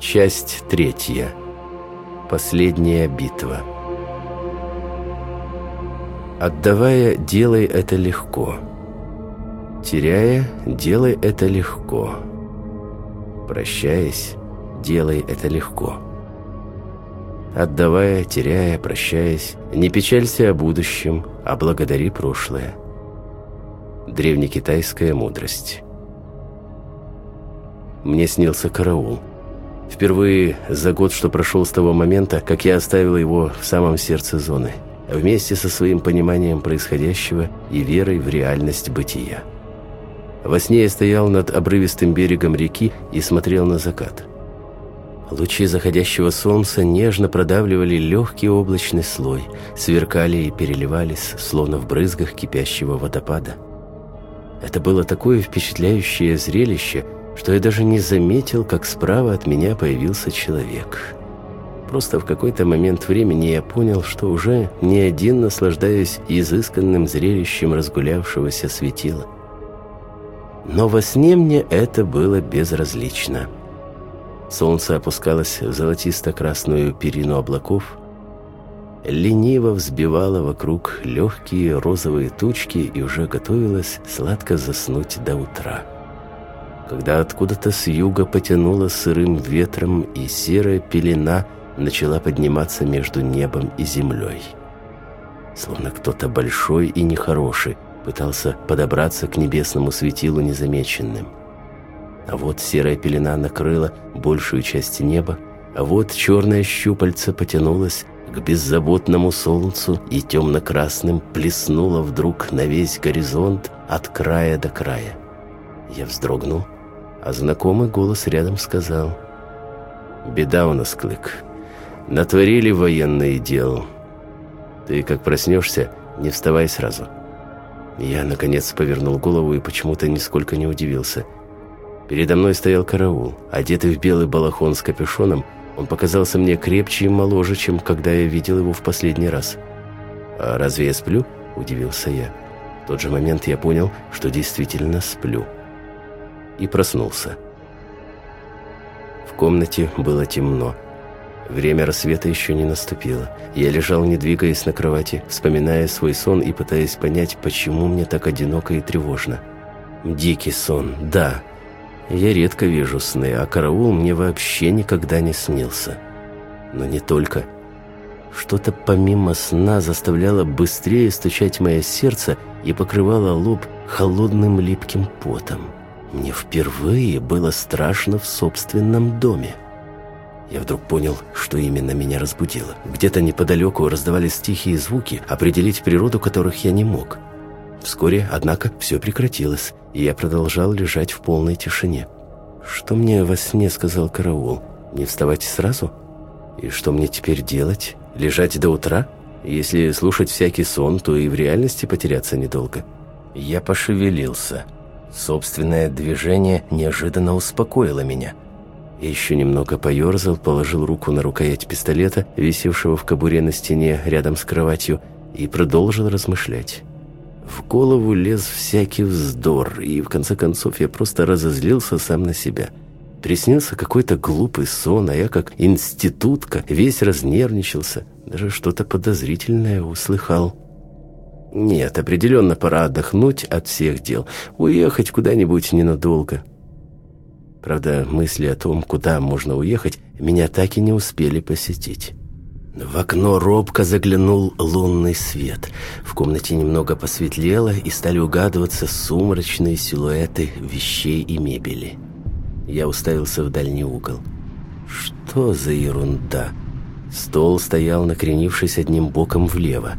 Часть третья. Последняя битва. Отдавая, делай это легко. Теряя, делай это легко. Прощаясь, делай это легко. Отдавая, теряя, прощаясь, не печалься о будущем, а благодари прошлое. Древнекитайская мудрость. Мне снился караул. Впервые за год, что прошел с того момента, как я оставил его в самом сердце зоны, вместе со своим пониманием происходящего и верой в реальность бытия. Во сне я стоял над обрывистым берегом реки и смотрел на закат. Лучи заходящего солнца нежно продавливали легкий облачный слой, сверкали и переливались, словно в брызгах кипящего водопада. Это было такое впечатляющее зрелище – что я даже не заметил, как справа от меня появился человек. Просто в какой-то момент времени я понял, что уже не один наслаждаюсь изысканным зрелищем разгулявшегося светила. Но во сне мне это было безразлично. Солнце опускалось в золотисто-красную перину облаков, лениво взбивало вокруг легкие розовые тучки и уже готовилось сладко заснуть до утра когда откуда-то с юга потянуло сырым ветром, и серая пелена начала подниматься между небом и землей. Словно кто-то большой и нехороший пытался подобраться к небесному светилу незамеченным. А вот серая пелена накрыла большую часть неба, а вот черное щупальце потянулось к беззаботному солнцу и темно-красным плеснуло вдруг на весь горизонт от края до края. Я вздрогнул, а знакомый голос рядом сказал «Беда у нас, Клык. Натворили военные дел. Ты, как проснешься, не вставай сразу». Я, наконец, повернул голову и почему-то нисколько не удивился. Передо мной стоял караул. Одетый в белый балахон с капюшоном, он показался мне крепче и моложе, чем когда я видел его в последний раз. «А разве я сплю?» – удивился я. В тот же момент я понял, что действительно сплю и проснулся. В комнате было темно. Время рассвета еще не наступило. Я лежал, не двигаясь на кровати, вспоминая свой сон и пытаясь понять, почему мне так одиноко и тревожно. Дикий сон, да. Я редко вижу сны, а караул мне вообще никогда не снился. Но не только. Что-то помимо сна заставляло быстрее стучать мое сердце и покрывало лоб холодным липким потом. Мне впервые было страшно в собственном доме. Я вдруг понял, что именно меня разбудило. Где-то неподалеку раздавались тихие звуки, определить природу которых я не мог. Вскоре, однако, все прекратилось, и я продолжал лежать в полной тишине. Что мне во сне сказал караул? Не вставать сразу? И что мне теперь делать? Лежать до утра? Если слушать всякий сон, то и в реальности потеряться недолго. Я пошевелился. Собственное движение неожиданно успокоило меня. Еще немного поерзал, положил руку на рукоять пистолета, висевшего в кобуре на стене рядом с кроватью, и продолжил размышлять. В голову лез всякий вздор, и в конце концов я просто разозлился сам на себя. Приснился какой-то глупый сон, а я как институтка весь разнервничался, даже что-то подозрительное услыхал. Нет, определенно пора отдохнуть от всех дел, уехать куда-нибудь ненадолго. Правда, мысли о том, куда можно уехать, меня так и не успели посетить. В окно робко заглянул лунный свет. В комнате немного посветлело, и стали угадываться сумрачные силуэты вещей и мебели. Я уставился в дальний угол. Что за ерунда? Стол стоял, накренившись одним боком влево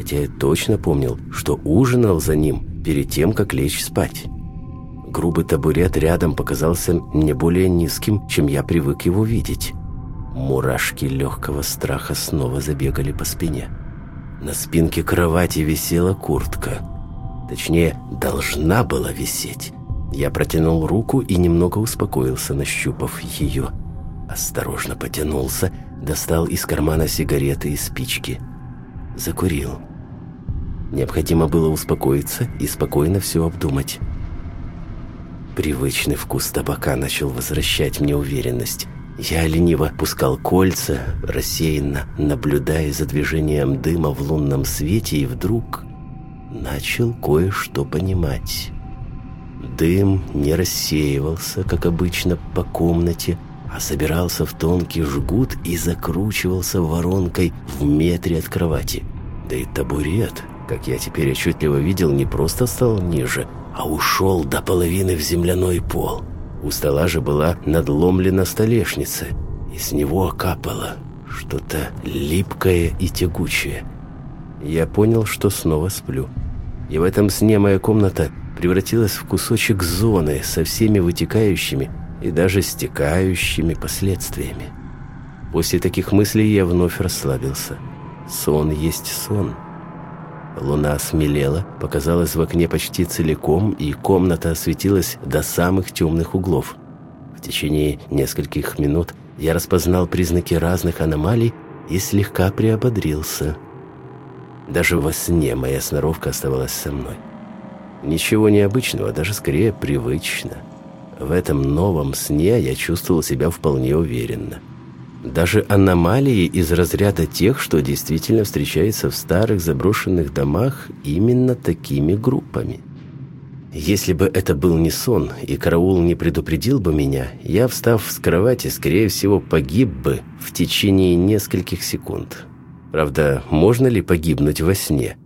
хотя я точно помнил, что ужинал за ним перед тем, как лечь спать. Грубый табурет рядом показался мне более низким, чем я привык его видеть. Мурашки легкого страха снова забегали по спине. На спинке кровати висела куртка. Точнее, должна была висеть. Я протянул руку и немного успокоился, нащупав ее. Осторожно потянулся, достал из кармана сигареты и спички. Закурил. Необходимо было успокоиться и спокойно все обдумать. Привычный вкус табака начал возвращать мне уверенность. Я лениво пускал кольца, рассеянно наблюдая за движением дыма в лунном свете, и вдруг начал кое-что понимать. Дым не рассеивался, как обычно, по комнате, а собирался в тонкий жгут и закручивался воронкой в метре от кровати. Да и табурет, как я теперь отчетливо видел, не просто стал ниже, а ушел до половины в земляной пол. У стола же была надломлена столешница, и с него капало что-то липкое и тягучее. Я понял, что снова сплю. И в этом сне моя комната превратилась в кусочек зоны со всеми вытекающими и даже стекающими последствиями. После таких мыслей я вновь расслабился. Сон есть сон. Луна смелела, показалась в окне почти целиком, и комната осветилась до самых темных углов. В течение нескольких минут я распознал признаки разных аномалий и слегка приободрился. Даже во сне моя сноровка оставалась со мной. Ничего необычного, даже скорее привычно. В этом новом сне я чувствовал себя вполне уверенно. Даже аномалии из разряда тех, что действительно встречаются в старых заброшенных домах именно такими группами. Если бы это был не сон, и караул не предупредил бы меня, я, встав с кровати, скорее всего, погиб бы в течение нескольких секунд. Правда, можно ли погибнуть во сне?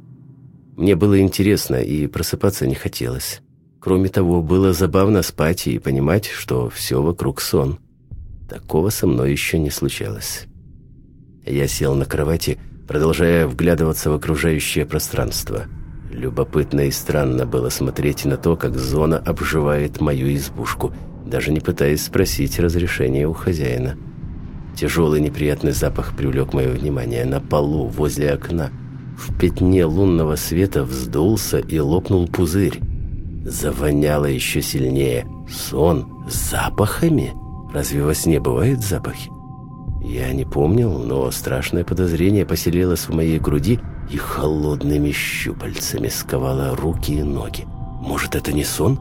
Мне было интересно, и просыпаться не хотелось. Кроме того, было забавно спать и понимать, что все вокруг сон. Такого со мной еще не случалось. Я сел на кровати, продолжая вглядываться в окружающее пространство. Любопытно и странно было смотреть на то, как зона обживает мою избушку, даже не пытаясь спросить разрешения у хозяина. Тяжелый неприятный запах привлек мое внимание. На полу, возле окна, в пятне лунного света вздулся и лопнул пузырь. Завоняло еще сильнее. Сон с запахами? Разве во сне бывают запахи? Я не помнил, но страшное подозрение поселилось в моей груди и холодными щупальцами сковало руки и ноги. Может, это не сон?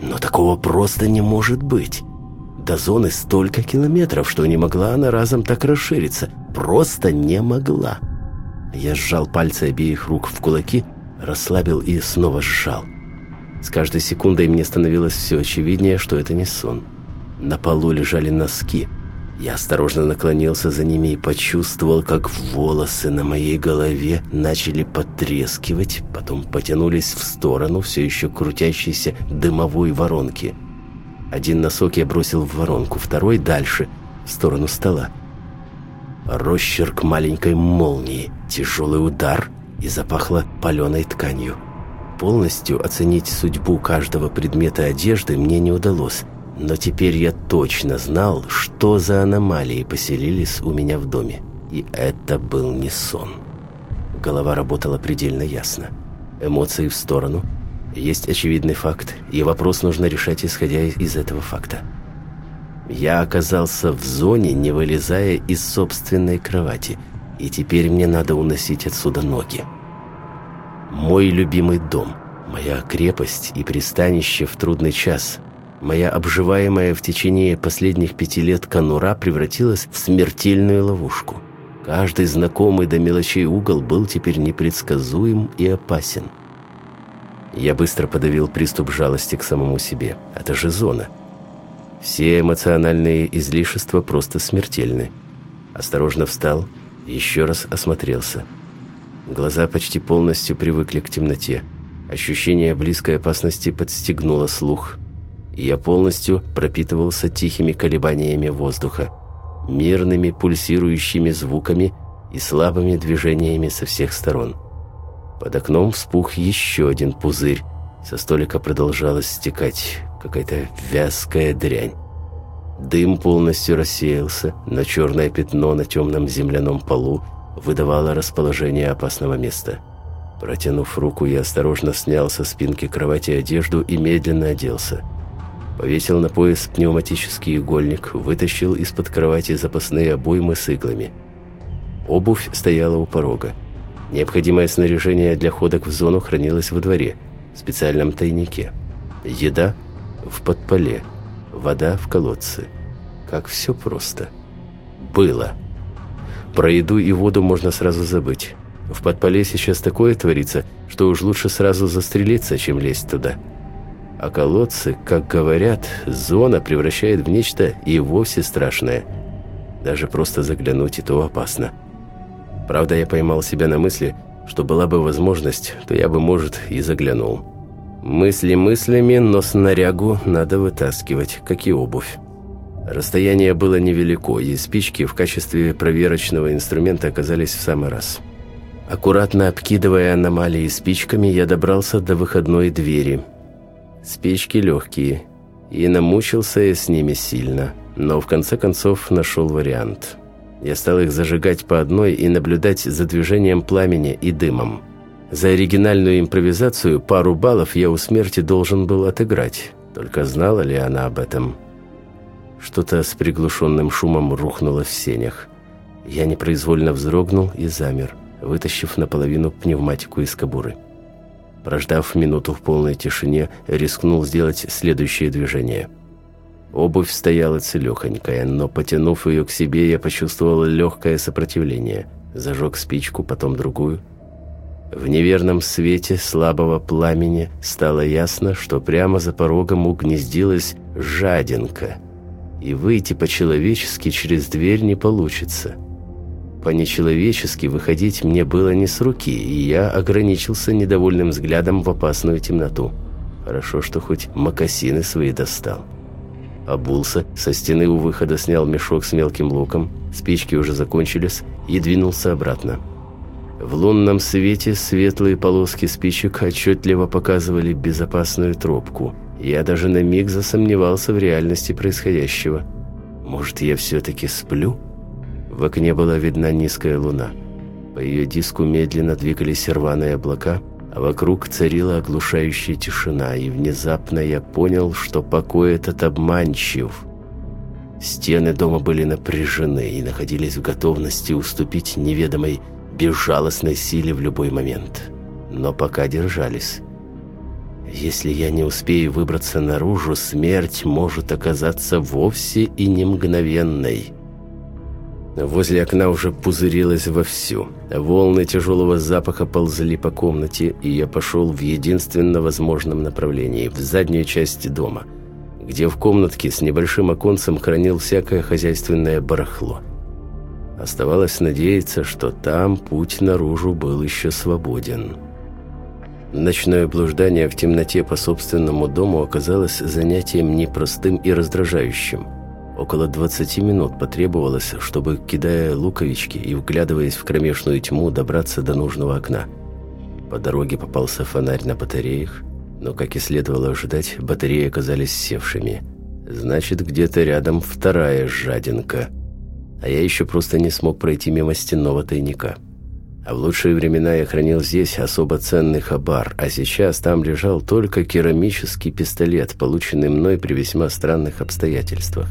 Но такого просто не может быть. До зоны столько километров, что не могла она разом так расшириться. Просто не могла. Я сжал пальцы обеих рук в кулаки, расслабил и снова сжал. С каждой секундой мне становилось все очевиднее, что это не сон. На полу лежали носки. Я осторожно наклонился за ними и почувствовал, как волосы на моей голове начали потрескивать, потом потянулись в сторону все еще крутящейся дымовой воронки. Один носок я бросил в воронку, второй дальше, в сторону стола. Росчерк маленькой молнии, тяжелый удар и запахло паленой тканью. Полностью оценить судьбу каждого предмета одежды мне не удалось. Но теперь я точно знал, что за аномалии поселились у меня в доме. И это был не сон. Голова работала предельно ясно. Эмоции в сторону. Есть очевидный факт, и вопрос нужно решать, исходя из этого факта. Я оказался в зоне, не вылезая из собственной кровати, и теперь мне надо уносить отсюда ноги. Мой любимый дом, моя крепость и пристанище в трудный час – Моя обживаемая в течение последних пяти лет конура превратилась в смертельную ловушку. Каждый знакомый до мелочей угол был теперь непредсказуем и опасен. Я быстро подавил приступ жалости к самому себе. Это же зона. Все эмоциональные излишества просто смертельны. Осторожно встал, еще раз осмотрелся. Глаза почти полностью привыкли к темноте. Ощущение близкой опасности подстегнуло слух – я полностью пропитывался тихими колебаниями воздуха, мирными пульсирующими звуками и слабыми движениями со всех сторон. Под окном вспух еще один пузырь. Со столика продолжалась стекать какая-то вязкая дрянь. Дым полностью рассеялся, но черное пятно на темном земляном полу выдавало расположение опасного места. Протянув руку, я осторожно снял со спинки кровати одежду и медленно оделся – Повесил на пояс пневматический игольник, вытащил из-под кровати запасные обоймы с иглами. Обувь стояла у порога. Необходимое снаряжение для ходок в зону хранилось во дворе, в специальном тайнике. Еда в подполе, вода в колодце. Как все просто. Было. Про еду и воду можно сразу забыть. В подполе сейчас такое творится, что уж лучше сразу застрелиться, чем лезть туда. А колодцы, как говорят, зона превращает в нечто и вовсе страшное. Даже просто заглянуть и то опасно. Правда, я поймал себя на мысли, что была бы возможность, то я бы, может, и заглянул. Мысли мыслями, но снарягу надо вытаскивать, как и обувь. Расстояние было невелико, и спички в качестве проверочного инструмента оказались в самый раз. Аккуратно обкидывая аномалии спичками, я добрался до выходной двери. Спички легкие, и намучился я с ними сильно, но в конце концов нашел вариант. Я стал их зажигать по одной и наблюдать за движением пламени и дымом. За оригинальную импровизацию пару баллов я у смерти должен был отыграть, только знала ли она об этом? Что-то с приглушенным шумом рухнуло в сенях. Я непроизвольно вздрогнул и замер вытащив наполовину пневматику из кобуры. Прождав минуту в полной тишине, рискнул сделать следующее движение. Обувь стояла целехонькая, но, потянув ее к себе, я почувствовал легкое сопротивление. Зажег спичку, потом другую. В неверном свете слабого пламени стало ясно, что прямо за порогом угнездилась жадинка, и выйти по-человечески через дверь не получится. По-нечеловечески выходить мне было не с руки, и я ограничился недовольным взглядом в опасную темноту. Хорошо, что хоть мокасины свои достал. Обулся, со стены у выхода снял мешок с мелким луком, спички уже закончились, и двинулся обратно. В лунном свете светлые полоски спичек отчетливо показывали безопасную тропку. Я даже на миг засомневался в реальности происходящего. Может, я все-таки сплю?» В окне была видна низкая луна. По ее диску медленно двигались рваные облака, а вокруг царила оглушающая тишина, и внезапно я понял, что покой этот обманчив. Стены дома были напряжены и находились в готовности уступить неведомой безжалостной силе в любой момент. Но пока держались. Если я не успею выбраться наружу, смерть может оказаться вовсе и не мгновенной. Возле окна уже пузырилось вовсю. Волны тяжелого запаха ползли по комнате, и я пошел в единственно возможном направлении, в заднюю часть дома, где в комнатке с небольшим оконцем хранил всякое хозяйственное барахло. Оставалось надеяться, что там путь наружу был еще свободен. Ночное блуждание в темноте по собственному дому оказалось занятием непростым и раздражающим – Около 20 минут потребовалось, чтобы, кидая луковички и вглядываясь в кромешную тьму, добраться до нужного окна. По дороге попался фонарь на батареях, но, как и следовало ожидать, батареи оказались севшими. Значит, где-то рядом вторая жадинка. А я еще просто не смог пройти мимо стенного тайника. А в лучшие времена я хранил здесь особо ценный хабар, а сейчас там лежал только керамический пистолет, полученный мной при весьма странных обстоятельствах.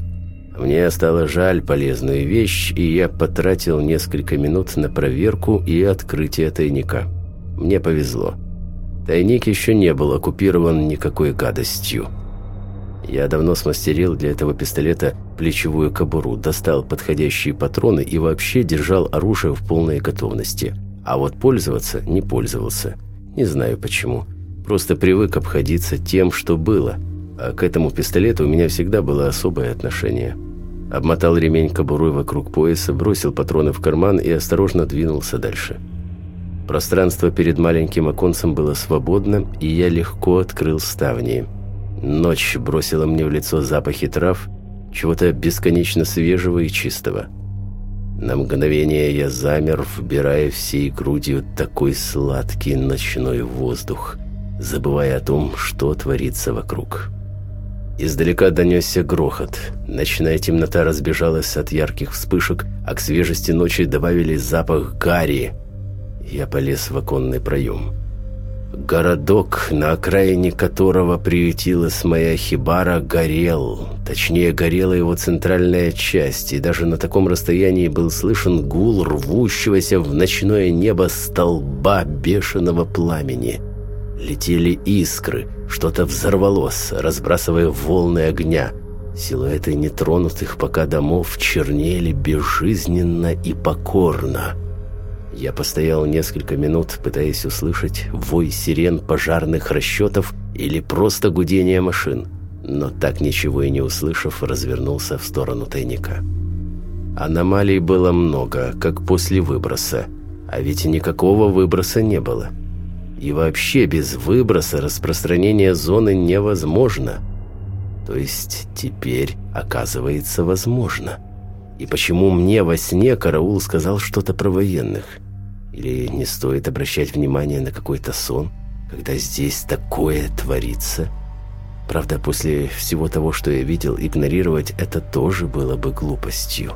Мне стало жаль полезную вещь, и я потратил несколько минут на проверку и открытие тайника. Мне повезло. Тайник еще не был оккупирован никакой гадостью. Я давно смастерил для этого пистолета плечевую кобуру, достал подходящие патроны и вообще держал оружие в полной готовности. А вот пользоваться не пользовался. Не знаю почему. Просто привык обходиться тем, что было – а к этому пистолету у меня всегда было особое отношение. Обмотал ремень кобурой вокруг пояса, бросил патроны в карман и осторожно двинулся дальше. Пространство перед маленьким оконцем было свободно, и я легко открыл ставни. Ночь бросила мне в лицо запахи трав, чего-то бесконечно свежего и чистого. На мгновение я замер, вбирая всей грудью такой сладкий ночной воздух, забывая о том, что творится вокруг. Издалека донесся грохот. Ночная темнота разбежалась от ярких вспышек, а к свежести ночи добавили запах гари. Я полез в оконный проем. Городок, на окраине которого приютилась моя хибара, горел. Точнее, горела его центральная часть, и даже на таком расстоянии был слышен гул рвущегося в ночное небо столба бешеного пламени – Летели искры, что-то взорвалось, разбрасывая волны огня. Силуэты нетронутых пока домов чернели безжизненно и покорно. Я постоял несколько минут, пытаясь услышать вой сирен пожарных расчетов или просто гудение машин, но так ничего и не услышав, развернулся в сторону тайника. Аномалий было много, как после выброса, а ведь никакого выброса не было. И вообще без выброса распространение зоны невозможно – то есть теперь, оказывается, возможно. И почему мне во сне караул сказал что-то про военных? Или не стоит обращать внимание на какой-то сон, когда здесь такое творится? Правда, после всего того, что я видел, игнорировать это тоже было бы глупостью.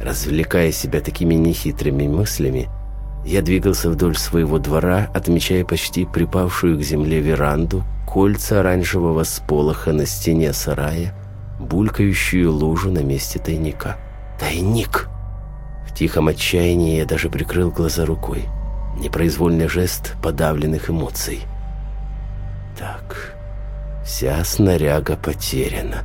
Развлекая себя такими нехитрыми мыслями, я двигался вдоль своего двора, отмечая почти припавшую к земле веранду, кольца оранжевого сполоха на стене сарая, булькающую лужу на месте тайника. Тайник! В тихом отчаянии я даже прикрыл глаза рукой. Непроизвольный жест подавленных эмоций. Так, вся снаряга потеряна.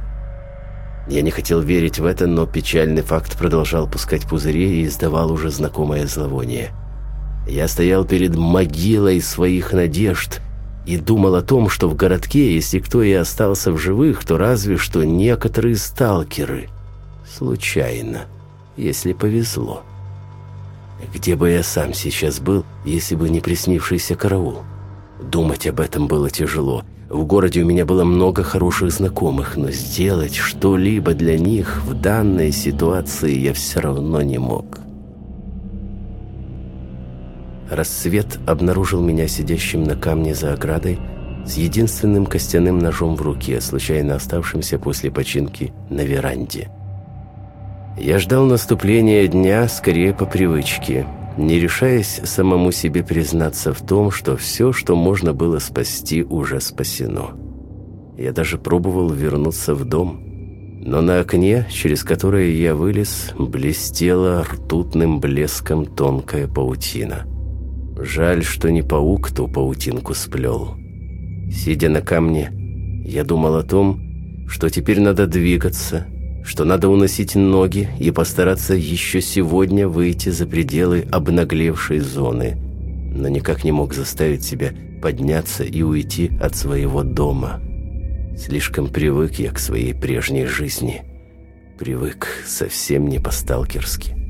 Я не хотел верить в это, но печальный факт продолжал пускать пузыри и издавал уже знакомое зловоние. Я стоял перед могилой своих надежд — и думал о том, что в городке, если кто и остался в живых, то разве что некоторые сталкеры. Случайно, если повезло. Где бы я сам сейчас был, если бы не приснившийся караул? Думать об этом было тяжело. В городе у меня было много хороших знакомых, но сделать что-либо для них в данной ситуации я все равно не мог. Рассвет обнаружил меня сидящим на камне за оградой с единственным костяным ножом в руке, случайно оставшимся после починки на веранде. Я ждал наступления дня скорее по привычке, не решаясь самому себе признаться в том, что все, что можно было спасти, уже спасено. Я даже пробовал вернуться в дом, но на окне, через которое я вылез, блестела ртутным блеском тонкая паутина – Жаль, что не паук ту паутинку сплел. Сидя на камне, я думал о том, что теперь надо двигаться, что надо уносить ноги и постараться еще сегодня выйти за пределы обнаглевшей зоны, но никак не мог заставить себя подняться и уйти от своего дома. Слишком привык я к своей прежней жизни. Привык совсем не по-сталкерски.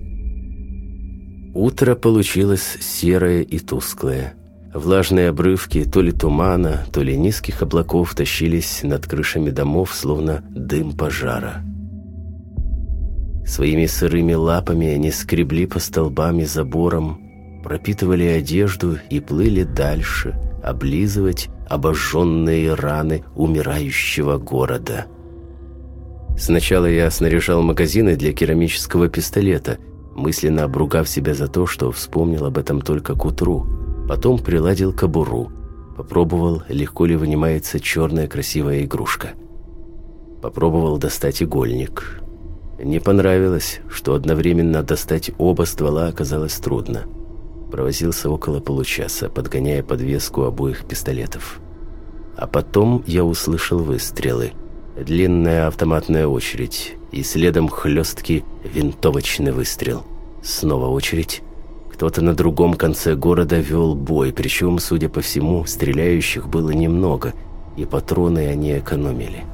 Утро получилось серое и тусклое. Влажные обрывки то ли тумана, то ли низких облаков тащились над крышами домов, словно дым пожара. Своими сырыми лапами они скребли по столбам и заборам, пропитывали одежду и плыли дальше, облизывать обожженные раны умирающего города. Сначала я снаряжал магазины для керамического пистолета – мысленно обругав себя за то, что вспомнил об этом только к утру. Потом приладил кобуру. Попробовал, легко ли вынимается черная красивая игрушка. Попробовал достать игольник. Не понравилось, что одновременно достать оба ствола оказалось трудно. Провозился около получаса, подгоняя подвеску обоих пистолетов. А потом я услышал выстрелы. Длинная автоматная очередь и следом хлесткий винтовочный выстрел. Снова очередь. Кто-то на другом конце города вел бой, причем, судя по всему, стреляющих было немного, и патроны они экономили.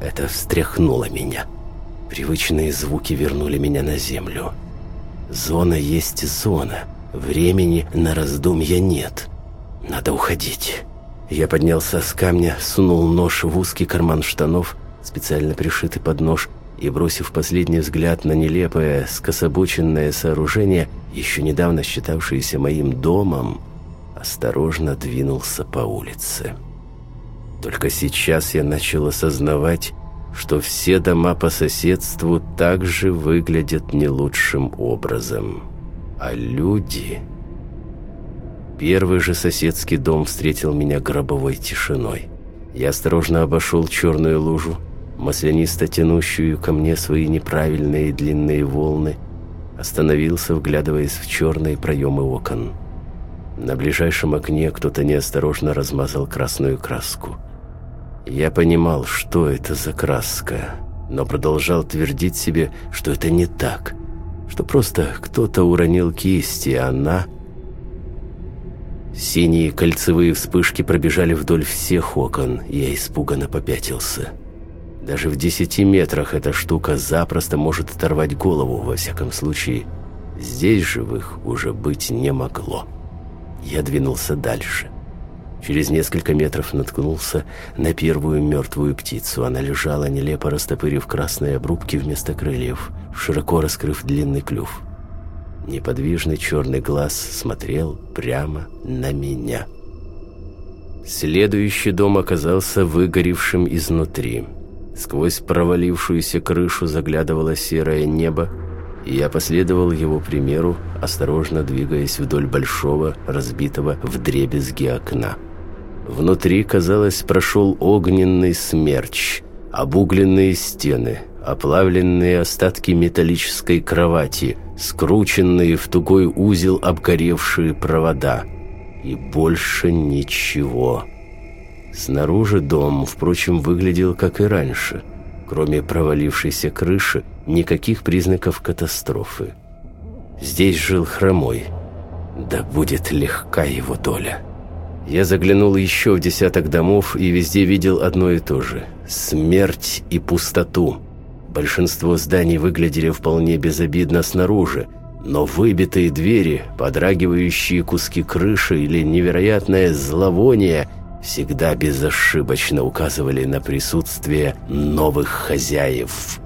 Это встряхнуло меня. Привычные звуки вернули меня на землю. Зона есть зона. Времени на раздумья нет. Надо уходить. Я поднялся с камня, сунул нож в узкий карман штанов, специально пришитый под нож, и, бросив последний взгляд на нелепое, скособоченное сооружение, еще недавно считавшееся моим домом, осторожно двинулся по улице. Только сейчас я начал осознавать, что все дома по соседству также выглядят не лучшим образом. А люди... Первый же соседский дом встретил меня гробовой тишиной. Я осторожно обошел черную лужу, маслянисто тянущую ко мне свои неправильные длинные волны, остановился, вглядываясь в черные проемы окон. На ближайшем окне кто-то неосторожно размазал красную краску. Я понимал, что это за краска. но продолжал твердить себе, что это не так, что просто кто-то уронил кисти, а она... Синие кольцевые вспышки пробежали вдоль всех окон, я испуганно попятился. Даже в десяти метрах эта штука запросто может оторвать голову, во всяком случае. Здесь живых уже быть не могло. Я двинулся дальше. Через несколько метров наткнулся на первую мертвую птицу. Она лежала, нелепо растопырив красные обрубки вместо крыльев, широко раскрыв длинный клюв. Неподвижный черный глаз смотрел прямо на меня. Следующий дом оказался выгоревшим изнутри. Сквозь провалившуюся крышу заглядывало серое небо, и я последовал его примеру, осторожно двигаясь вдоль большого, разбитого вдребезги окна. Внутри, казалось, прошел огненный смерч, обугленные стены, оплавленные остатки металлической кровати, скрученные в тугой узел обгоревшие провода. И больше ничего. Снаружи дом, впрочем, выглядел как и раньше. Кроме провалившейся крыши, никаких признаков катастрофы. Здесь жил хромой. Да будет легка его доля. Я заглянул еще в десяток домов и везде видел одно и то же – смерть и пустоту. Большинство зданий выглядели вполне безобидно снаружи, но выбитые двери, подрагивающие куски крыши или невероятное зловоние всегда безошибочно указывали на присутствие новых хозяев.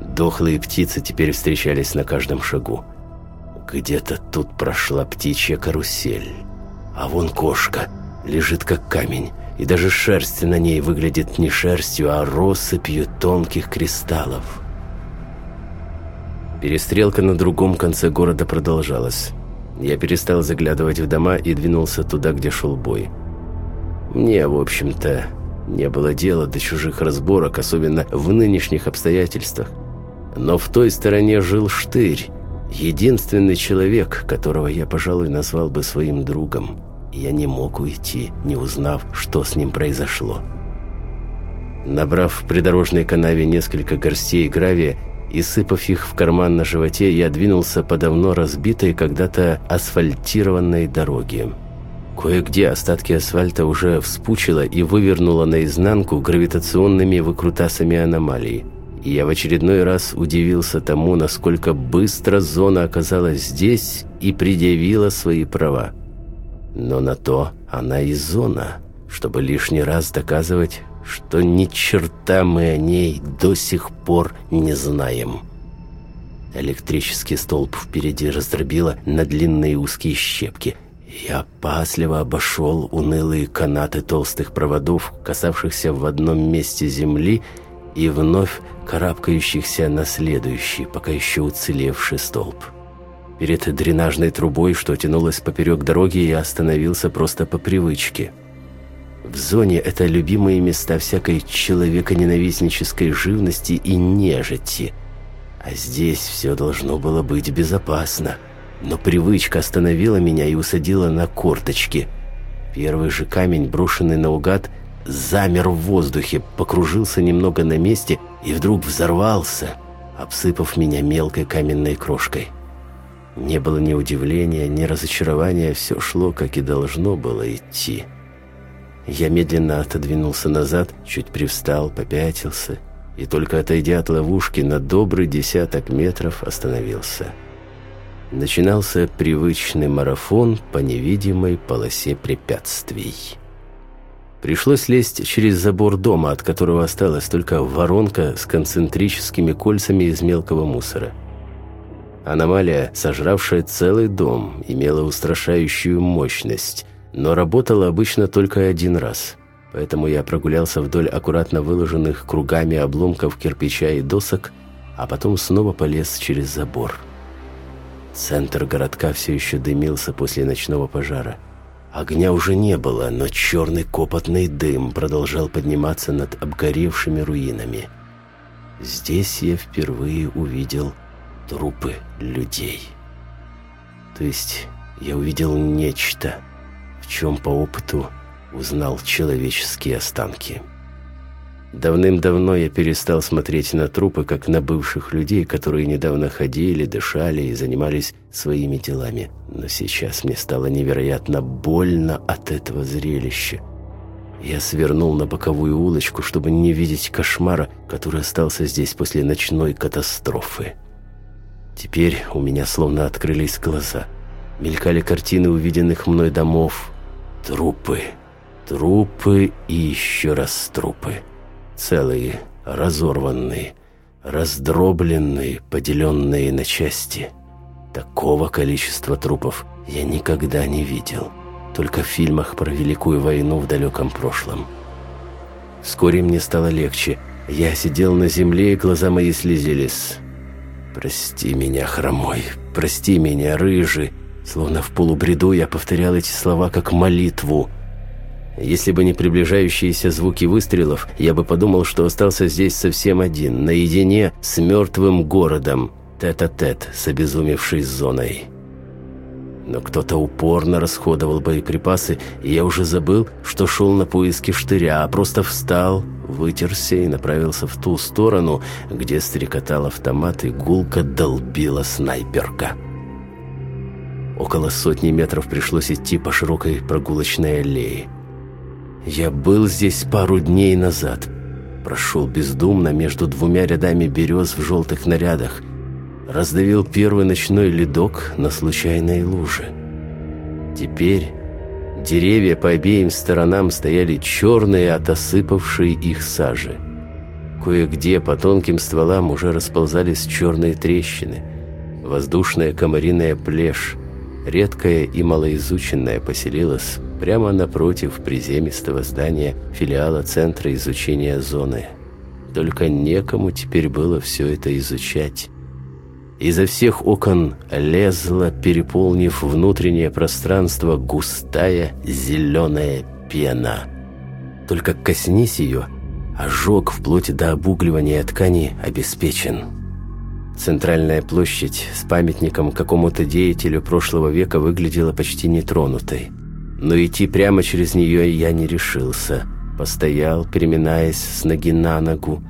Дохлые птицы теперь встречались на каждом шагу. Где-то тут прошла птичья карусель. А вон кошка, лежит как камень, и даже шерсть на ней выглядит не шерстью, а россыпью тонких кристаллов. Перестрелка на другом конце города продолжалась. Я перестал заглядывать в дома и двинулся туда, где шел бой. Мне, в общем-то, не было дела до чужих разборок, особенно в нынешних обстоятельствах. Но в той стороне жил Штырь, единственный человек, которого я, пожалуй, назвал бы своим другом. Я не мог уйти, не узнав, что с ним произошло. Набрав в придорожной канаве несколько горстей гравия и сыпав их в карман на животе, я двинулся по давно разбитой когда-то асфальтированной дороге. Кое-где остатки асфальта уже вспучило и вывернуло наизнанку гравитационными выкрутасами аномалий. И я в очередной раз удивился тому, насколько быстро зона оказалась здесь и предъявила свои права. Но на то она и зона, чтобы лишний раз доказывать, что ни черта мы о ней до сих пор не знаем. Электрический столб впереди раздробило на длинные узкие щепки. Я опасливо обошел унылые канаты толстых проводов, касавшихся в одном месте земли и вновь карабкающихся на следующий, пока еще уцелевший столб. Перед дренажной трубой, что тянулась поперек дороги, я остановился просто по привычке. В зоне это любимые места всякой человеконенавистнической живности и нежити. А здесь все должно было быть безопасно. Но привычка остановила меня и усадила на корточки. Первый же камень, брошенный наугад, замер в воздухе, покружился немного на месте и вдруг взорвался, обсыпав меня мелкой каменной крошкой. Не было ни удивления, ни разочарования, все шло, как и должно было идти. Я медленно отодвинулся назад, чуть привстал, попятился, и только отойдя от ловушки на добрый десяток метров остановился. Начинался привычный марафон по невидимой полосе препятствий. Пришлось лезть через забор дома, от которого осталась только воронка с концентрическими кольцами из мелкого мусора – Аномалия, сожравшая целый дом, имела устрашающую мощность, но работала обычно только один раз. Поэтому я прогулялся вдоль аккуратно выложенных кругами обломков кирпича и досок, а потом снова полез через забор. Центр городка все еще дымился после ночного пожара. Огня уже не было, но черный копотный дым продолжал подниматься над обгоревшими руинами. Здесь я впервые увидел трупы людей. То есть я увидел нечто, в чем по опыту узнал человеческие останки. Давным-давно я перестал смотреть на трупы, как на бывших людей, которые недавно ходили, дышали и занимались своими делами. Но сейчас мне стало невероятно больно от этого зрелища. Я свернул на боковую улочку, чтобы не видеть кошмара, который остался здесь после ночной катастрофы. Теперь у меня словно открылись глаза. Мелькали картины увиденных мной домов. Трупы. Трупы и еще раз трупы. Целые, разорванные, раздробленные, поделенные на части. Такого количества трупов я никогда не видел. Только в фильмах про Великую войну в далеком прошлом. Вскоре мне стало легче. Я сидел на земле, и глаза мои слезились. «Прости меня, хромой, прости меня, рыжий». Словно в полубреду я повторял эти слова как молитву. Если бы не приближающиеся звуки выстрелов, я бы подумал, что остался здесь совсем один, наедине с мертвым городом, тет-а-тет -тет с обезумевшей зоной. Но кто-то упорно расходовал боеприпасы, и я уже забыл, что шел на поиски штыря, а просто встал, вытерся и направился в ту сторону, где стрекотал автомат и гулко долбила снайперка. Около сотни метров пришлось идти по широкой прогулочной аллее. Я был здесь пару дней назад. Прошел бездумно между двумя рядами берез в желтых нарядах. Раздавил первый ночной ледок на случайной луже. Теперь Деревья по обеим сторонам стояли черные от осыпавшей их сажи. Кое-где по тонким стволам уже расползались черные трещины. Воздушная комариная плешь, редкая и малоизученная, поселилась прямо напротив приземистого здания филиала Центра изучения зоны. Только некому теперь было все это изучать. Изо всех окон лезла, переполнив внутреннее пространство, густая зеленая пена. Только коснись ее, ожог вплоть до обугливания ткани обеспечен. Центральная площадь с памятником какому-то деятелю прошлого века выглядела почти нетронутой. Но идти прямо через нее я не решился. Постоял, переминаясь с ноги на ногу,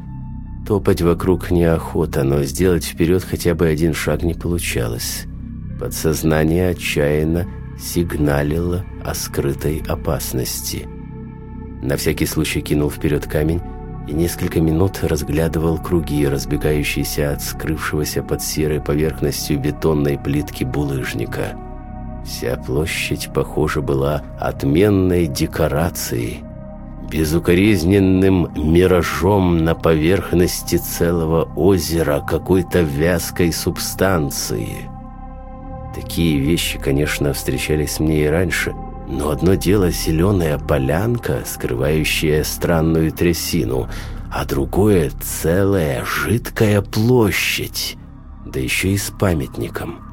Топать вокруг неохота, но сделать вперед хотя бы один шаг не получалось. Подсознание отчаянно сигналило о скрытой опасности. На всякий случай кинул вперед камень и несколько минут разглядывал круги, разбегающиеся от скрывшегося под серой поверхностью бетонной плитки булыжника. Вся площадь, похоже, была отменной декорацией – безукоризненным миражом на поверхности целого озера какой-то вязкой субстанции. Такие вещи, конечно, встречались мне и раньше, но одно дело зеленая полянка, скрывающая странную трясину, а другое целая жидкая площадь, да еще и с памятником.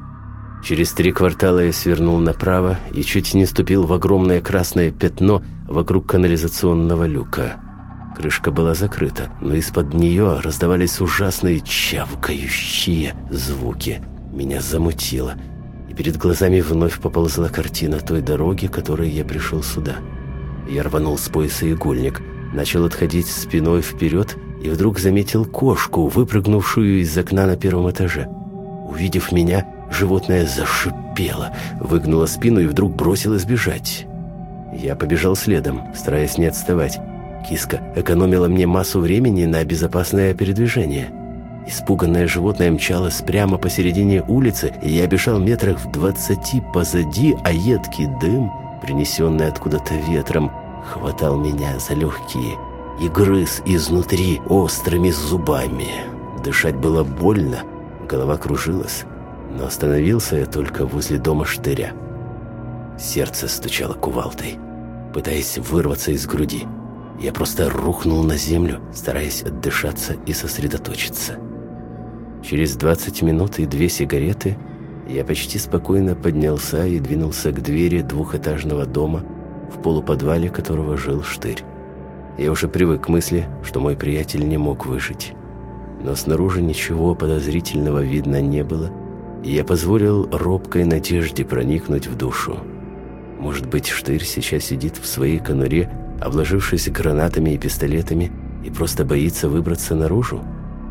Через три квартала я свернул направо и чуть не ступил в огромное красное пятно вокруг канализационного люка. Крышка была закрыта, но из-под нее раздавались ужасные чавкающие звуки. Меня замутило, и перед глазами вновь поползла картина той дороги, которой я пришел сюда. Я рванул с пояса игольник, начал отходить спиной вперед и вдруг заметил кошку, выпрыгнувшую из окна на первом этаже. Увидев меня, Животное зашипело, выгнуло спину и вдруг бросилось бежать. Я побежал следом, стараясь не отставать. Киска экономила мне массу времени на безопасное передвижение. Испуганное животное мчалось прямо посередине улицы, и я бежал метрах в двадцати позади, а едкий дым, принесенный откуда-то ветром, хватал меня за легкие и грыз изнутри острыми зубами. Дышать было больно, голова кружилась но остановился я только возле дома штыря. Сердце стучало кувалдой, пытаясь вырваться из груди. Я просто рухнул на землю, стараясь отдышаться и сосредоточиться. Через 20 минут и две сигареты я почти спокойно поднялся и двинулся к двери двухэтажного дома, в полуподвале которого жил штырь. Я уже привык к мысли, что мой приятель не мог выжить. Но снаружи ничего подозрительного видно не было – я позволил робкой надежде проникнуть в душу. Может быть, Штырь сейчас сидит в своей конуре, обложившись гранатами и пистолетами, и просто боится выбраться наружу?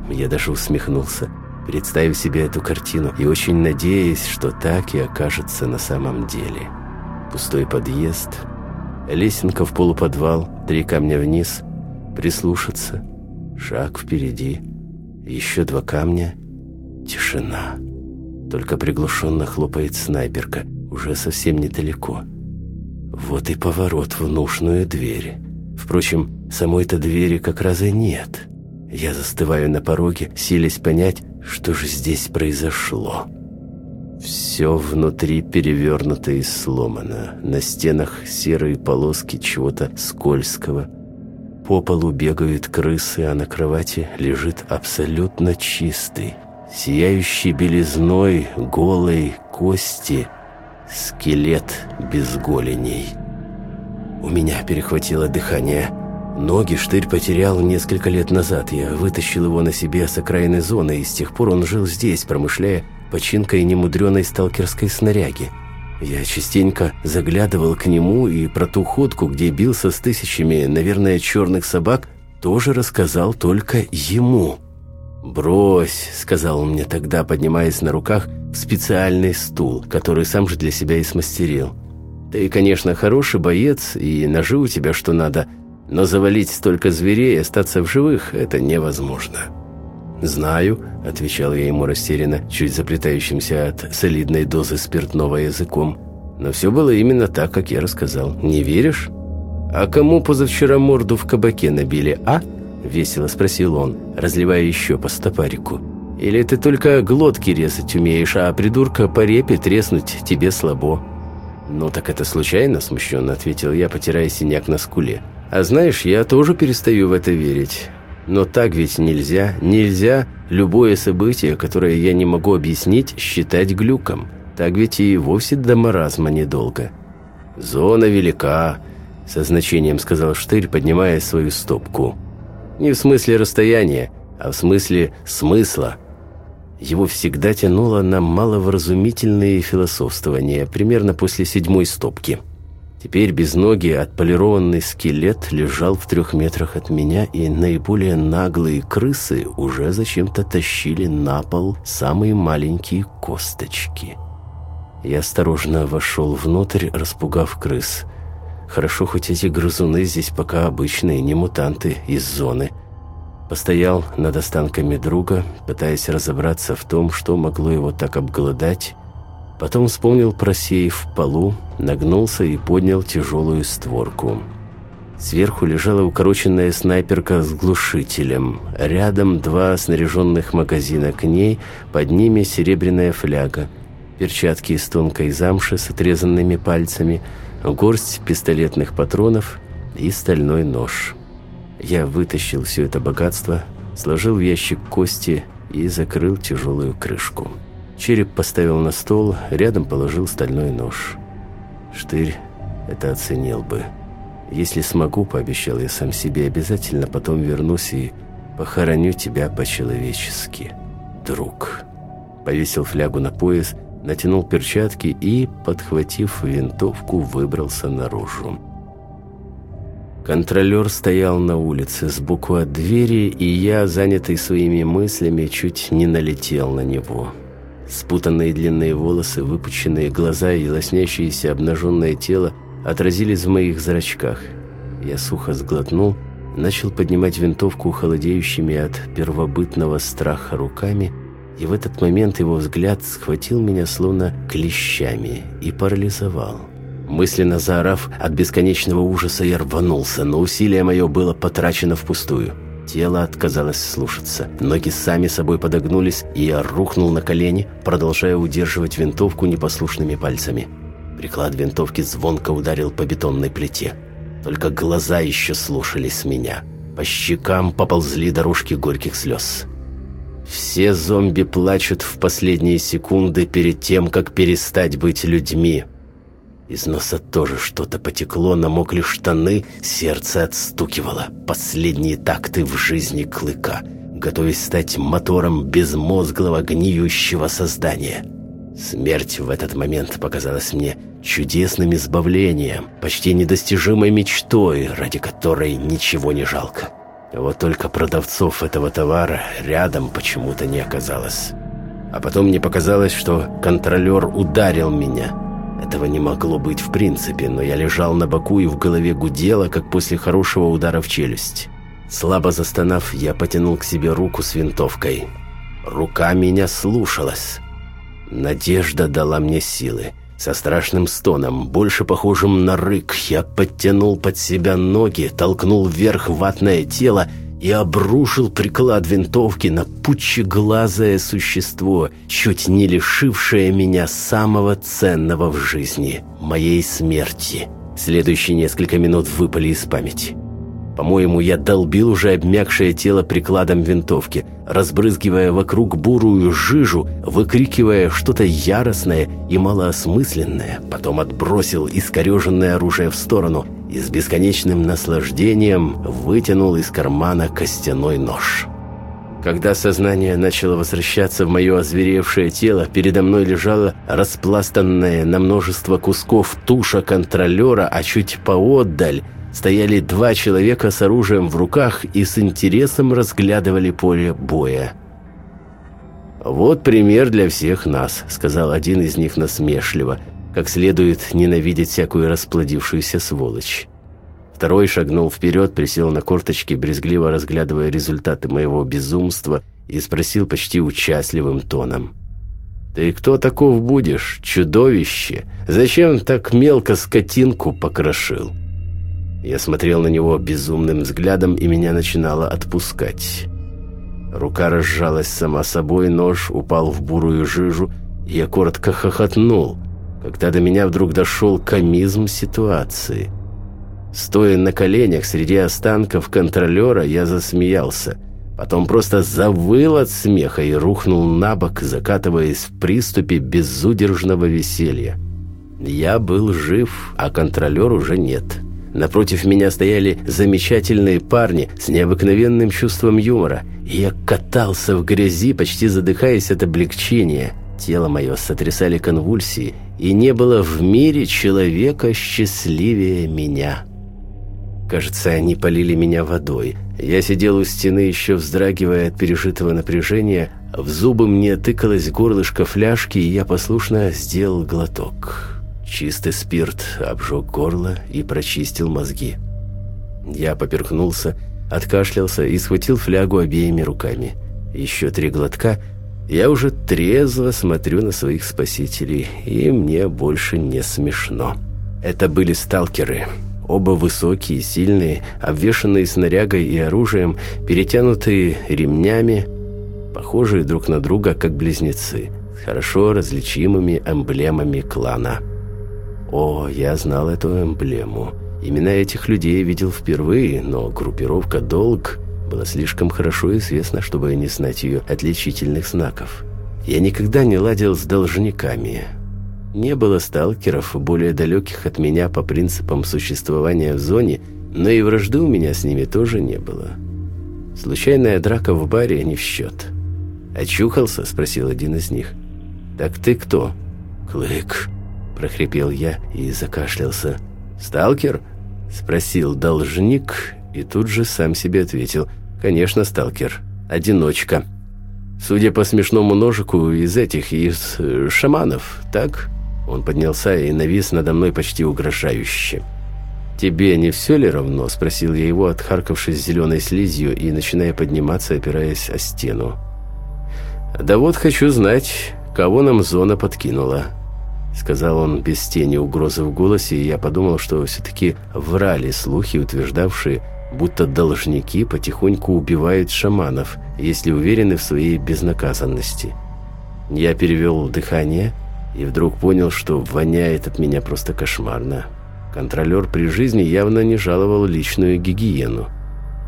Я даже усмехнулся, представив себе эту картину и очень надеясь, что так и окажется на самом деле. Пустой подъезд, лесенка в полуподвал, три камня вниз, прислушаться, шаг впереди, еще два камня, тишина. Только приглушенно хлопает снайперка, уже совсем недалеко. Вот и поворот в нужную дверь. Впрочем, самой-то двери как раз и нет. Я застываю на пороге, силясь понять, что же здесь произошло. Все внутри перевернуто и сломано. На стенах серые полоски чего-то скользкого. По полу бегают крысы, а на кровати лежит абсолютно чистый, сияющий белизной голой кости скелет без голеней. У меня перехватило дыхание – Ноги штырь потерял несколько лет назад. Я вытащил его на себе с окраины зоны, и с тех пор он жил здесь, промышляя починкой немудреной сталкерской снаряги. Я частенько заглядывал к нему и про ту ходку, где бился с тысячами, наверное, черных собак, тоже рассказал только ему. «Брось», — сказал он мне тогда, поднимаясь на руках в специальный стул, который сам же для себя и смастерил. «Ты, конечно, хороший боец, и ножи у тебя что надо, но завалить столько зверей и остаться в живых – это невозможно». «Знаю», – отвечал я ему растерянно, чуть заплетающимся от солидной дозы спиртного языком. «Но все было именно так, как я рассказал. Не веришь?» «А кому позавчера морду в кабаке набили, а?» – весело спросил он, разливая еще по стопарику. «Или ты только глотки резать умеешь, а придурка по репе треснуть тебе слабо?» «Ну так это случайно?» – смущенно ответил я, потирая синяк на скуле. А знаешь, я тоже перестаю в это верить. Но так ведь нельзя. Нельзя любое событие, которое я не могу объяснить, считать глюком. Так ведь и вовсе до маразма недолго. «Зона велика», — со значением сказал Штырь, поднимая свою стопку. «Не в смысле расстояния, а в смысле смысла». Его всегда тянуло на маловразумительные философствования, примерно после седьмой стопки. Теперь без ноги отполированный скелет лежал в трех метрах от меня, и наиболее наглые крысы уже зачем-то тащили на пол самые маленькие косточки. Я осторожно вошел внутрь, распугав крыс. Хорошо, хоть эти грызуны здесь пока обычные, не мутанты из зоны. Постоял над останками друга, пытаясь разобраться в том, что могло его так обглодать, Потом вспомнил про сейф в полу, нагнулся и поднял тяжелую створку. Сверху лежала укороченная снайперка с глушителем. Рядом два снаряженных магазина к ней, под ними серебряная фляга. Перчатки из тонкой замши с отрезанными пальцами, горсть пистолетных патронов и стальной нож. Я вытащил все это богатство, сложил в ящик кости и закрыл тяжелую крышку. Череп поставил на стол, рядом положил стальной нож. Штырь это оценил бы. Если смогу, пообещал я сам себе, обязательно потом вернусь и похороню тебя по-человечески, друг. Повесил флягу на пояс, натянул перчатки и, подхватив винтовку, выбрался наружу. Контролер стоял на улице сбоку от двери, и я, занятый своими мыслями, чуть не налетел на него. Спутанные длинные волосы, выпученные глаза и лоснящееся обнаженное тело отразились в моих зрачках. Я сухо сглотнул, начал поднимать винтовку холодеющими от первобытного страха руками, и в этот момент его взгляд схватил меня словно клещами и парализовал. Мысленно заорав от бесконечного ужаса, я рванулся, но усилие мое было потрачено впустую. Тело отказалось слушаться. Ноги сами собой подогнулись, и я рухнул на колени, продолжая удерживать винтовку непослушными пальцами. Приклад винтовки звонко ударил по бетонной плите. Только глаза еще слушались меня. По щекам поползли дорожки горьких слез. Все зомби плачут в последние секунды перед тем, как перестать быть людьми. Из носа тоже что-то потекло, намокли штаны, сердце отстукивало. Последние такты в жизни клыка, готовясь стать мотором безмозглого гниющего создания. Смерть в этот момент показалась мне чудесным избавлением, почти недостижимой мечтой, ради которой ничего не жалко. Вот только продавцов этого товара рядом почему-то не оказалось. А потом мне показалось, что контролер ударил меня. Этого не могло быть в принципе, но я лежал на боку и в голове гудело, как после хорошего удара в челюсть. Слабо застонав, я потянул к себе руку с винтовкой. Рука меня слушалась. Надежда дала мне силы. Со страшным стоном, больше похожим на рык, я подтянул под себя ноги, толкнул вверх ватное тело и обрушил приклад винтовки на пучеглазое существо, чуть не лишившее меня самого ценного в жизни – моей смерти. Следующие несколько минут выпали из памяти. По-моему, я долбил уже обмякшее тело прикладом винтовки, разбрызгивая вокруг бурую жижу, выкрикивая что-то яростное и малоосмысленное, потом отбросил искореженное оружие в сторону и с бесконечным наслаждением вытянул из кармана костяной нож. Когда сознание начало возвращаться в мое озверевшее тело, передо мной лежала распластанная на множество кусков туша контролера, а чуть поотдаль стояли два человека с оружием в руках и с интересом разглядывали поле боя. «Вот пример для всех нас», — сказал один из них насмешливо, как следует ненавидеть всякую расплодившуюся сволочь. Второй шагнул вперед, присел на корточки, брезгливо разглядывая результаты моего безумства, и спросил почти участливым тоном. «Ты кто таков будешь, чудовище? Зачем так мелко скотинку покрошил?» Я смотрел на него безумным взглядом, и меня начинало отпускать. Рука разжалась сама собой, нож упал в бурую жижу, и я коротко хохотнул, когда до меня вдруг дошел комизм ситуации. Стоя на коленях среди останков контролера, я засмеялся. Потом просто завыл от смеха и рухнул на бок, закатываясь в приступе безудержного веселья. Я был жив, а контролер уже нет. Напротив меня стояли замечательные парни с необыкновенным чувством юмора. И я катался в грязи, почти задыхаясь от облегчения. Тело мое сотрясали конвульсии, и не было в мире человека счастливее меня. Кажется, они полили меня водой. Я сидел у стены, еще вздрагивая от пережитого напряжения. В зубы мне тыкалось горлышко фляжки, и я послушно сделал глоток. Чистый спирт обжег горло и прочистил мозги. Я поперхнулся, откашлялся и схватил флягу обеими руками. Еще три глотка, я уже трезво смотрю на своих спасителей, и мне больше не смешно. Это были сталкеры. Оба высокие, сильные, обвешанные снарягой и оружием, перетянутые ремнями, похожие друг на друга, как близнецы, с хорошо различимыми эмблемами клана. О, я знал эту эмблему. Именно этих людей видел впервые, но группировка «Долг» была слишком хорошо известна, чтобы не знать ее отличительных знаков. Я никогда не ладил с должниками. Не было сталкеров, более далеких от меня по принципам существования в зоне, но и вражды у меня с ними тоже не было. Случайная драка в баре не в счет. «Очухался?» – спросил один из них. «Так ты кто?» «Клык», – прохрипел я и закашлялся. «Сталкер?» – спросил должник и тут же сам себе ответил. «Конечно, сталкер. Одиночка. Судя по смешному ножику, из этих, из э, шаманов, так?» Он поднялся и навис надо мной почти угрожающе. «Тебе не все ли равно?» – спросил я его, отхаркавшись зеленой слизью и начиная подниматься, опираясь о стену. «Да вот хочу знать, кого нам зона подкинула». Сказал он без тени угрозы в голосе, и я подумал, что все-таки врали слухи, утверждавшие, будто должники потихоньку убивают шаманов, если уверены в своей безнаказанности. Я перевел дыхание и вдруг понял, что воняет от меня просто кошмарно. Контролер при жизни явно не жаловал личную гигиену.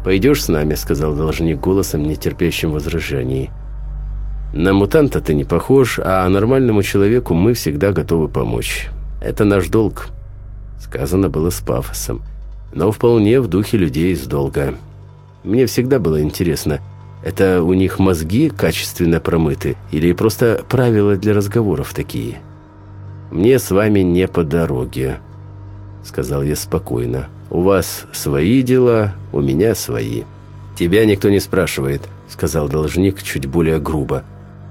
«Пойдешь с нами», — сказал должник голосом, нетерпящим возражений. На мутанта ты не похож, а нормальному человеку мы всегда готовы помочь. Это наш долг». Сказано было с пафосом, но вполне в духе людей из долга. Мне всегда было интересно, это у них мозги качественно промыты или просто правила для разговоров такие? «Мне с вами не по дороге», — сказал я спокойно. «У вас свои дела, у меня свои». «Тебя никто не спрашивает», — сказал должник чуть более грубо.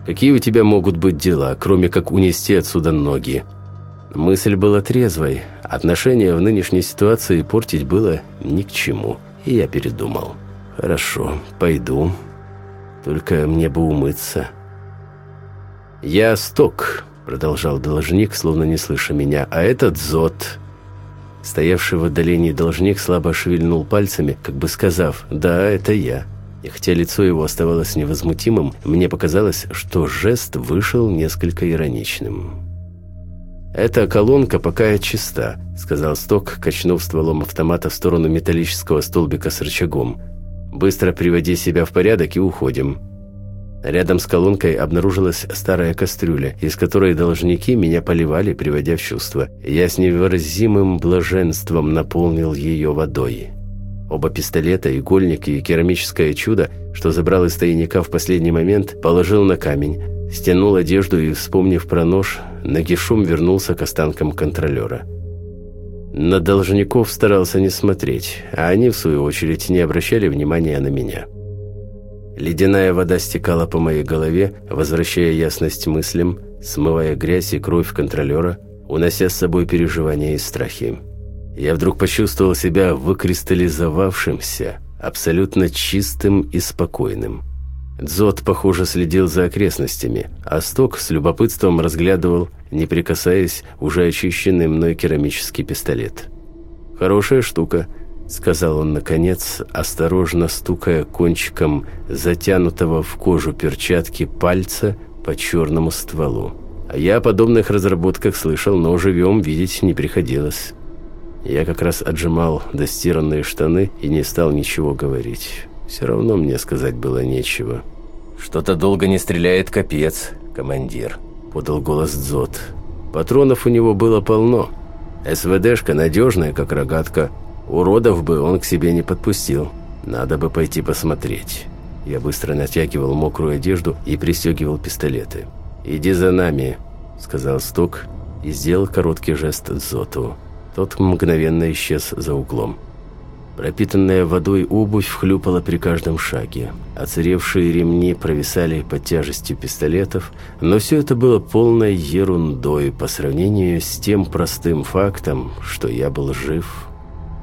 «Какие у тебя могут быть дела, кроме как унести отсюда ноги?» Мысль была трезвой. Отношения в нынешней ситуации портить было ни к чему. И я передумал. «Хорошо, пойду. Только мне бы умыться». «Я Сток», — продолжал должник, словно не слыша меня, «а этот Зод». Стоявший в отдалении должник слабо шевельнул пальцами, как бы сказав «Да, это я». И хотя лицо его оставалось невозмутимым, мне показалось, что жест вышел несколько ироничным. «Эта колонка пока чиста», — сказал Сток, качнув стволом автомата в сторону металлического столбика с рычагом. «Быстро приводи себя в порядок и уходим». Рядом с колонкой обнаружилась старая кастрюля, из которой должники меня поливали, приводя в чувство. Я с невыразимым блаженством наполнил ее водой. Оба пистолета, игольник и керамическое чудо, что забрал из тайника в последний момент, положил на камень, стянул одежду и, вспомнив про нож, нагишом вернулся к останкам контролера. На должников старался не смотреть, а они, в свою очередь, не обращали внимания на меня. Ледяная вода стекала по моей голове, возвращая ясность мыслям, смывая грязь и кровь контролера, унося с собой переживания и страхи. Я вдруг почувствовал себя выкристаллизовавшимся, абсолютно чистым и спокойным – Дзот, похоже, следил за окрестностями, а Сток с любопытством разглядывал, не прикасаясь, уже очищенный мной керамический пистолет. «Хорошая штука», — сказал он наконец, осторожно стукая кончиком затянутого в кожу перчатки пальца по черному стволу. А я о подобных разработках слышал, но живем видеть не приходилось. Я как раз отжимал достиранные штаны и не стал ничего говорить. Все равно мне сказать было нечего. «Что-то долго не стреляет капец, командир», – подал голос Дзот. Патронов у него было полно. СВДшка надежная, как рогатка. Уродов бы он к себе не подпустил. Надо бы пойти посмотреть. Я быстро натягивал мокрую одежду и пристегивал пистолеты. «Иди за нами», – сказал Сток и сделал короткий жест Дзоту. Тот мгновенно исчез за углом. Пропитанная водой обувь хлюпала при каждом шаге. Оцаревшие ремни провисали под тяжестью пистолетов, но все это было полной ерундой по сравнению с тем простым фактом, что я был жив.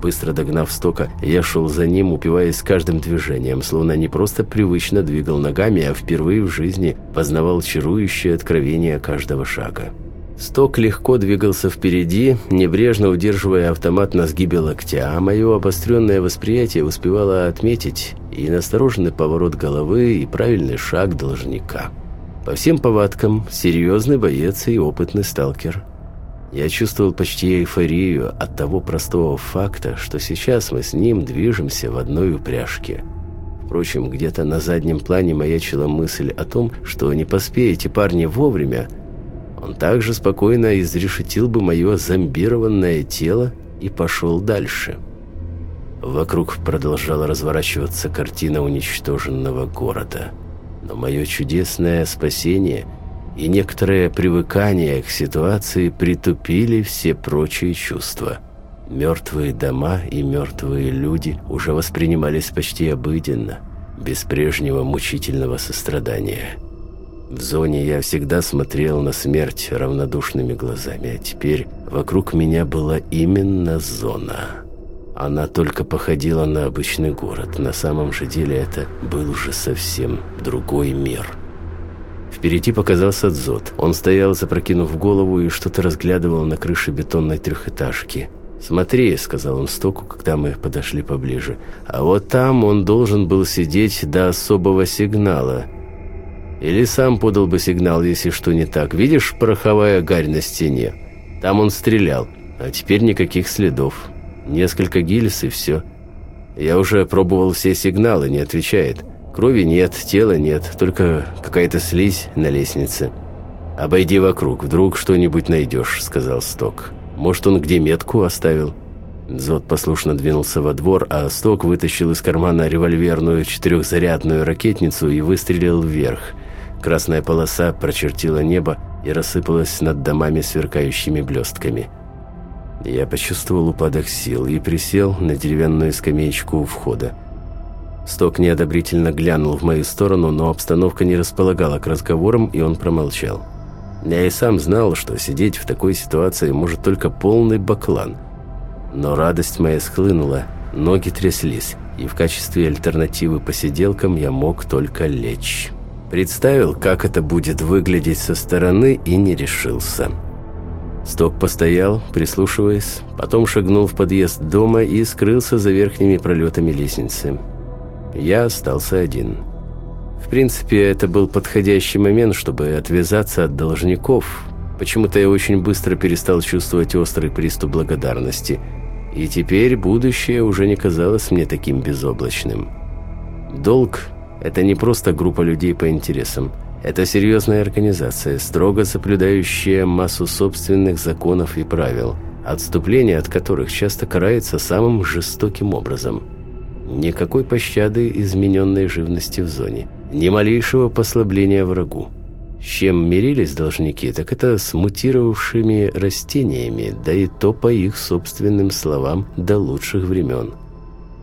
Быстро догнав стока, я шел за ним, упиваясь каждым движением, словно не просто привычно двигал ногами, а впервые в жизни познавал чарующее откровение каждого шага. Сток легко двигался впереди, небрежно удерживая автомат на сгибе локтя, а мое обостренное восприятие успевало отметить и настороженный поворот головы, и правильный шаг должника. По всем повадкам, серьезный боец и опытный сталкер. Я чувствовал почти эйфорию от того простого факта, что сейчас мы с ним движемся в одной упряжке. Впрочем, где-то на заднем плане маячила мысль о том, что не поспеете парни вовремя – он также спокойно изрешетил бы мое зомбированное тело и пошел дальше. Вокруг продолжала разворачиваться картина уничтоженного города. Но мое чудесное спасение и некоторое привыкание к ситуации притупили все прочие чувства. Мертвые дома и мертвые люди уже воспринимались почти обыденно, без прежнего мучительного сострадания. В зоне я всегда смотрел на смерть равнодушными глазами, а теперь вокруг меня была именно зона. Она только походила на обычный город. На самом же деле это был уже совсем другой мир. Впереди показался Дзот. Он стоял, запрокинув голову, и что-то разглядывал на крыше бетонной трехэтажки. «Смотри», — сказал он Стоку, когда мы подошли поближе. «А вот там он должен был сидеть до особого сигнала». Или сам подал бы сигнал, если что не так. Видишь пороховая гарь на стене? Там он стрелял, а теперь никаких следов. Несколько гильз и все. Я уже пробовал все сигналы, не отвечает. Крови нет, тела нет, только какая-то слизь на лестнице. «Обойди вокруг, вдруг что-нибудь найдешь», — сказал Сток. «Может, он где метку оставил?» Зод послушно двинулся во двор, а Сток вытащил из кармана револьверную четырехзарядную ракетницу и выстрелил вверх. Красная полоса прочертила небо и рассыпалась над домами сверкающими блестками. Я почувствовал упадок сил и присел на деревянную скамеечку у входа. Сток неодобрительно глянул в мою сторону, но обстановка не располагала к разговорам, и он промолчал. Я и сам знал, что сидеть в такой ситуации может только полный баклан. Но радость моя схлынула, ноги тряслись, и в качестве альтернативы посиделкам я мог только лечь. Представил, как это будет выглядеть со стороны, и не решился. Сток постоял, прислушиваясь, потом шагнул в подъезд дома и скрылся за верхними пролетами лестницы. Я остался один. В принципе, это был подходящий момент, чтобы отвязаться от должников. Почему-то я очень быстро перестал чувствовать острый приступ благодарности. И теперь будущее уже не казалось мне таким безоблачным. Долг – это не просто группа людей по интересам. Это серьезная организация, строго соблюдающая массу собственных законов и правил, отступление от которых часто карается самым жестоким образом – Никакой пощады измененной живности в зоне. Ни малейшего послабления врагу. С чем мирились должники, так это с мутировавшими растениями, да и то по их собственным словам до лучших времен.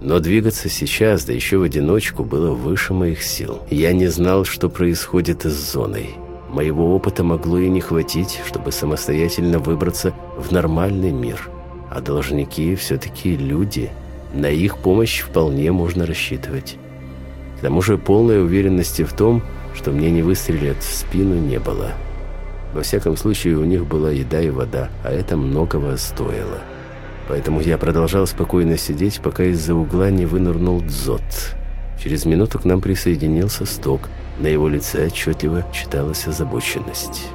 Но двигаться сейчас, да еще в одиночку, было выше моих сил. Я не знал, что происходит с зоной. Моего опыта могло и не хватить, чтобы самостоятельно выбраться в нормальный мир. А должники все-таки люди – на их помощь вполне можно рассчитывать. К тому же полной уверенности в том, что мне не выстрелят в спину, не было. Во всяком случае, у них была еда и вода, а это многого стоило. Поэтому я продолжал спокойно сидеть, пока из-за угла не вынырнул Дзот. Через минуту к нам присоединился Сток. На его лице отчетливо читалась озабоченность.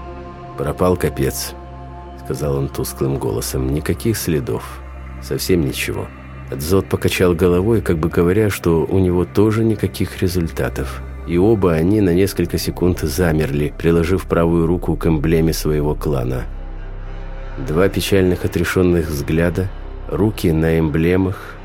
«Пропал капец», — сказал он тусклым голосом. «Никаких следов. Совсем ничего». Дзот покачал головой, как бы говоря, что у него тоже никаких результатов. И оба они на несколько секунд замерли, приложив правую руку к эмблеме своего клана. Два печальных отрешенных взгляда, руки на эмблемах.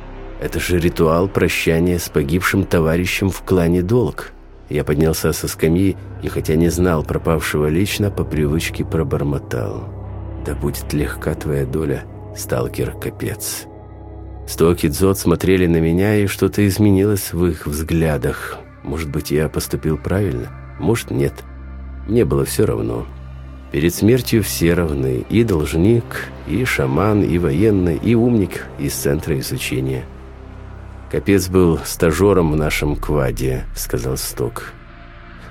Это же ритуал прощания с погибшим товарищем в клане Долг. Я поднялся со скамьи и, хотя не знал пропавшего лично, по привычке пробормотал. «Да будет легка твоя доля, сталкер-капец». Сток и Дзот смотрели на меня, и что-то изменилось в их взглядах. Может быть, я поступил правильно? Может, нет. Мне было все равно. Перед смертью все равны. И должник, и шаман, и военный, и умник из центра изучения. «Капец был стажером в нашем кваде», — сказал Сток.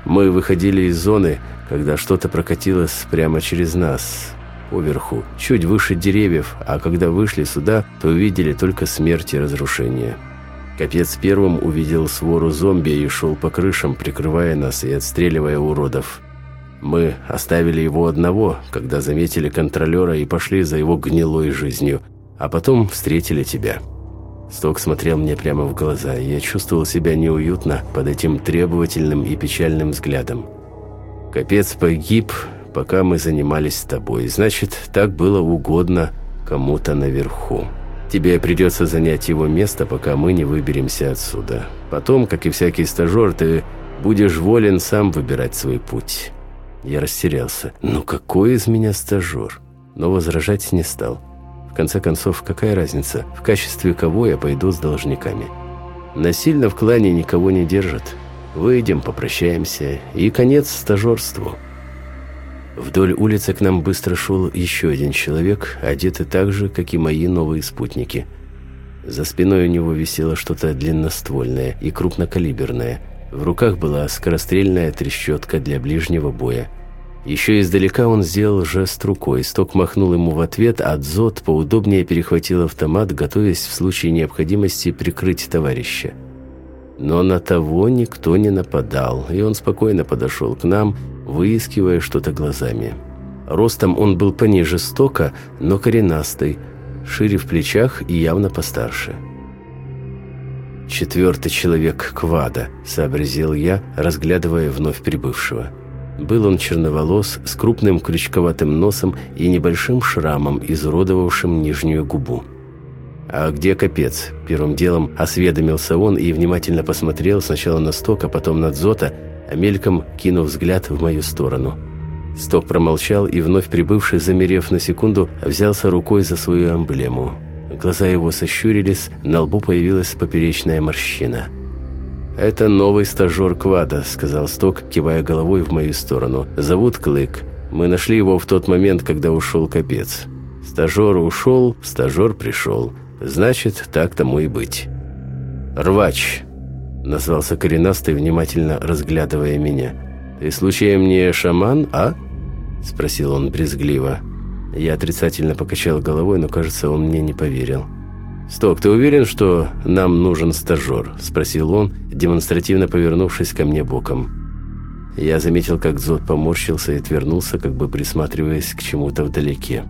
«Мы выходили из зоны, когда что-то прокатилось прямо через нас поверху, чуть выше деревьев, а когда вышли сюда, то увидели только смерть и разрушение. Капец первым увидел свору зомби и шел по крышам, прикрывая нас и отстреливая уродов. Мы оставили его одного, когда заметили контролера и пошли за его гнилой жизнью, а потом встретили тебя. Сток смотрел мне прямо в глаза, и я чувствовал себя неуютно под этим требовательным и печальным взглядом. Капец погиб, пока мы занимались с тобой. Значит, так было угодно кому-то наверху. Тебе придется занять его место, пока мы не выберемся отсюда. Потом, как и всякий стажер, ты будешь волен сам выбирать свой путь». Я растерялся. «Ну какой из меня стажер?» Но возражать не стал. В конце концов, какая разница, в качестве кого я пойду с должниками? Насильно в клане никого не держат. Выйдем, попрощаемся, и конец стажерству». Вдоль улицы к нам быстро шел еще один человек, одетый так же, как и мои новые спутники. За спиной у него висело что-то длинноствольное и крупнокалиберное. В руках была скорострельная трещотка для ближнего боя. Еще издалека он сделал жест рукой, сток махнул ему в ответ, а Дзот поудобнее перехватил автомат, готовясь в случае необходимости прикрыть товарища. Но на того никто не нападал, и он спокойно подошел к нам, выискивая что-то глазами. Ростом он был пониже стока, но коренастый, шире в плечах и явно постарше. «Четвертый человек квада», — сообразил я, разглядывая вновь прибывшего. Был он черноволос, с крупным крючковатым носом и небольшим шрамом, изуродовавшим нижнюю губу. «А где капец?» Первым делом осведомился он и внимательно посмотрел сначала на Сток, а потом на Дзота, а мельком кинув взгляд в мою сторону. Сток промолчал и, вновь прибывший, замерев на секунду, взялся рукой за свою эмблему. Глаза его сощурились, на лбу появилась поперечная морщина. «Это новый стажер Квада», — сказал Сток, кивая головой в мою сторону. «Зовут Клык. Мы нашли его в тот момент, когда ушел капец. Стажер ушел, стажер пришел. Значит, так тому и быть». «Рвач», — назвался коренастый, внимательно разглядывая меня. «Ты случаем не шаман, а?» — спросил он брезгливо. Я отрицательно покачал головой, но, кажется, он мне не поверил. «Сток, ты уверен, что нам нужен стажер?» – спросил он, демонстративно повернувшись ко мне боком. Я заметил, как Зод поморщился и отвернулся, как бы присматриваясь к чему-то вдалеке.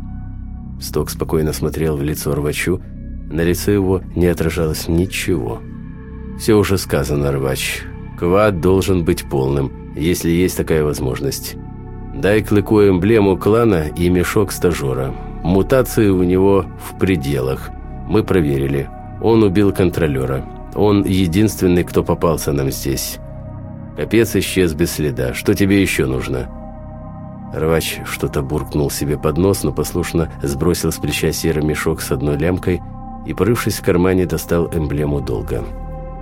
Сток спокойно смотрел в лицо рвачу. На лице его не отражалось ничего. «Все уже сказано, рвач. Квад должен быть полным, если есть такая возможность. Дай клыку эмблему клана и мешок стажера. Мутации у него в пределах. Мы проверили. Он убил контролера. Он единственный, кто попался нам здесь. Капец исчез без следа. Что тебе еще нужно?» Рвач что-то буркнул себе под нос, но послушно сбросил с плеча серый мешок с одной лямкой и, порывшись в кармане, достал эмблему долга.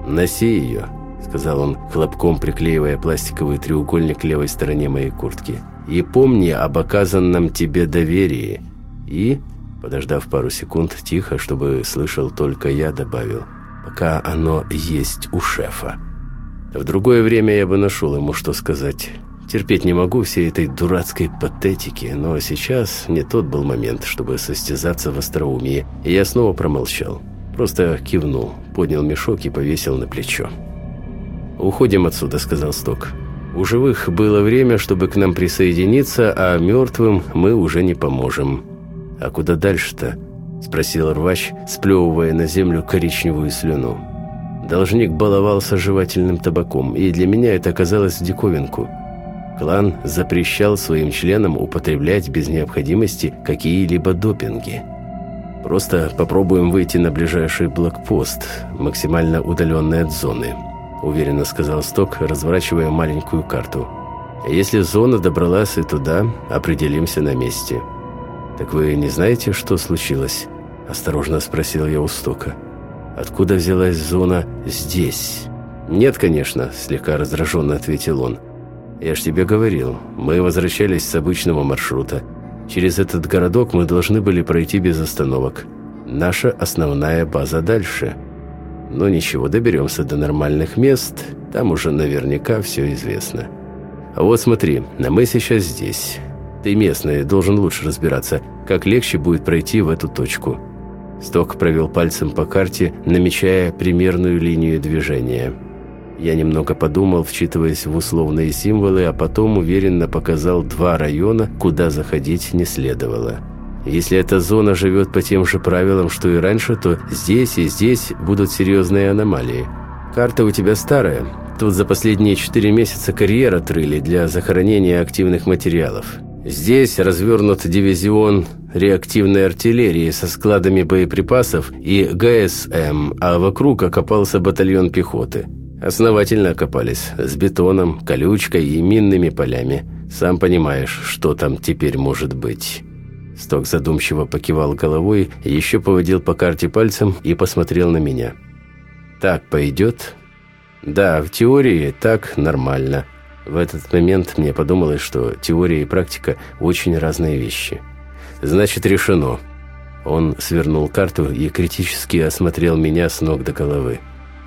«Носи ее», — сказал он, хлопком приклеивая пластиковый треугольник к левой стороне моей куртки. «И помни об оказанном тебе доверии. И Подождав пару секунд, тихо, чтобы слышал только я, добавил. «Пока оно есть у шефа». В другое время я бы нашел ему, что сказать. Терпеть не могу всей этой дурацкой патетики, но сейчас не тот был момент, чтобы состязаться в остроумии, и я снова промолчал. Просто кивнул, поднял мешок и повесил на плечо. «Уходим отсюда», — сказал Сток. «У живых было время, чтобы к нам присоединиться, а мертвым мы уже не поможем». «А куда дальше-то?» – спросил рвач, сплевывая на землю коричневую слюну. Должник баловался жевательным табаком, и для меня это оказалось диковинку. Клан запрещал своим членам употреблять без необходимости какие-либо допинги. «Просто попробуем выйти на ближайший блокпост, максимально удаленный от зоны», – уверенно сказал Сток, разворачивая маленькую карту. «Если зона добралась и туда, определимся на месте». «Так вы не знаете, что случилось?» – осторожно спросил я у Стока. «Откуда взялась зона здесь?» «Нет, конечно», – слегка раздраженно ответил он. «Я ж тебе говорил, мы возвращались с обычного маршрута. Через этот городок мы должны были пройти без остановок. Наша основная база дальше. Но ничего, доберемся до нормальных мест, там уже наверняка все известно. А вот смотри, мы сейчас здесь. Ты местный, должен лучше разбираться, как легче будет пройти в эту точку». Сток провел пальцем по карте, намечая примерную линию движения. Я немного подумал, вчитываясь в условные символы, а потом уверенно показал два района, куда заходить не следовало. Если эта зона живет по тем же правилам, что и раньше, то здесь и здесь будут серьезные аномалии. Карта у тебя старая. Тут за последние четыре месяца карьер отрыли для захоронения активных материалов. Здесь развернут дивизион реактивной артиллерии со складами боеприпасов и ГСМ, а вокруг окопался батальон пехоты. Основательно окопались, с бетоном, колючкой и минными полями. Сам понимаешь, что там теперь может быть». Сток задумчиво покивал головой, еще поводил по карте пальцем и посмотрел на меня. «Так пойдет?» «Да, в теории так нормально». В этот момент мне подумалось, что теория и практика очень разные вещи. «Значит, решено». Он свернул карту и критически осмотрел меня с ног до головы.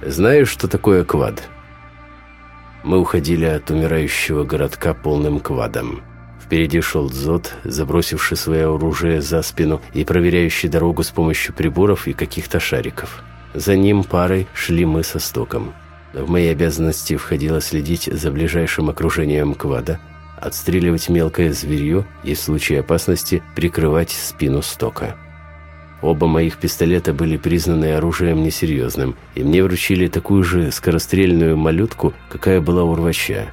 «Знаешь, что такое квад?» Мы уходили от умирающего городка полным квадом. Впереди шел Дзот, забросивший свое оружие за спину и проверяющий дорогу с помощью приборов и каких-то шариков. За ним парой шли мы со стоком. В мои обязанности входило следить за ближайшим окружением квада, отстреливать мелкое зверье и в случае опасности прикрывать спину стока. Оба моих пистолета были признаны оружием несерьезным, и мне вручили такую же скорострельную малютку, какая была у рвача.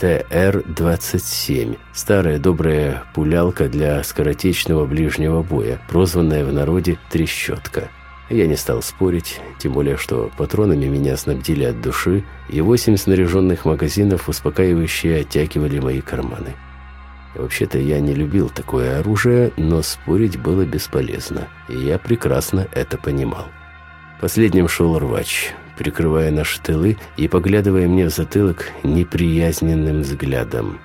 ТР-27, старая добрая пулялка для скоротечного ближнего боя, прозванная в народе «трещотка». Я не стал спорить, тем более, что патронами меня снабдили от души, и восемь снаряженных магазинов успокаивающе оттягивали мои карманы. Вообще-то я не любил такое оружие, но спорить было бесполезно, и я прекрасно это понимал. Последним шел рвач. Прикрывая наши тылы и поглядывая мне в затылок неприязненным взглядом.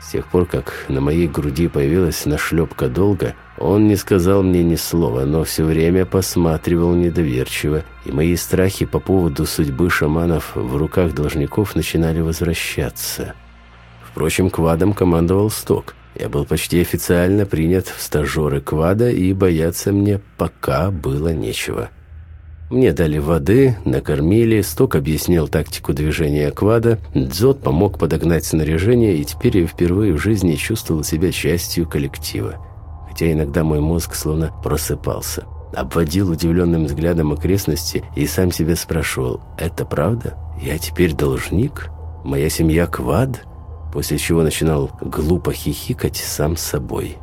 С тех пор, как на моей груди появилась нашлепка долга, он не сказал мне ни слова, но все время посматривал недоверчиво, и мои страхи по поводу судьбы шаманов в руках должников начинали возвращаться. Впрочем, квадом командовал Сток. Я был почти официально принят в стажеры квада, и бояться мне пока было нечего. Мне дали воды, накормили, Сток объяснил тактику движения квада, Дзот помог подогнать снаряжение, и теперь я впервые в жизни чувствовал себя частью коллектива. Хотя иногда мой мозг словно просыпался. Обводил удивленным взглядом окрестности и сам себя спрашивал, «Это правда? Я теперь должник? Моя семья квад?» После чего начинал глупо хихикать сам собой.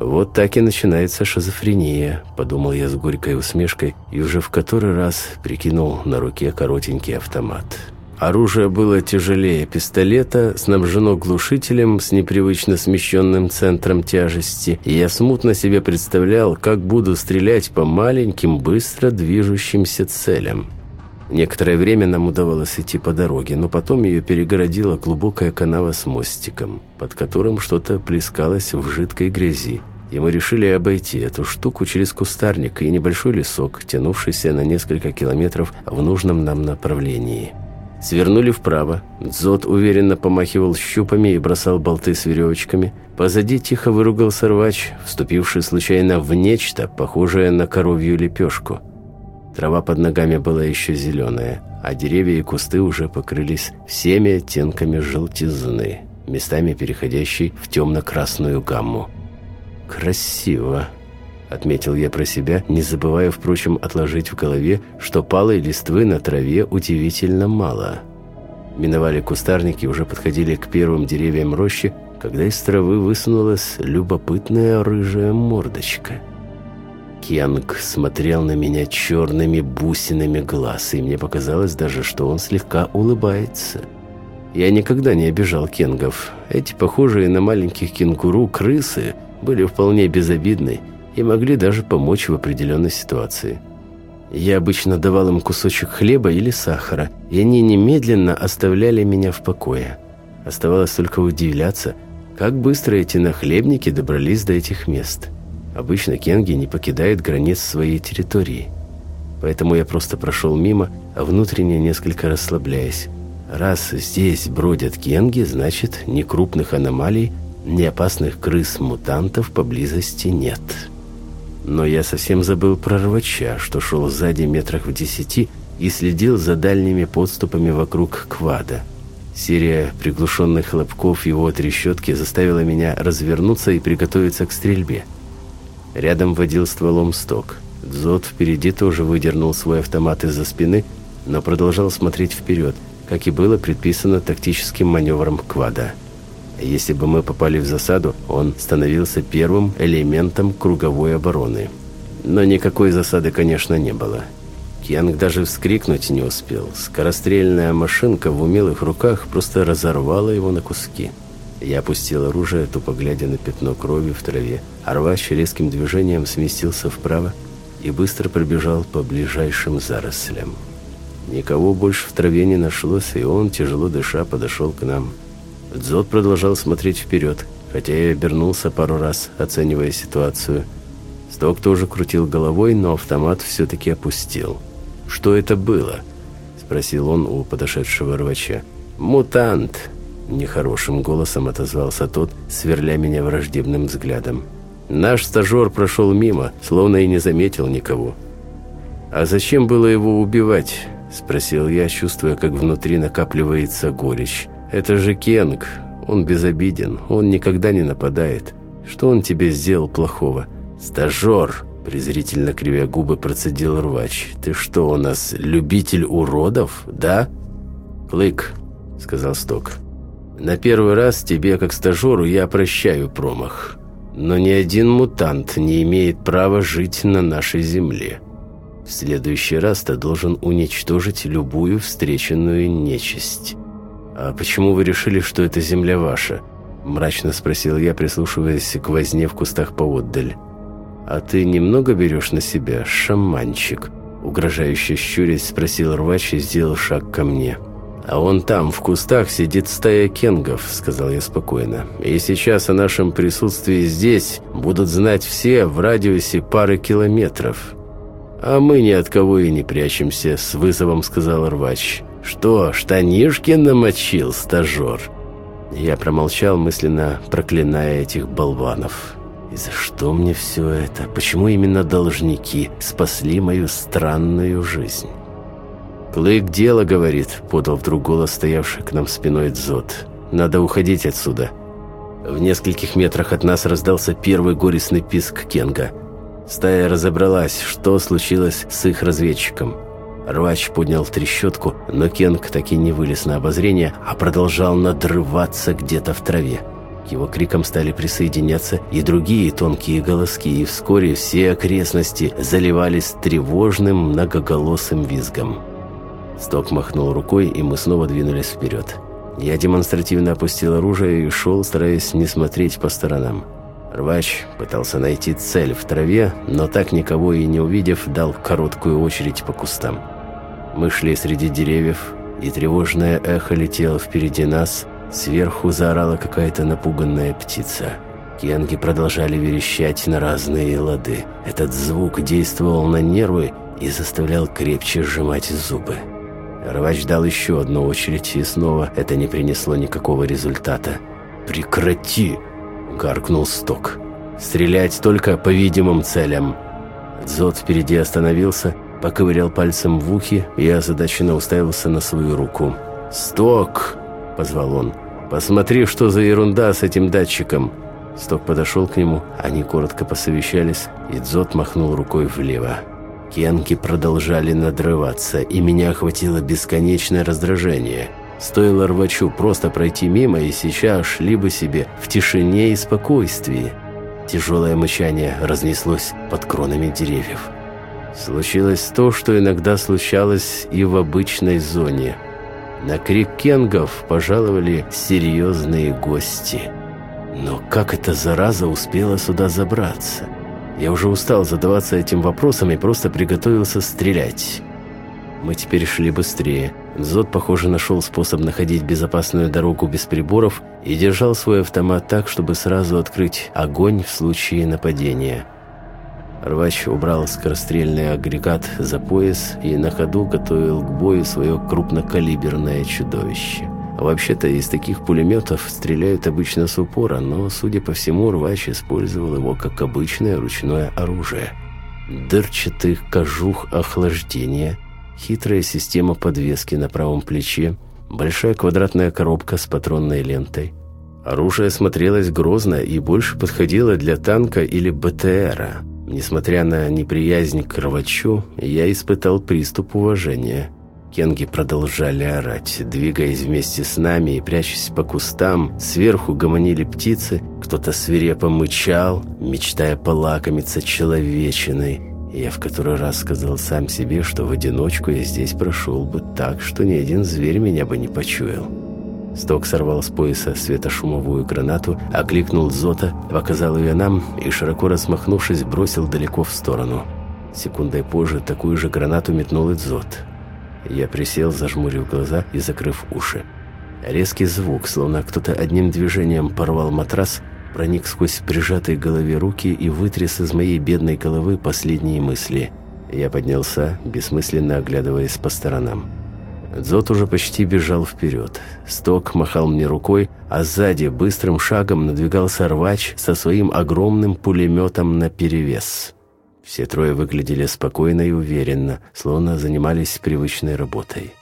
«Вот так и начинается шизофрения», – подумал я с горькой усмешкой и уже в который раз прикинул на руке коротенький автомат. Оружие было тяжелее пистолета, снабжено глушителем с непривычно смещенным центром тяжести, и я смутно себе представлял, как буду стрелять по маленьким, быстро движущимся целям. Некоторое время нам удавалось идти по дороге, но потом ее перегородила глубокая канава с мостиком, под которым что-то плескалось в жидкой грязи. И мы решили обойти эту штуку через кустарник и небольшой лесок, тянувшийся на несколько километров в нужном нам направлении. Свернули вправо. Дзот уверенно помахивал щупами и бросал болты с веревочками. Позади тихо выругался рвач, вступивший случайно в нечто, похожее на коровью лепешку. Трава под ногами была еще зеленая, а деревья и кусты уже покрылись всеми оттенками желтизны, местами переходящей в темно-красную гамму. «Красиво», — отметил я про себя, не забывая, впрочем, отложить в голове, что палой листвы на траве удивительно мало. Миновали кустарники уже подходили к первым деревьям рощи, когда из травы высунулась любопытная рыжая мордочка — Кенг смотрел на меня черными бусинами глаз, и мне показалось даже, что он слегка улыбается. Я никогда не обижал кенгов. Эти похожие на маленьких кенгуру крысы были вполне безобидны и могли даже помочь в определенной ситуации. Я обычно давал им кусочек хлеба или сахара, и они немедленно оставляли меня в покое. Оставалось только удивляться, как быстро эти нахлебники добрались до этих мест. Обычно кенги не покидают границ своей территории. Поэтому я просто прошел мимо, а внутренне несколько расслабляясь. Раз здесь бродят кенги, значит, ни крупных аномалий, ни опасных крыс-мутантов поблизости нет. Но я совсем забыл про рвача, что шел сзади метрах в десяти и следил за дальними подступами вокруг квада. Серия приглушенных хлопков его трещотки заставила меня развернуться и приготовиться к стрельбе. Рядом водил стволом сток. Дзот впереди тоже выдернул свой автомат из-за спины, но продолжал смотреть вперед, как и было предписано тактическим маневром квада. Если бы мы попали в засаду, он становился первым элементом круговой обороны. Но никакой засады, конечно, не было. Кьянг даже вскрикнуть не успел. Скорострельная машинка в умелых руках просто разорвала его на куски. Я опустил оружие, тупо глядя на пятно крови в траве. Арвач резким движением сместился вправо и быстро пробежал по ближайшим зарослям. Никого больше в траве не нашлось, и он, тяжело дыша, подошел к нам. Дзот продолжал смотреть вперед, хотя я обернулся пару раз, оценивая ситуацию. Сток тоже крутил головой, но автомат все-таки опустил. «Что это было?» – спросил он у подошедшего рвача. «Мутант!» Нехорошим голосом отозвался тот, сверля меня враждебным взглядом. Наш стажер прошел мимо, словно и не заметил никого. «А зачем было его убивать?» – спросил я, чувствуя, как внутри накапливается горечь. «Это же Кенг. Он безобиден. Он никогда не нападает. Что он тебе сделал плохого?» «Стажер!» – презрительно кривя губы процедил рвач. «Ты что, у нас любитель уродов, да?» «Клык», – сказал Сток. На первый раз тебе, как стажеру, я прощаю промах. Но ни один мутант не имеет права жить на нашей земле. В следующий раз ты должен уничтожить любую встреченную нечисть. А почему вы решили, что эта земля ваша? Мрачно спросил я, прислушиваясь к возне в кустах поотдаль. А ты немного берешь на себя, шаманчик? Угрожающе щурясь спросил рвач и сделал шаг ко мне. «А он там, в кустах, сидит стая кенгов», — сказал я спокойно. «И сейчас о нашем присутствии здесь будут знать все в радиусе пары километров». «А мы ни от кого и не прячемся», — с вызовом сказал рвач. «Что, штанишки намочил, стажер?» Я промолчал, мысленно проклиная этих болванов. И за что мне все это? Почему именно должники спасли мою странную жизнь? «Клык дело, — говорит, — подал вдруг голос, стоявший к нам спиной Дзот. Надо уходить отсюда». В нескольких метрах от нас раздался первый горестный писк Кенга. Стая разобралась, что случилось с их разведчиком. Рвач поднял трещотку, но Кенг так и не вылез на обозрение, а продолжал надрываться где-то в траве. К его крикам стали присоединяться и другие тонкие голоски, и вскоре все окрестности заливались тревожным многоголосым визгом. Сток махнул рукой, и мы снова двинулись вперед. Я демонстративно опустил оружие и шел, стараясь не смотреть по сторонам. Рвач пытался найти цель в траве, но так никого и не увидев, дал короткую очередь по кустам. Мы шли среди деревьев, и тревожное эхо летело впереди нас. Сверху заорала какая-то напуганная птица. Кенги продолжали верещать на разные лады. Этот звук действовал на нервы и заставлял крепче сжимать зубы. Рвач дал еще одну очередь, и снова это не принесло никакого результата. «Прекрати!» – гаркнул Сток. «Стрелять только по видимым целям!» Дзот впереди остановился, поковырял пальцем в ухе и озадаченно уставился на свою руку. «Сток!» – позвал он. «Посмотри, что за ерунда с этим датчиком!» Сток подошел к нему, они коротко посовещались, и Дзот махнул рукой влево. Кенки продолжали надрываться, и меня охватило бесконечное раздражение. Стоило рвачу просто пройти мимо, и сейчас шли бы себе в тишине и спокойствии. Тяжелое мычание разнеслось под кронами деревьев. Случилось то, что иногда случалось и в обычной зоне. На крик кенгов пожаловали серьезные гости. Но как эта зараза успела сюда забраться? Я уже устал задаваться этим вопросом и просто приготовился стрелять. Мы теперь шли быстрее. Зод, похоже, нашел способ находить безопасную дорогу без приборов и держал свой автомат так, чтобы сразу открыть огонь в случае нападения. Рвач убрал скорострельный агрегат за пояс и на ходу готовил к бою свое крупнокалиберное чудовище. Вообще-то из таких пулеметов стреляют обычно с упора, но, судя по всему, рвач использовал его как обычное ручное оружие. Дырчатый кожух охлаждения, хитрая система подвески на правом плече, большая квадратная коробка с патронной лентой. Оружие смотрелось грозно и больше подходило для танка или БТРа. Несмотря на неприязнь к рвачу, я испытал приступ уважения – Кенги продолжали орать, двигаясь вместе с нами и прячась по кустам. Сверху гомонили птицы, кто-то свирепо мычал, мечтая полакомиться человечиной. Я в который раз сказал сам себе, что в одиночку я здесь прошел бы так, что ни один зверь меня бы не почуял. Сток сорвал с пояса светошумовую гранату, окликнул Зота, показал ее нам и, широко размахнувшись, бросил далеко в сторону. Секундой позже такую же гранату метнул и Зот. Я присел, зажмурив глаза и закрыв уши. Резкий звук, словно кто-то одним движением порвал матрас, проник сквозь прижатые голове руки и вытряс из моей бедной головы последние мысли. Я поднялся, бессмысленно оглядываясь по сторонам. Дзот уже почти бежал вперед. Сток махал мне рукой, а сзади быстрым шагом надвигался рвач со своим огромным пулеметом наперевес. Все трое выглядели спокойно и уверенно, словно занимались привычной работой.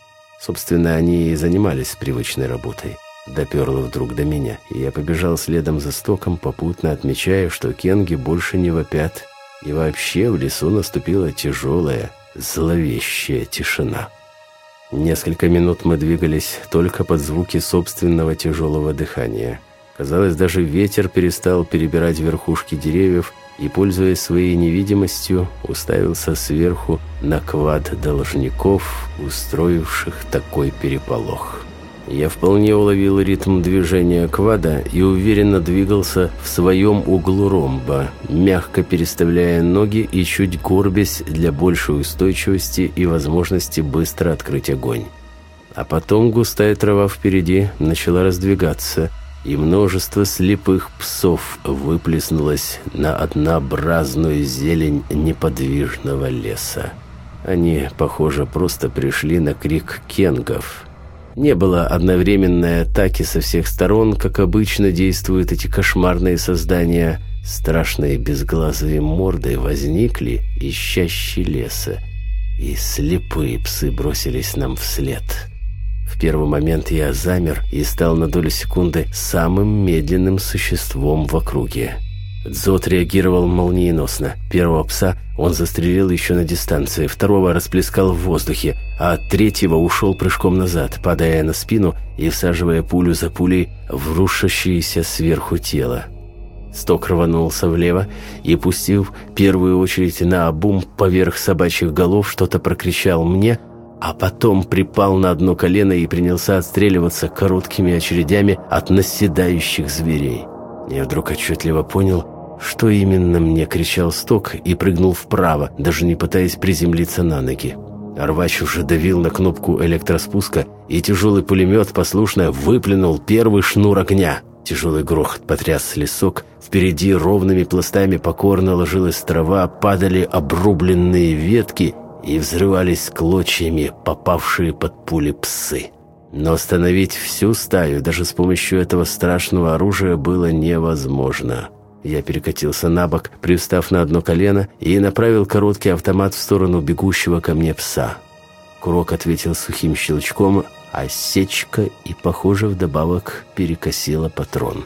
Собственно, они и занимались привычной работой. Доперло вдруг до меня, и я побежал следом за стоком, попутно отмечая, что кенги больше не вопят. И вообще в лесу наступила тяжелая, зловещая тишина. Несколько минут мы двигались только под звуки собственного тяжелого дыхания. Казалось, даже ветер перестал перебирать верхушки деревьев, и, пользуясь своей невидимостью, уставился сверху на квад должников, устроивших такой переполох. Я вполне уловил ритм движения квада и уверенно двигался в своем углу ромба, мягко переставляя ноги и чуть горбясь для большей устойчивости и возможности быстро открыть огонь. А потом густая трава впереди начала раздвигаться, и множество слепых псов выплеснулось на однообразную зелень неподвижного леса. Они, похоже, просто пришли на крик кенгов – не было одновременной атаки со всех сторон, как обычно действуют эти кошмарные создания. Страшные безглазые морды возникли, ищащие леса, и слепые псы бросились нам вслед. В первый момент я замер и стал на долю секунды самым медленным существом в округе. Дзот реагировал молниеносно. Первого пса он застрелил еще на дистанции, второго расплескал в воздухе, а третьего ушел прыжком назад, падая на спину и всаживая пулю за пулей в рушащееся сверху тело. Сток рванулся влево и, пустив первую очередь на обум поверх собачьих голов, что-то прокричал мне, а потом припал на одно колено и принялся отстреливаться короткими очередями от наседающих зверей. Я вдруг отчетливо понял, что именно мне кричал Сток и прыгнул вправо, даже не пытаясь приземлиться на ноги. Рвач уже давил на кнопку электроспуска, и тяжелый пулемет послушно выплюнул первый шнур огня. Тяжелый грохот потряс лесок, впереди ровными пластами покорно ложилась трава, падали обрубленные ветки и взрывались клочьями попавшие под пули псы. Но остановить всю стаю даже с помощью этого страшного оружия было невозможно. Я перекатился на бок, привстав на одно колено, и направил короткий автомат в сторону бегущего ко мне пса. Курок ответил сухим щелчком, а сечка и, похоже, вдобавок перекосила патрон.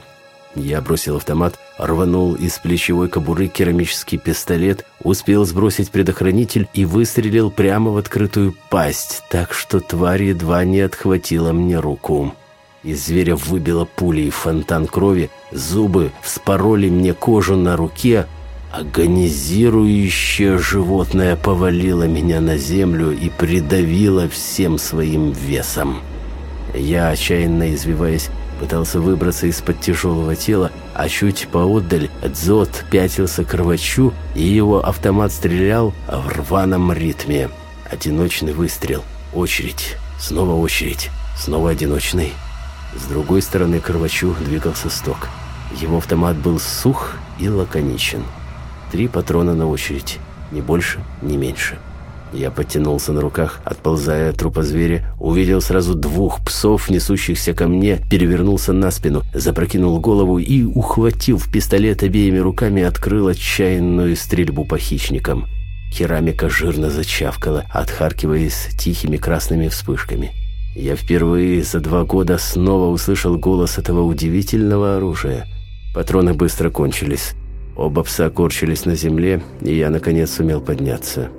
Я бросил автомат, рванул из плечевой кобуры керамический пистолет, успел сбросить предохранитель и выстрелил прямо в открытую пасть, так что тварь едва не отхватила мне руку. Из зверя выбило пулей фонтан крови, зубы вспороли мне кожу на руке, агонизирующее животное повалило меня на землю и придавило всем своим весом. Я, отчаянно извиваясь, пытался выбраться из-под тяжелого тела, а чуть поотдаль Дзот пятился к рвачу, и его автомат стрелял в рваном ритме. Одиночный выстрел, очередь, снова очередь, снова одиночный. С другой стороны к рвачу двигался сток. Его автомат был сух и лаконичен. Три патрона на очередь, ни больше, ни меньше. Я подтянулся на руках, отползая от трупа зверя, увидел сразу двух псов, несущихся ко мне, перевернулся на спину, запрокинул голову и, ухватив пистолет обеими руками, открыл отчаянную стрельбу по хищникам. Керамика жирно зачавкала, отхаркиваясь тихими красными вспышками. Я впервые за два года снова услышал голос этого удивительного оружия. Патроны быстро кончились. Оба пса корчились на земле, и я, наконец, сумел подняться.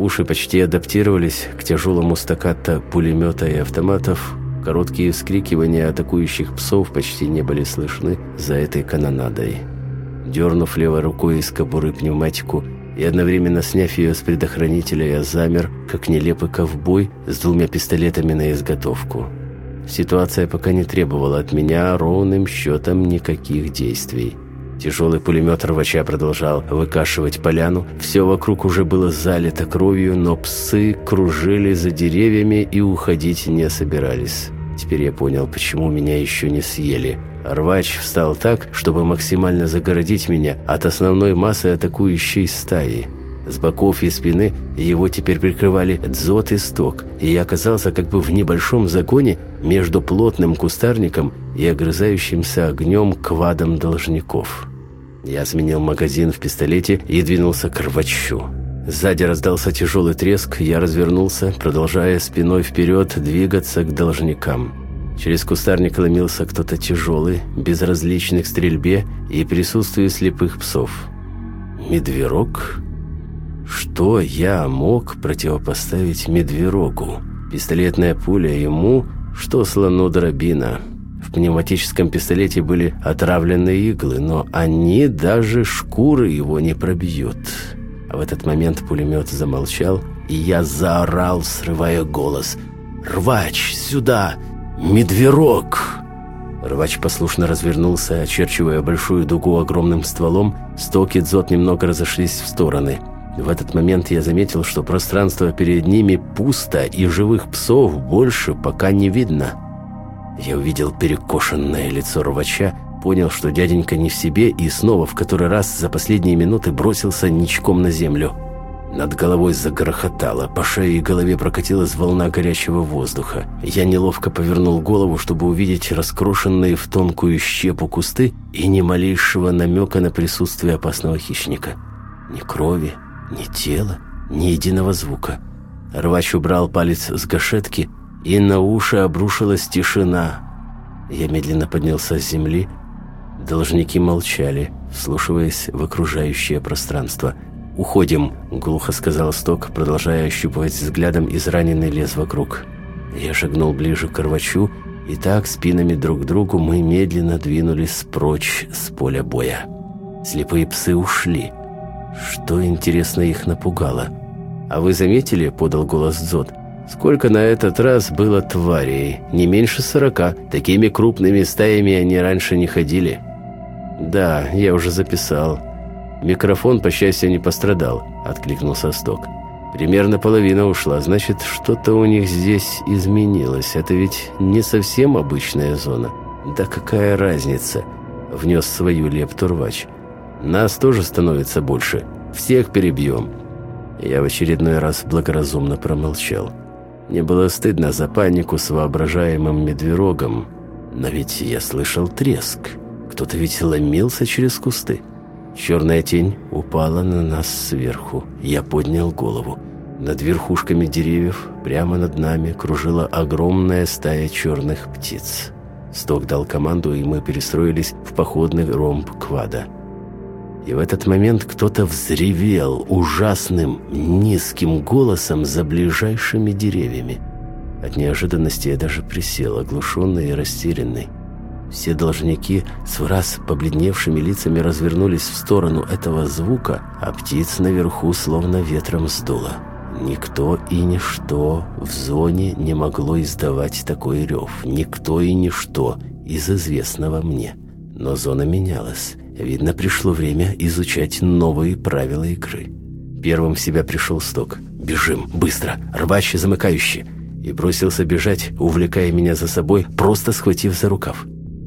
Уши почти адаптировались к тяжелому стаккато пулемета и автоматов. Короткие вскрикивания атакующих псов почти не были слышны за этой канонадой. Дернув левой рукой из кобуры пневматику, и одновременно сняв ее с предохранителя, я замер, как нелепый ковбой с двумя пистолетами на изготовку. Ситуация пока не требовала от меня ровным счетом никаких действий. Тяжелый пулемет рвача продолжал выкашивать поляну. Все вокруг уже было залито кровью, но псы кружили за деревьями и уходить не собирались. Теперь я понял, почему меня еще не съели. Рвач встал так, чтобы максимально загородить меня от основной массы атакующей стаи. С боков и спины его теперь прикрывали дзот и сток, и я оказался как бы в небольшом загоне между плотным кустарником и огрызающимся огнем квадом должников. Я сменил магазин в пистолете и двинулся к рвачу. Сзади раздался тяжелый треск, я развернулся, продолжая спиной вперед двигаться к должникам. Через кустарник ломился кто-то тяжелый, безразличный к стрельбе и присутствию слепых псов. Медверок? Что я мог противопоставить медверогу? Пистолетная пуля ему, что слону дробина. В пневматическом пистолете были отравленные иглы, но они даже шкуры его не пробьют. А в этот момент пулемет замолчал, и я заорал, срывая голос. «Рвач, сюда! Медверок!» Рвач послушно развернулся, очерчивая большую дугу огромным стволом. Сток и дзот немного разошлись в стороны. В этот момент я заметил, что пространство перед ними пусто, и живых псов больше пока не видно. Я увидел перекошенное лицо рвача, понял, что дяденька не в себе, и снова в который раз за последние минуты бросился ничком на землю. Над головой загрохотало, по шее и голове прокатилась волна горячего воздуха. Я неловко повернул голову, чтобы увидеть раскрошенные в тонкую щепу кусты и ни малейшего намека на присутствие опасного хищника. Ни крови, ни тела, ни единого звука. Рвач убрал палец с гашетки, и на уши обрушилась тишина. Я медленно поднялся с земли. Должники молчали, вслушиваясь в окружающее пространство – «Уходим», — глухо сказал Сток, продолжая ощупывать взглядом израненный лес вокруг. Я шагнул ближе к Рвачу, и так спинами друг к другу мы медленно двинулись прочь с поля боя. Слепые псы ушли. Что, интересно, их напугало? «А вы заметили?» — подал голос Дзот. «Сколько на этот раз было тварей? Не меньше сорока. Такими крупными стаями они раньше не ходили». «Да, я уже записал. «Микрофон, по счастью, не пострадал», — откликнулся Сток. «Примерно половина ушла, значит, что-то у них здесь изменилось. Это ведь не совсем обычная зона». «Да какая разница?» — внес свою лепту рвач. «Нас тоже становится больше. Всех перебьем». Я в очередной раз благоразумно промолчал. Мне было стыдно за панику с воображаемым медвежогом, но ведь я слышал треск. Кто-то ведь ломился через кусты. Черная тень упала на нас сверху. Я поднял голову. Над верхушками деревьев, прямо над нами, кружила огромная стая черных птиц. Сток дал команду, и мы перестроились в походный ромб квада. И в этот момент кто-то взревел ужасным, низким голосом за ближайшими деревьями. От неожиданности я даже присел, оглушенный и растерянный. Все должники с враз побледневшими лицами развернулись в сторону этого звука, а птиц наверху словно ветром сдуло. Никто и ничто в зоне не могло издавать такой рев. Никто и ничто из известного мне. Но зона менялась. Видно, пришло время изучать новые правила игры. Первым в себя пришел Сток. «Бежим! Быстро! Рвач замыкающий!» И бросился бежать, увлекая меня за собой, просто схватив за рукав.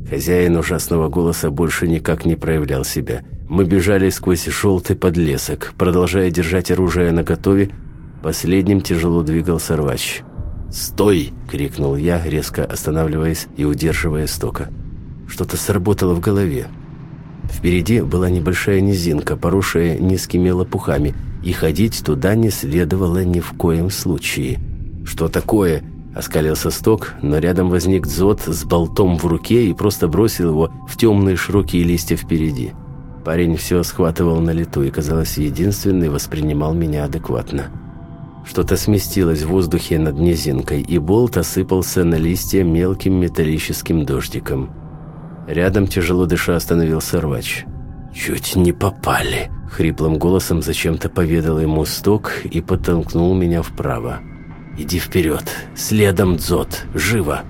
Хозяин ужасного голоса больше никак не проявлял себя. Мы бежали сквозь желтый подлесок, продолжая держать оружие наготове. Последним тяжело двигался рвач. «Стой!» — крикнул я, резко останавливаясь и удерживая стока. Что-то сработало в голове. Впереди была небольшая низинка, поросшая низкими лопухами, и ходить туда не следовало ни в коем случае. «Что такое?» Оскалился сток, но рядом возник дзот с болтом в руке и просто бросил его в темные широкие листья впереди. Парень все схватывал на лету и, казалось, единственный воспринимал меня адекватно. Что-то сместилось в воздухе над низинкой, и болт осыпался на листья мелким металлическим дождиком. Рядом, тяжело дыша, остановился рвач. «Чуть не попали!» — хриплым голосом зачем-то поведал ему сток и подтолкнул меня вправо. «Иди вперед! Следом, Дзот! Живо!»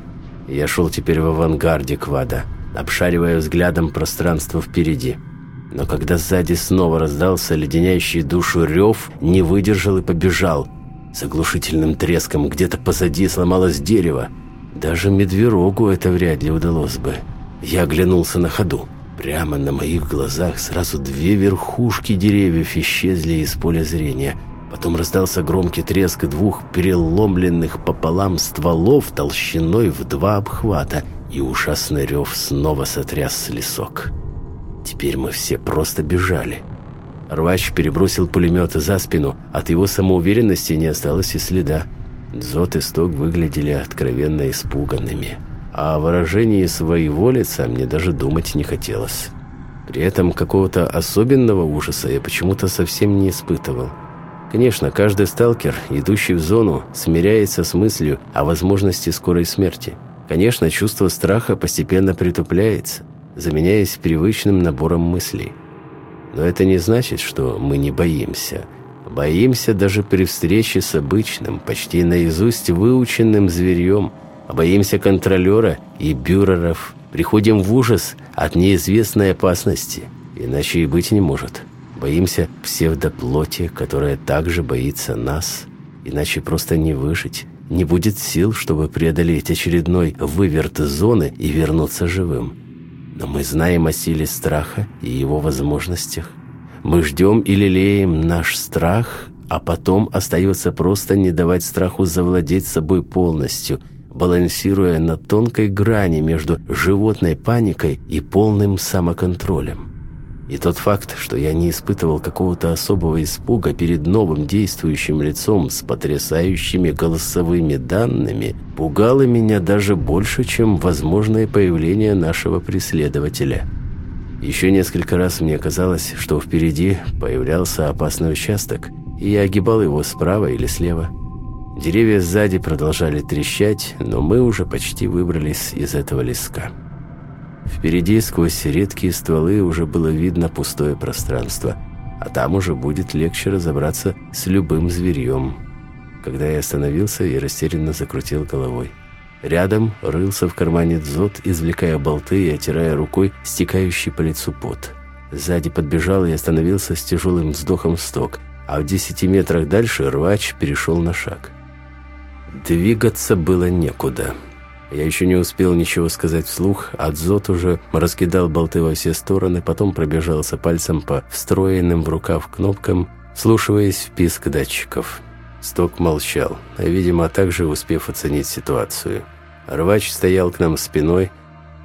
Я шел теперь в авангарде квада, обшаривая взглядом пространство впереди. Но когда сзади снова раздался леденящий душу рев, не выдержал и побежал. С оглушительным треском где-то позади сломалось дерево. Даже медверогу это вряд ли удалось бы. Я оглянулся на ходу. Прямо на моих глазах сразу две верхушки деревьев исчезли из поля зрения – Потом раздался громкий треск двух переломленных пополам стволов толщиной в два обхвата, и ужасный рев снова сотряс лесок. Теперь мы все просто бежали. Рвач перебросил пулеметы за спину, от его самоуверенности не осталось и следа. Дзот и Сток выглядели откровенно испуганными. А о выражении своей лица мне даже думать не хотелось. При этом какого-то особенного ужаса я почему-то совсем не испытывал. Конечно, каждый сталкер, идущий в зону, смиряется с мыслью о возможности скорой смерти. Конечно, чувство страха постепенно притупляется, заменяясь привычным набором мыслей. Но это не значит, что мы не боимся. Боимся даже при встрече с обычным, почти наизусть выученным зверьем, Боимся контролера и бюреров. Приходим в ужас от неизвестной опасности. Иначе и быть не может. Боимся псевдоплоти, которая также боится нас. Иначе просто не выжить. Не будет сил, чтобы преодолеть очередной выверт зоны и вернуться живым. Но мы знаем о силе страха и его возможностях. Мы ждем и лелеем наш страх, а потом остается просто не давать страху завладеть собой полностью, балансируя на тонкой грани между животной паникой и полным самоконтролем. И тот факт, что я не испытывал какого-то особого испуга перед новым действующим лицом с потрясающими голосовыми данными, пугало меня даже больше, чем возможное появление нашего преследователя. Еще несколько раз мне казалось, что впереди появлялся опасный участок, и я огибал его справа или слева. Деревья сзади продолжали трещать, но мы уже почти выбрались из этого леска. Впереди, сквозь редкие стволы, уже было видно пустое пространство, а там уже будет легче разобраться с любым зверьем. Когда я остановился и растерянно закрутил головой. Рядом рылся в кармане дзот, извлекая болты и отирая рукой стекающий по лицу пот. Сзади подбежал и остановился с тяжелым вздохом сток, а в десяти метрах дальше рвач перешел на шаг. Двигаться было некуда. Я еще не успел ничего сказать вслух, а Дзот уже раскидал болты во все стороны, потом пробежался пальцем по встроенным в рукав кнопкам, слушаясь в писк датчиков. Сток молчал, видимо, также успев оценить ситуацию. Рвач стоял к нам спиной,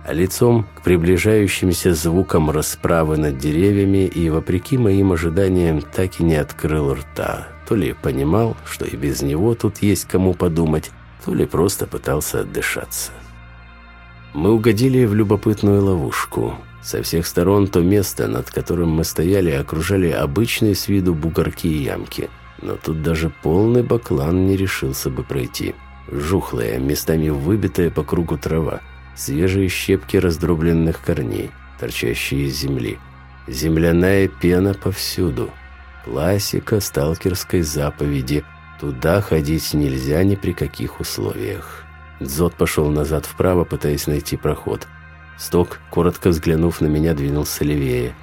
а лицом к приближающимся звукам расправы над деревьями и, вопреки моим ожиданиям, так и не открыл рта. То ли понимал, что и без него тут есть кому подумать, то ли просто пытался отдышаться. Мы угодили в любопытную ловушку. Со всех сторон то место, над которым мы стояли, окружали обычные с виду бугорки и ямки. Но тут даже полный баклан не решился бы пройти. Жухлая, местами выбитая по кругу трава, свежие щепки раздробленных корней, торчащие из земли. Земляная пена повсюду. Классика сталкерской заповеди – Туда ходить нельзя ни при каких условиях. Дзот пошел назад вправо, пытаясь найти проход. Сток, коротко взглянув на меня, двинулся левее.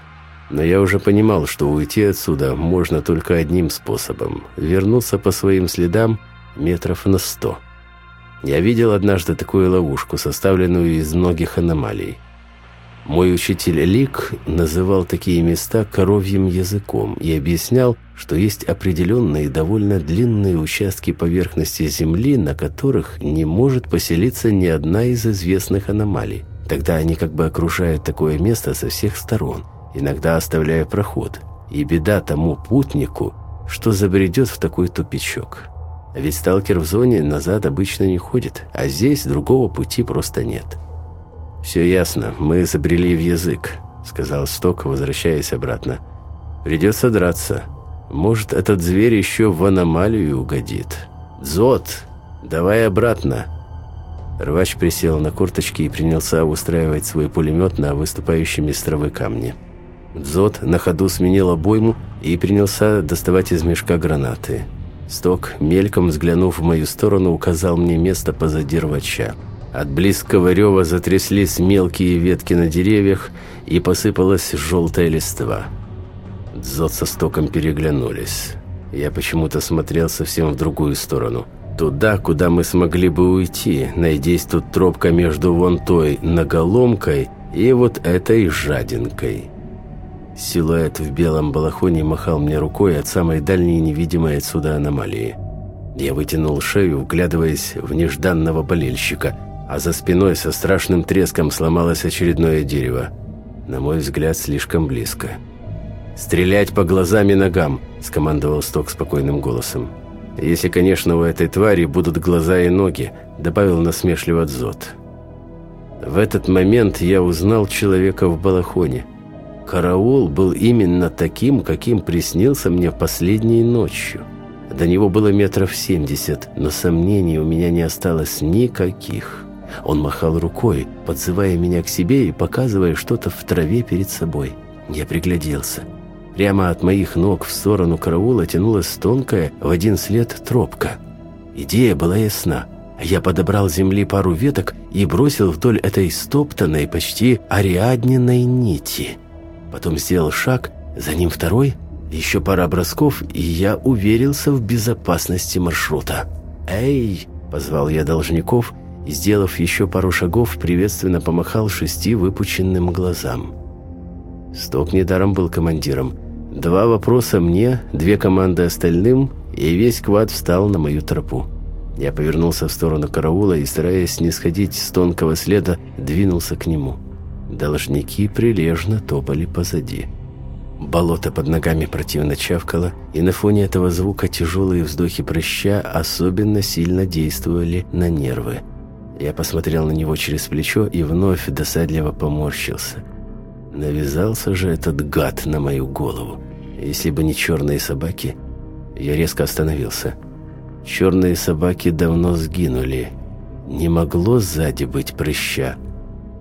Но я уже понимал, что уйти отсюда можно только одним способом – вернуться по своим следам метров на сто. Я видел однажды такую ловушку, составленную из многих аномалий. Мой учитель Лик называл такие места коровьим языком и объяснял, что есть определенные довольно длинные участки поверхности Земли, на которых не может поселиться ни одна из известных аномалий. Тогда они как бы окружают такое место со всех сторон, иногда оставляя проход. И беда тому путнику, что забредет в такой тупичок. Ведь сталкер в зоне назад обычно не ходит, а здесь другого пути просто нет. «Все ясно, мы забрели в язык», — сказал Сток, возвращаясь обратно. «Придется драться. Может, этот зверь еще в аномалию угодит. Дзот, давай обратно». Рвач присел на курточки и принялся устраивать свой пулемет на выступающем из травы камне. Дзот на ходу сменил обойму и принялся доставать из мешка гранаты. Сток, мельком взглянув в мою сторону, указал мне место позади рвача. От близкого рева затряслись мелкие ветки на деревьях, и посыпалась желтая листва. Дзот со стоком переглянулись. Я почему-то смотрел совсем в другую сторону. Туда, куда мы смогли бы уйти, найдясь тут тропка между вон той наголомкой и вот этой жадинкой. Силуэт в белом балахоне махал мне рукой от самой дальней невидимой отсюда аномалии. Я вытянул шею, вглядываясь в нежданного болельщика – а за спиной со страшным треском сломалось очередное дерево. На мой взгляд, слишком близко. «Стрелять по глазам и ногам!» – скомандовал Сток спокойным голосом. «Если, конечно, у этой твари будут глаза и ноги», – добавил насмешливо Дзот. В этот момент я узнал человека в балахоне. Караул был именно таким, каким приснился мне последней ночью. До него было метров семьдесят, но сомнений у меня не осталось никаких. Он махал рукой, подзывая меня к себе и показывая что-то в траве перед собой. Я пригляделся. Прямо от моих ног в сторону караула тянулась тонкая в один след тропка. Идея была ясна. Я подобрал земли пару веток и бросил вдоль этой стоптанной, почти ариадненной нити. Потом сделал шаг, за ним второй, еще пара бросков, и я уверился в безопасности маршрута. «Эй!» – позвал я должников и, сделав еще пару шагов, приветственно помахал шести выпученным глазам. Сток недаром был командиром. Два вопроса мне, две команды остальным, и весь квад встал на мою тропу. Я повернулся в сторону караула и, стараясь не сходить с тонкого следа, двинулся к нему. Должники прилежно топали позади. Болото под ногами противно чавкало, и на фоне этого звука тяжелые вздохи прыща особенно сильно действовали на нервы. Я посмотрел на него через плечо и вновь досадливо поморщился. Навязался же этот гад на мою голову. Если бы не черные собаки, я резко остановился. Черные собаки давно сгинули. Не могло сзади быть прыща.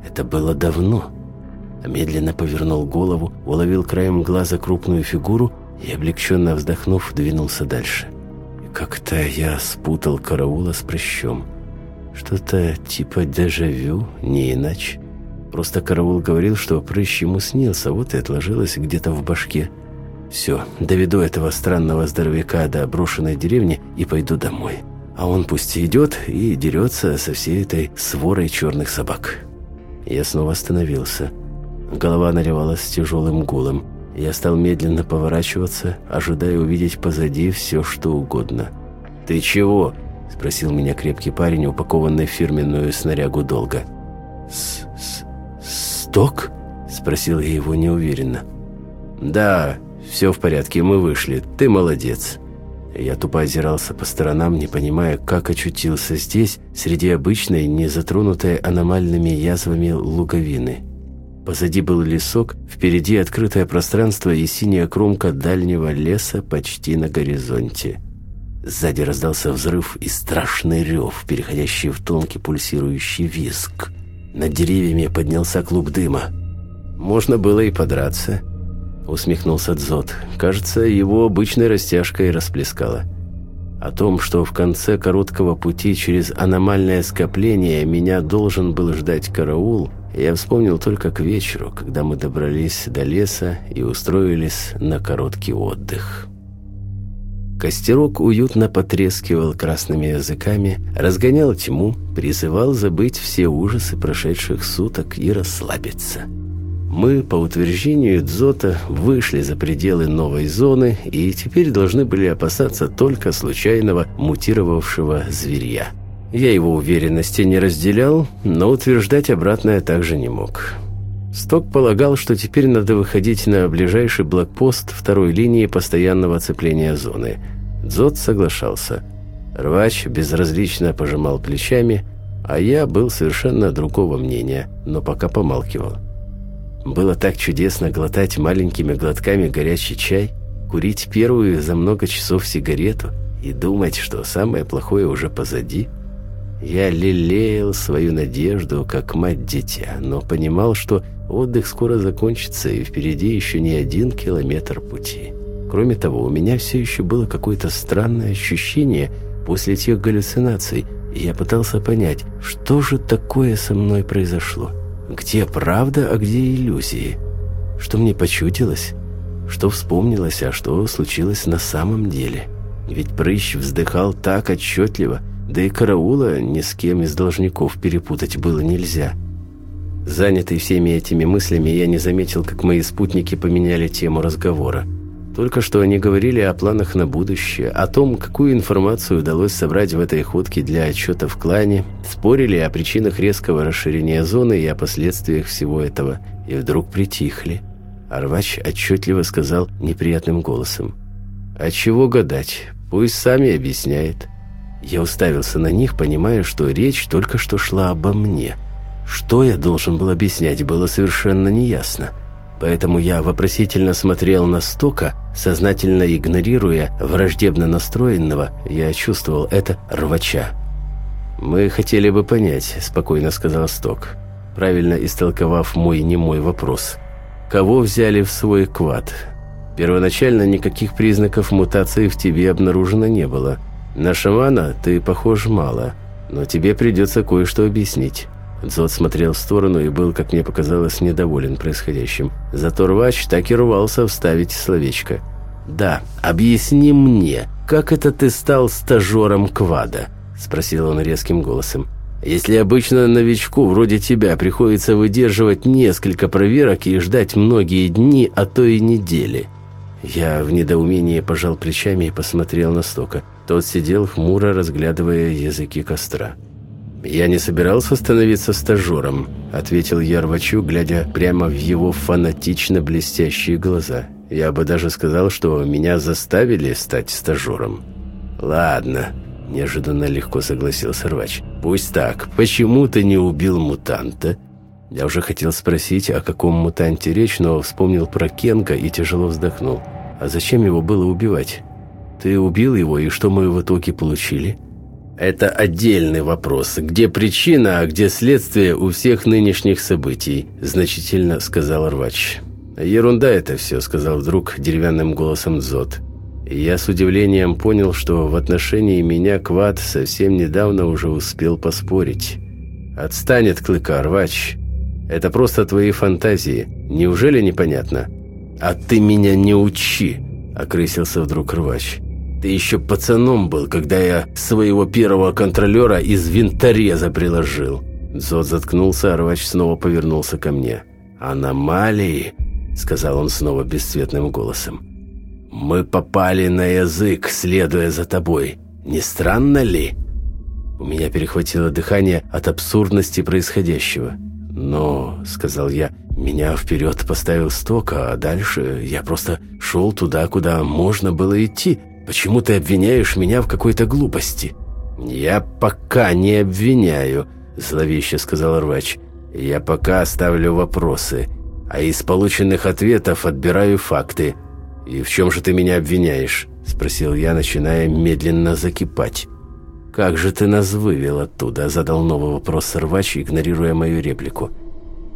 Это было давно. Медленно повернул голову, уловил краем глаза крупную фигуру и, облегченно вздохнув, двинулся дальше. Как-то я спутал караула с прыщом. Что-то типа дежавю, не иначе. Просто караул говорил, что прыщ ему снился, вот и отложилось где-то в башке. Все, доведу этого странного здоровяка до брошенной деревни и пойду домой. А он пусть идет и дерется со всей этой сворой черных собак. Я снова остановился. Голова наливалась тяжелым гулом. Я стал медленно поворачиваться, ожидая увидеть позади все, что угодно. «Ты чего?» – спросил меня крепкий парень, упакованный в фирменную снарягу долго. «С -с «Сток?» – спросил я его неуверенно. «Да, все в порядке, мы вышли. Ты молодец». Я тупо озирался по сторонам, не понимая, как очутился здесь, среди обычной, не затронутой аномальными язвами луговины. Позади был лесок, впереди открытое пространство и синяя кромка дальнего леса почти на горизонте. Сзади раздался взрыв и страшный рев, переходящий в тонкий пульсирующий визг. Над деревьями поднялся клуб дыма. «Можно было и подраться», — усмехнулся Дзот. «Кажется, его обычной растяжкой расплескало». О том, что в конце короткого пути через аномальное скопление меня должен был ждать караул — я вспомнил только к вечеру, когда мы добрались до леса и устроились на короткий отдых. Костерок уютно потрескивал красными языками, разгонял тьму, призывал забыть все ужасы прошедших суток и расслабиться. Мы, по утверждению Дзота, вышли за пределы новой зоны и теперь должны были опасаться только случайного мутировавшего зверя. Я его уверенности не разделял, но утверждать обратное также не мог. Сток полагал, что теперь надо выходить на ближайший блокпост второй линии постоянного оцепления зоны. Дзот соглашался. Рвач безразлично пожимал плечами, а я был совершенно другого мнения, но пока помалкивал. Было так чудесно глотать маленькими глотками горячий чай, курить первую за много часов сигарету и думать, что самое плохое уже позади – я лелеял свою надежду, как мать-дитя, но понимал, что отдых скоро закончится, и впереди еще не один километр пути. Кроме того, у меня все еще было какое-то странное ощущение после тех галлюцинаций, и я пытался понять, что же такое со мной произошло. Где правда, а где иллюзии? Что мне почудилось? Что вспомнилось, а что случилось на самом деле? Ведь прыщ вздыхал так отчетливо – да и караула ни с кем из должников перепутать было нельзя. Занятый всеми этими мыслями, я не заметил, как мои спутники поменяли тему разговора. Только что они говорили о планах на будущее, о том, какую информацию удалось собрать в этой ходке для отчета в клане, спорили о причинах резкого расширения зоны и о последствиях всего этого, и вдруг притихли. Арвач отчетливо сказал неприятным голосом. «А чего гадать? Пусть сами объясняет». Я уставился на них, понимая, что речь только что шла обо мне. Что я должен был объяснять, было совершенно неясно. Поэтому я вопросительно смотрел на Стока, сознательно игнорируя враждебно настроенного, я чувствовал это, рвача. «Мы хотели бы понять», – спокойно сказал Сток, правильно истолковав мой немой вопрос. «Кого взяли в свой квад?» Первоначально никаких признаков мутации в тебе обнаружено не было – на шамана ты похож мало. Но тебе придется кое-что объяснить». Дзот смотрел в сторону и был, как мне показалось, недоволен происходящим. Зато рвач так и рвался вставить словечко. «Да, объясни мне, как это ты стал стажером квада?» – спросил он резким голосом. «Если обычно новичку вроде тебя приходится выдерживать несколько проверок и ждать многие дни, а то и недели». Я в недоумении пожал плечами и посмотрел на Стока. Тот сидел хмуро, разглядывая языки костра. «Я не собирался становиться стажером», — ответил я рвачу, глядя прямо в его фанатично блестящие глаза. «Я бы даже сказал, что меня заставили стать стажером». «Ладно», — неожиданно легко согласился рвач. «Пусть так. Почему ты не убил мутанта?» Я уже хотел спросить, о каком мутанте речь, но вспомнил про Кенка и тяжело вздохнул. А зачем его было убивать? Ты убил его, и что мы в итоге получили? Это отдельный вопрос. Где причина, а где следствие у всех нынешних событий? Значительно сказал Рвач. Ерунда это все, сказал вдруг деревянным голосом Зод. Я с удивлением понял, что в отношении меня Квад совсем недавно уже успел поспорить. «Отстань от клыка, рвач. Это просто твои фантазии. Неужели непонятно?» «А ты меня не учи!» – окрысился вдруг рвач. «Ты еще пацаном был, когда я своего первого контролера из винтореза приложил». Зод заткнулся, а рвач снова повернулся ко мне. «Аномалии?» – сказал он снова бесцветным голосом. «Мы попали на язык, следуя за тобой. Не странно ли?» У меня перехватило дыхание от абсурдности происходящего. «Но», — сказал я, — «меня вперед поставил сток, а дальше я просто шел туда, куда можно было идти. Почему ты обвиняешь меня в какой-то глупости?» «Я пока не обвиняю», — зловеще сказал Рвач. «Я пока ставлю вопросы, а из полученных ответов отбираю факты». «И в чем же ты меня обвиняешь?» — спросил я, начиная медленно закипать. «Как же ты нас вывел оттуда?» – задал новый вопрос рвач, игнорируя мою реплику.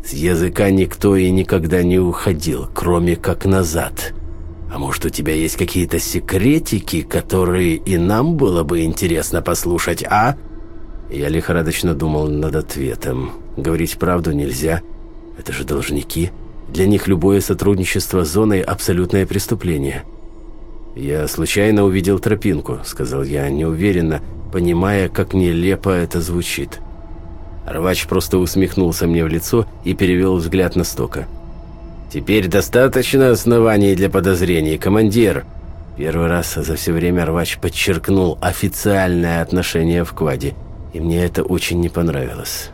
«С языка никто и никогда не уходил, кроме как назад. А может, у тебя есть какие-то секретики, которые и нам было бы интересно послушать, а?» Я лихорадочно думал над ответом. Говорить правду нельзя. Это же должники. Для них любое сотрудничество с зоной – абсолютное преступление. «Я случайно увидел тропинку», – сказал я неуверенно, понимая, как нелепо это звучит. Рвач просто усмехнулся мне в лицо и перевел взгляд на Стока. «Теперь достаточно оснований для подозрений, командир!» Первый раз за все время Рвач подчеркнул официальное отношение в кваде, и мне это очень не понравилось.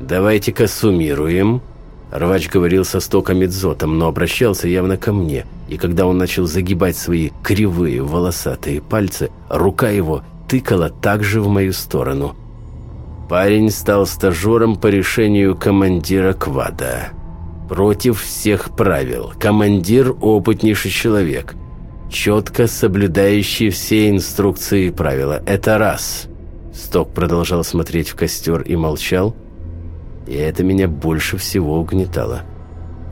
«Давайте-ка суммируем». Рвач говорил со Стоком и Дзотом, но обращался явно ко мне, и когда он начал загибать свои кривые волосатые пальцы, рука его тыкала также в мою сторону. Парень стал стажером по решению командира квада. Против всех правил. Командир – опытнейший человек. Четко соблюдающий все инструкции и правила. Это раз. Сток продолжал смотреть в костер и молчал. И это меня больше всего угнетало.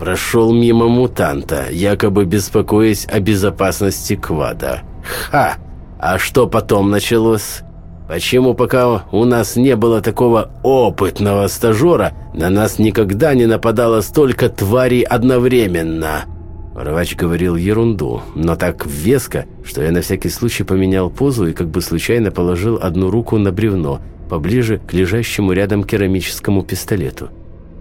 Прошел мимо мутанта, якобы беспокоясь о безопасности квада. Ха! А что потом началось? Почему пока у нас не было такого опытного стажера, на нас никогда не нападало столько тварей одновременно?» Рвач говорил ерунду, но так веско, что я на всякий случай поменял позу и как бы случайно положил одну руку на бревно, поближе к лежащему рядом керамическому пистолету.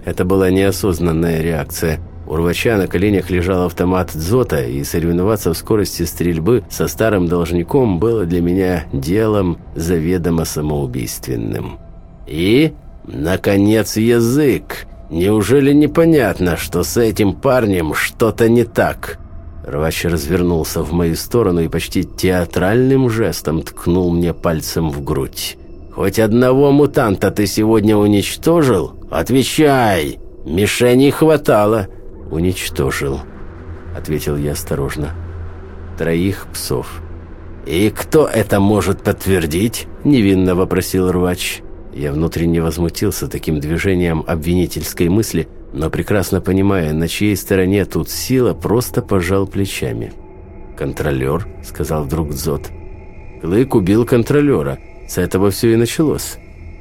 Это была неосознанная реакция – у рвача на коленях лежал автомат Дзота, и соревноваться в скорости стрельбы со старым должником было для меня делом заведомо самоубийственным. И, наконец, язык. Неужели непонятно, что с этим парнем что-то не так?» Рвач развернулся в мою сторону и почти театральным жестом ткнул мне пальцем в грудь. «Хоть одного мутанта ты сегодня уничтожил? Отвечай! Мишеней хватало!» «Уничтожил», — ответил я осторожно. «Троих псов». «И кто это может подтвердить?» — невинно вопросил рвач. Я внутренне возмутился таким движением обвинительской мысли, но прекрасно понимая, на чьей стороне тут сила, просто пожал плечами. «Контролер», — сказал вдруг Дзот. «Клык убил контролера. С этого все и началось.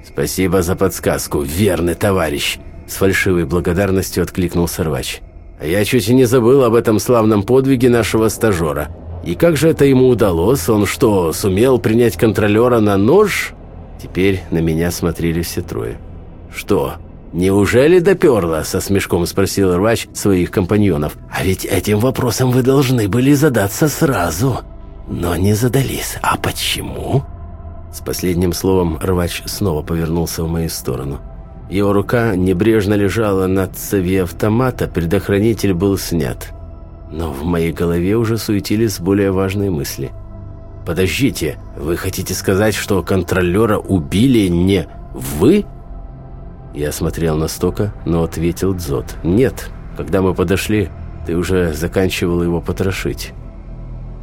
«Спасибо за подсказку, верный товарищ!» С фальшивой благодарностью откликнулся рвач. «А я чуть и не забыл об этом славном подвиге нашего стажера. И как же это ему удалось? Он что, сумел принять контролера на нож?» Теперь на меня смотрели все трое. «Что, неужели доперло?» – со смешком спросил рвач своих компаньонов. «А ведь этим вопросом вы должны были задаться сразу, но не задались. А почему?» С последним словом рвач снова повернулся в мою сторону. Его рука небрежно лежала на цеве автомата, предохранитель был снят. Но в моей голове уже суетились более важные мысли. «Подождите, вы хотите сказать, что контролера убили не вы?» Я смотрел на Стока, но ответил Дзот. «Нет, когда мы подошли, ты уже заканчивал его потрошить».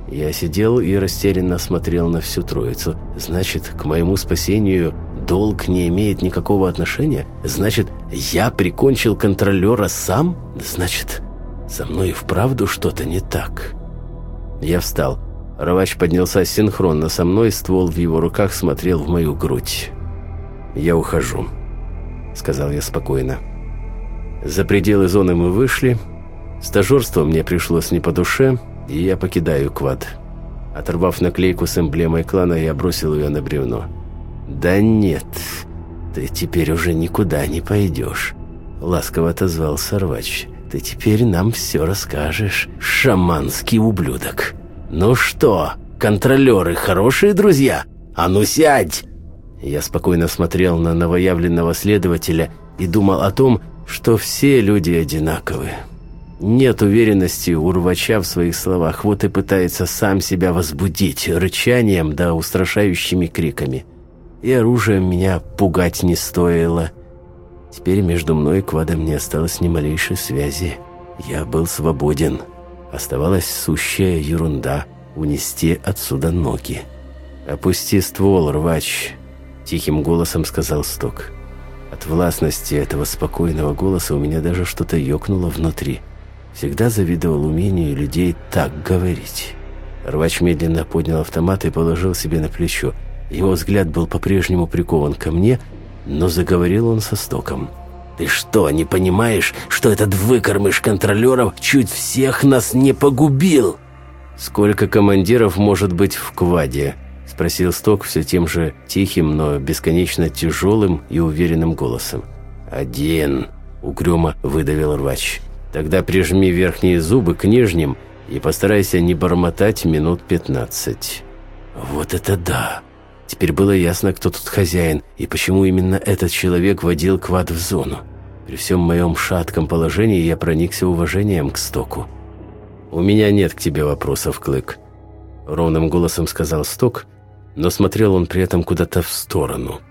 Я сидел и растерянно смотрел на всю троицу. Значит, к моему спасению долг не имеет никакого отношения? Значит, я прикончил контролера сам? Значит, со мной и вправду что-то не так. Я встал. Рвач поднялся синхронно со мной, ствол в его руках смотрел в мою грудь. «Я ухожу», — сказал я спокойно. За пределы зоны мы вышли. Стажерство мне пришлось не по душе — и я покидаю квад. Оторвав наклейку с эмблемой клана, я бросил ее на бревно. «Да нет, ты теперь уже никуда не пойдешь», — ласково отозвался рвач. «Ты теперь нам все расскажешь, шаманский ублюдок». «Ну что, контролеры хорошие друзья? А ну сядь!» Я спокойно смотрел на новоявленного следователя и думал о том, что все люди одинаковые. Нет уверенности у рвача в своих словах, вот и пытается сам себя возбудить рычанием да устрашающими криками. И оружием меня пугать не стоило. Теперь между мной и Квадом не осталось ни малейшей связи. Я был свободен. Оставалась сущая ерунда — унести отсюда ноги. «Опусти ствол, рвач», — тихим голосом сказал Сток. От властности этого спокойного голоса у меня даже что-то ёкнуло внутри — Всегда завидовал умению людей так говорить. Рвач медленно поднял автомат и положил себе на плечо. Его взгляд был по-прежнему прикован ко мне, но заговорил он со стоком. «Ты что, не понимаешь, что этот выкормыш контролеров чуть всех нас не погубил?» «Сколько командиров может быть в кваде?» – спросил Сток все тем же тихим, но бесконечно тяжелым и уверенным голосом. «Один», – угрюмо выдавил рвач. Тогда прижми верхние зубы к нижним и постарайся не бормотать минут пятнадцать». «Вот это да!» Теперь было ясно, кто тут хозяин и почему именно этот человек водил квад в зону. При всем моем шатком положении я проникся уважением к Стоку. «У меня нет к тебе вопросов, Клык», — ровным голосом сказал Сток, но смотрел он при этом куда-то в сторону.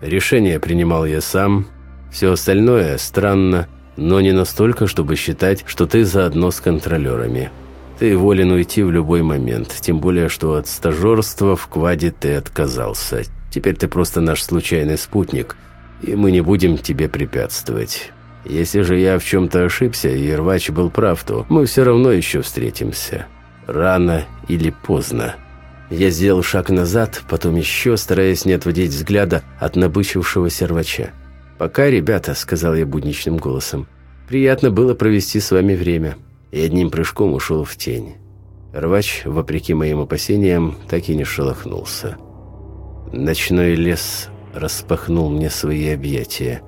«Решение принимал я сам, все остальное странно, но не настолько, чтобы считать, что ты заодно с контролерами. Ты волен уйти в любой момент, тем более, что от стажерства в кваде ты отказался. Теперь ты просто наш случайный спутник, и мы не будем тебе препятствовать. Если же я в чем-то ошибся, и Рвач был прав, то мы все равно еще встретимся. Рано или поздно. Я сделал шаг назад, потом еще, стараясь не отводить взгляда от набычившегося рвача. «Пока, ребята», — сказал я будничным голосом. «Приятно было провести с вами время». И одним прыжком ушел в тень. Рвач, вопреки моим опасениям, так и не шелохнулся. Ночной лес распахнул мне свои объятия.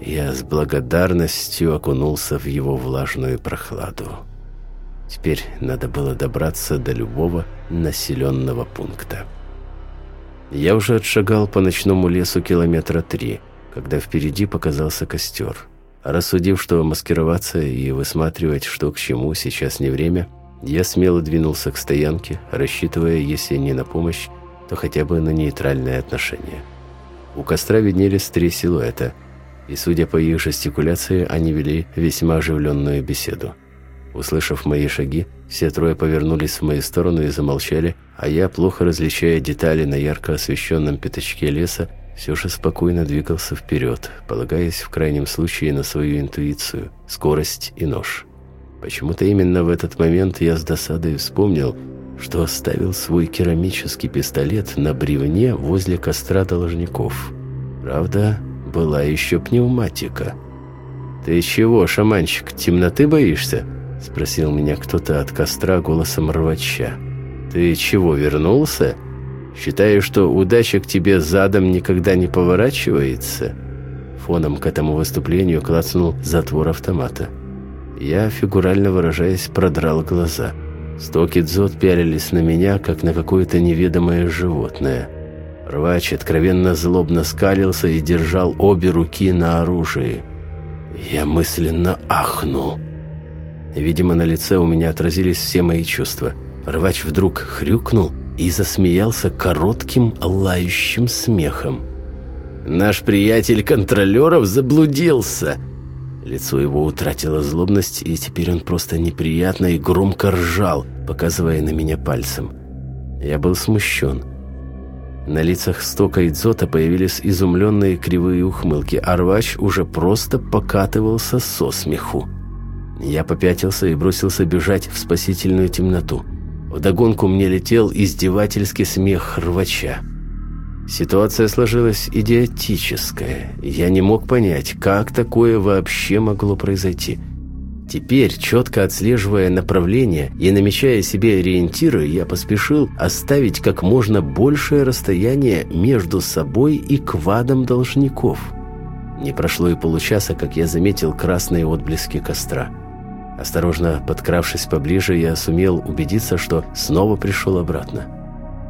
Я с благодарностью окунулся в его влажную прохладу. Теперь надо было добраться до любого населенного пункта. Я уже отшагал по ночному лесу километра три – когда впереди показался костер. Рассудив, что маскироваться и высматривать, что к чему, сейчас не время, я смело двинулся к стоянке, рассчитывая, если не на помощь, то хотя бы на нейтральное отношение. У костра виднелись три силуэта, и, судя по их жестикуляции, они вели весьма оживленную беседу. Услышав мои шаги, все трое повернулись в мою сторону и замолчали, а я, плохо различая детали на ярко освещенном пятачке леса, все спокойно двигался вперед, полагаясь в крайнем случае на свою интуицию, скорость и нож. Почему-то именно в этот момент я с досадой вспомнил, что оставил свой керамический пистолет на бревне возле костра должников. Правда, была еще пневматика. «Ты чего, шаманчик, темноты боишься?» — спросил меня кто-то от костра голосом рвача. «Ты чего, вернулся? Считаешь, что удача к тебе задом никогда не поворачивается?» Фоном к этому выступлению клацнул затвор автомата. Я, фигурально выражаясь, продрал глаза. Стоки дзот пялились на меня, как на какое-то неведомое животное. Рвач откровенно злобно скалился и держал обе руки на оружии. Я мысленно ахнул. Видимо, на лице у меня отразились все мои чувства. Рвач вдруг хрюкнул и засмеялся коротким лающим смехом. «Наш приятель контролеров заблудился!» Лицо его утратило злобность, и теперь он просто неприятно и громко ржал, показывая на меня пальцем. Я был смущен. На лицах Стока и Дзота появились изумленные кривые ухмылки, а рвач уже просто покатывался со смеху. Я попятился и бросился бежать в спасительную темноту. Вдогонку мне летел издевательский смех рвача. Ситуация сложилась идиотическая. Я не мог понять, как такое вообще могло произойти. Теперь, четко отслеживая направление и намечая себе ориентиры, я поспешил оставить как можно большее расстояние между собой и квадом должников. Не прошло и получаса, как я заметил красные отблески костра. Осторожно подкравшись поближе, я сумел убедиться, что снова пришел обратно.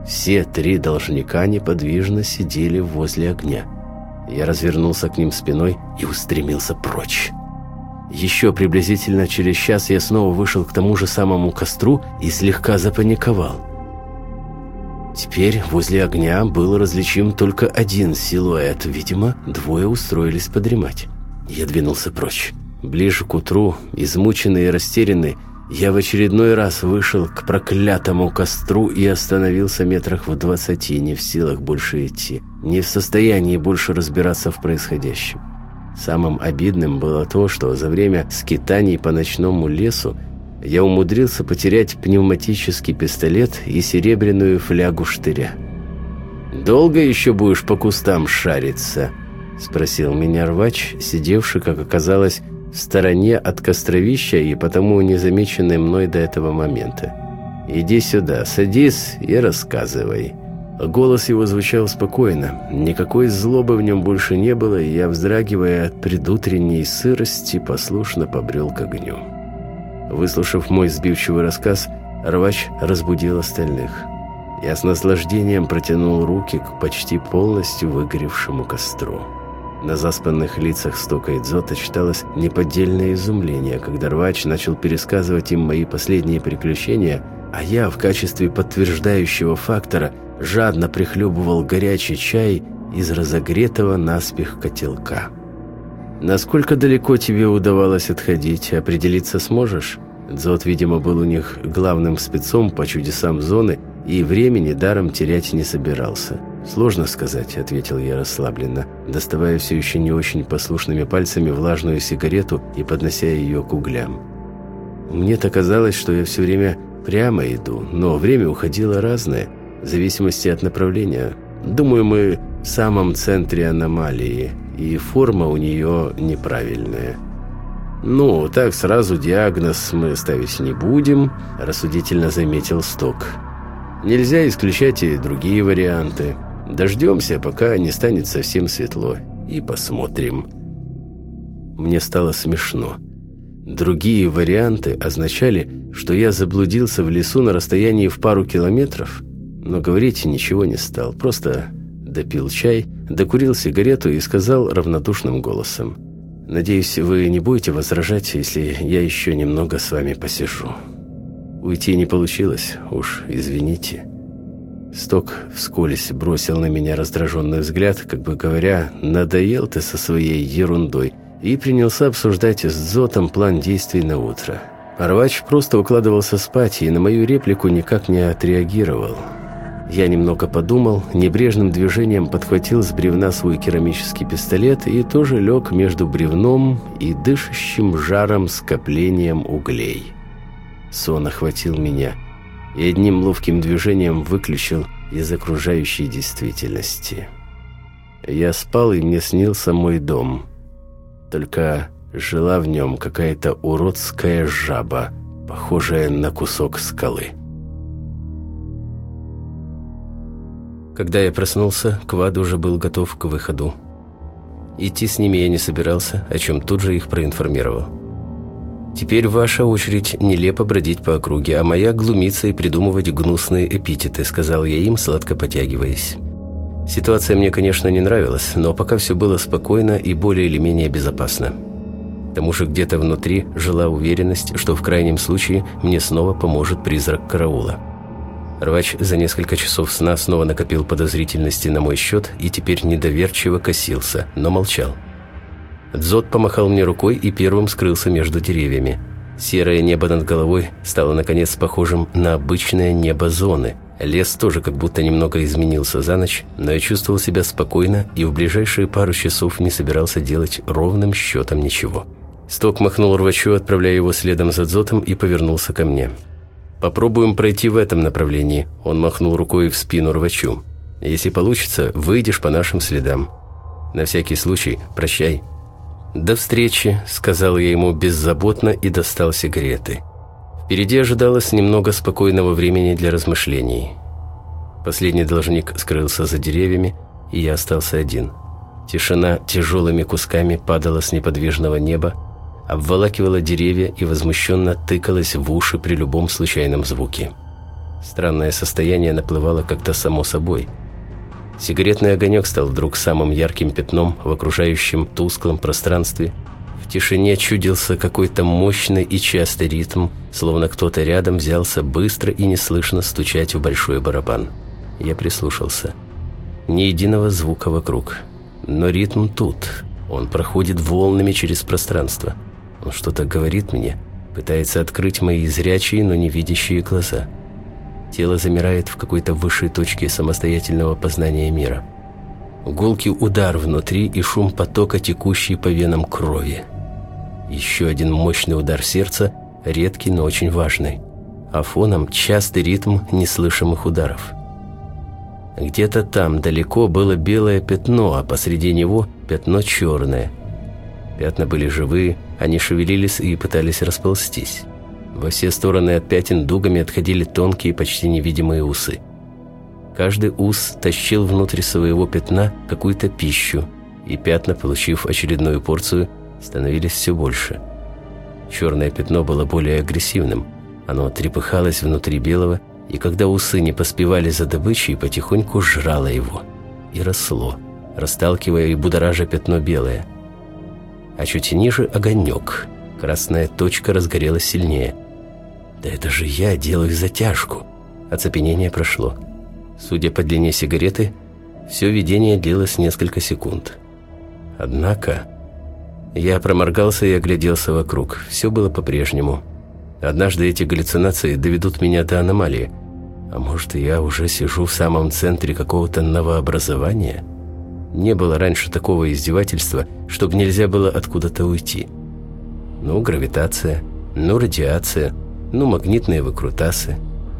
Все три должника неподвижно сидели возле огня. Я развернулся к ним спиной и устремился прочь. Еще приблизительно через час я снова вышел к тому же самому костру и слегка запаниковал. Теперь возле огня был различим только один силуэт. Видимо, двое устроились подремать. Я двинулся прочь. Ближе к утру, измученный и растерянный, я в очередной раз вышел к проклятому костру и остановился метрах в двадцати, не в силах больше идти, не в состоянии больше разбираться в происходящем. Самым обидным было то, что за время скитаний по ночному лесу я умудрился потерять пневматический пистолет и серебряную флягу штыря. «Долго еще будешь по кустам шариться?» – спросил меня рвач, сидевший, как оказалось, стороне от костровища и потому незамеченной мной до этого момента. «Иди сюда, садись и рассказывай». Голос его звучал спокойно, никакой злобы в нем больше не было, и я, вздрагивая от предутренней сырости, послушно побрел к огню. Выслушав мой сбивчивый рассказ, рвач разбудил остальных. Я с наслаждением протянул руки к почти полностью выгоревшему костру. На заспанных лицах Стока и Дзота читалось неподдельное изумление, когда рвач начал пересказывать им мои последние приключения, а я в качестве подтверждающего фактора жадно прихлебывал горячий чай из разогретого наспех котелка. «Насколько далеко тебе удавалось отходить, определиться сможешь?» Дзот, видимо, был у них главным спецом по чудесам зоны и времени даром терять не собирался. «Сложно сказать», — ответил я расслабленно, доставая все еще не очень послушными пальцами влажную сигарету и поднося ее к углям. Мне-то казалось, что я все время прямо иду, но время уходило разное, в зависимости от направления. Думаю, мы в самом центре аномалии, и форма у нее неправильная. «Ну, так сразу диагноз мы ставить не будем», – рассудительно заметил Сток. «Нельзя исключать и другие варианты». Дождемся, пока не станет совсем светло, и посмотрим. Мне стало смешно. Другие варианты означали, что я заблудился в лесу на расстоянии в пару километров, но говорить ничего не стал, просто допил чай, докурил сигарету и сказал равнодушным голосом. «Надеюсь, вы не будете возражать, если я еще немного с вами посижу. Уйти не получилось, уж извините». Сток вскользь бросил на меня раздраженный взгляд, как бы говоря, «надоел ты со своей ерундой», и принялся обсуждать с Зотом план действий на утро. Рвач просто укладывался спать и на мою реплику никак не отреагировал. Я немного подумал, небрежным движением подхватил с бревна свой керамический пистолет и тоже лег между бревном и дышащим жаром скоплением углей. Сон охватил меня – и одним ловким движением выключил из окружающей действительности. Я спал, и мне снился мой дом. Только жила в нем какая-то уродская жаба, похожая на кусок скалы. Когда я проснулся, Квад уже был готов к выходу. Идти с ними я не собирался, о чем тут же их проинформировал. «Теперь ваша очередь нелепо бродить по округе, а моя глумиться и придумывать гнусные эпитеты», сказал я им, сладко потягиваясь. Ситуация мне, конечно, не нравилась, но пока все было спокойно и более или менее безопасно. К тому же где-то внутри жила уверенность, что в крайнем случае мне снова поможет призрак караула. Рвач за несколько часов сна снова накопил подозрительности на мой счет и теперь недоверчиво косился, но молчал. Дзот помахал мне рукой и первым скрылся между деревьями. Серое небо над головой стало наконец похожим на обычное небо зоны. Лес тоже как будто немного изменился за ночь, но я чувствовал себя спокойно и в ближайшие пару часов не собирался делать ровным счетом ничего. Сток махнул рвачу, отправляя его следом за Дзотом и повернулся ко мне. Попробуем пройти в этом направлении». Он махнул рукой в спину рвачу. «Если получится, выйдешь по нашим следам. На всякий случай, прощай». «До встречи», — сказал я ему беззаботно и достал сигареты. Впереди ожидалось немного спокойного времени для размышлений. Последний должник скрылся за деревьями, и я остался один. Тишина тяжелыми кусками падала с неподвижного неба, обволакивала деревья и возмущенно тыкалась в уши при любом случайном звуке. Странное состояние наплывало как-то само собой. Сигаретный огонек стал вдруг самым ярким пятном в окружающем тусклом пространстве. В тишине чудился какой-то мощный и частый ритм, словно кто-то рядом взялся быстро и неслышно стучать в большой барабан. Я прислушался. Ни единого звука вокруг. Но ритм тут. Он проходит волнами через пространство. Он что-то говорит мне, пытается открыть мои зрячие, но не видящие глаза. Тело замирает в какой-то высшей точке самостоятельного познания мира. Гулкий удар внутри и шум потока, текущий по венам крови. Еще один мощный удар сердца, редкий, но очень важный. А фоном частый ритм неслышимых ударов. Где-то там далеко было белое пятно, а посреди него пятно черное – Пятна были живые, они шевелились и пытались расползтись. Во все стороны от пятен дугами отходили тонкие, почти невидимые усы. Каждый ус тащил внутрь своего пятна какую-то пищу, и пятна, получив очередную порцию, становились все больше. Черное пятно было более агрессивным. Оно трепыхалось внутри белого, и когда усы не поспевали за добычей, потихоньку жрало его. И росло, расталкивая и будоража пятно белое – а чуть ниже огонек. Красная точка разгорелась сильнее. «Да это же я делаю затяжку!» Оцепенение прошло. Судя по длине сигареты, все видение длилось несколько секунд. Однако... Я проморгался и огляделся вокруг. Все было по-прежнему. Однажды эти галлюцинации доведут меня до аномалии. А может, я уже сижу в самом центре какого-то новообразования?» Не было раньше такого издевательства, чтобы нельзя было откуда-то уйти. Ну, гравитация, ну, радиация, ну, магнитные выкрутасы.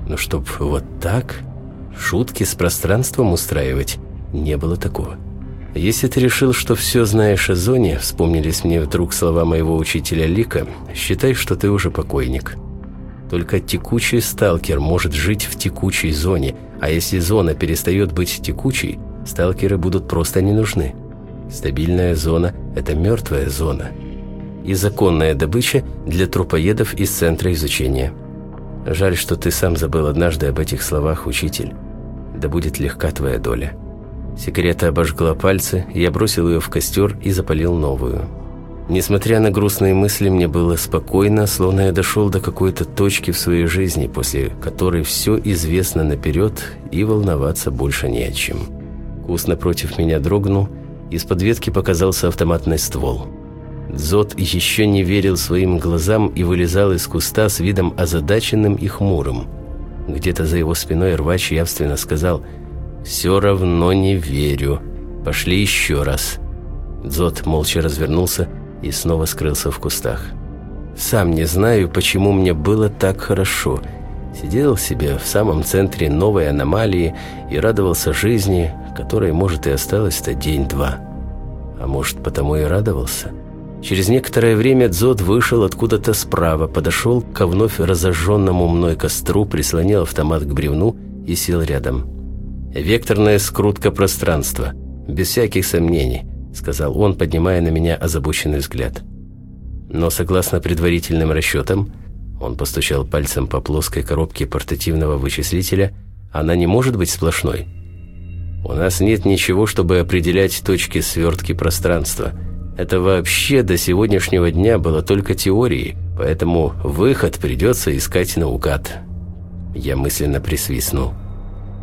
Но чтоб вот так, шутки с пространством устраивать, не было такого. Если ты решил, что все знаешь о зоне, вспомнились мне вдруг слова моего учителя Лика, считай, что ты уже покойник. Только текучий сталкер может жить в текучей зоне, а если зона перестает быть текучей, сталкеры будут просто не нужны. Стабильная зона – это мертвая зона. И законная добыча для трупоедов из центра изучения. Жаль, что ты сам забыл однажды об этих словах, учитель. Да будет легка твоя доля. Сигарета обожгла пальцы, я бросил ее в костер и запалил новую. Несмотря на грустные мысли, мне было спокойно, словно я дошел до какой-то точки в своей жизни, после которой все известно наперед и волноваться больше не о чем. Кус напротив меня дрогнул, из-под ветки показался автоматный ствол. Зод еще не верил своим глазам и вылезал из куста с видом озадаченным и хмурым. Где-то за его спиной рвач явственно сказал «Все равно не верю. Пошли еще раз». Зод молча развернулся и снова скрылся в кустах. «Сам не знаю, почему мне было так хорошо. Сидел себе в самом центре новой аномалии и радовался жизни, которой, может, и осталось-то день-два. А может, потому и радовался. Через некоторое время Дзот вышел откуда-то справа, подошел ко вновь разожженному мной костру, прислонил автомат к бревну и сел рядом. «Векторная скрутка пространства, без всяких сомнений», сказал он, поднимая на меня озабоченный взгляд. «Но согласно предварительным расчетам, он постучал пальцем по плоской коробке портативного вычислителя, она не может быть сплошной. У нас нет ничего, чтобы определять точки свертки пространства. Это вообще до сегодняшнего дня было только теорией, поэтому выход придется искать наугад. Я мысленно присвистнул.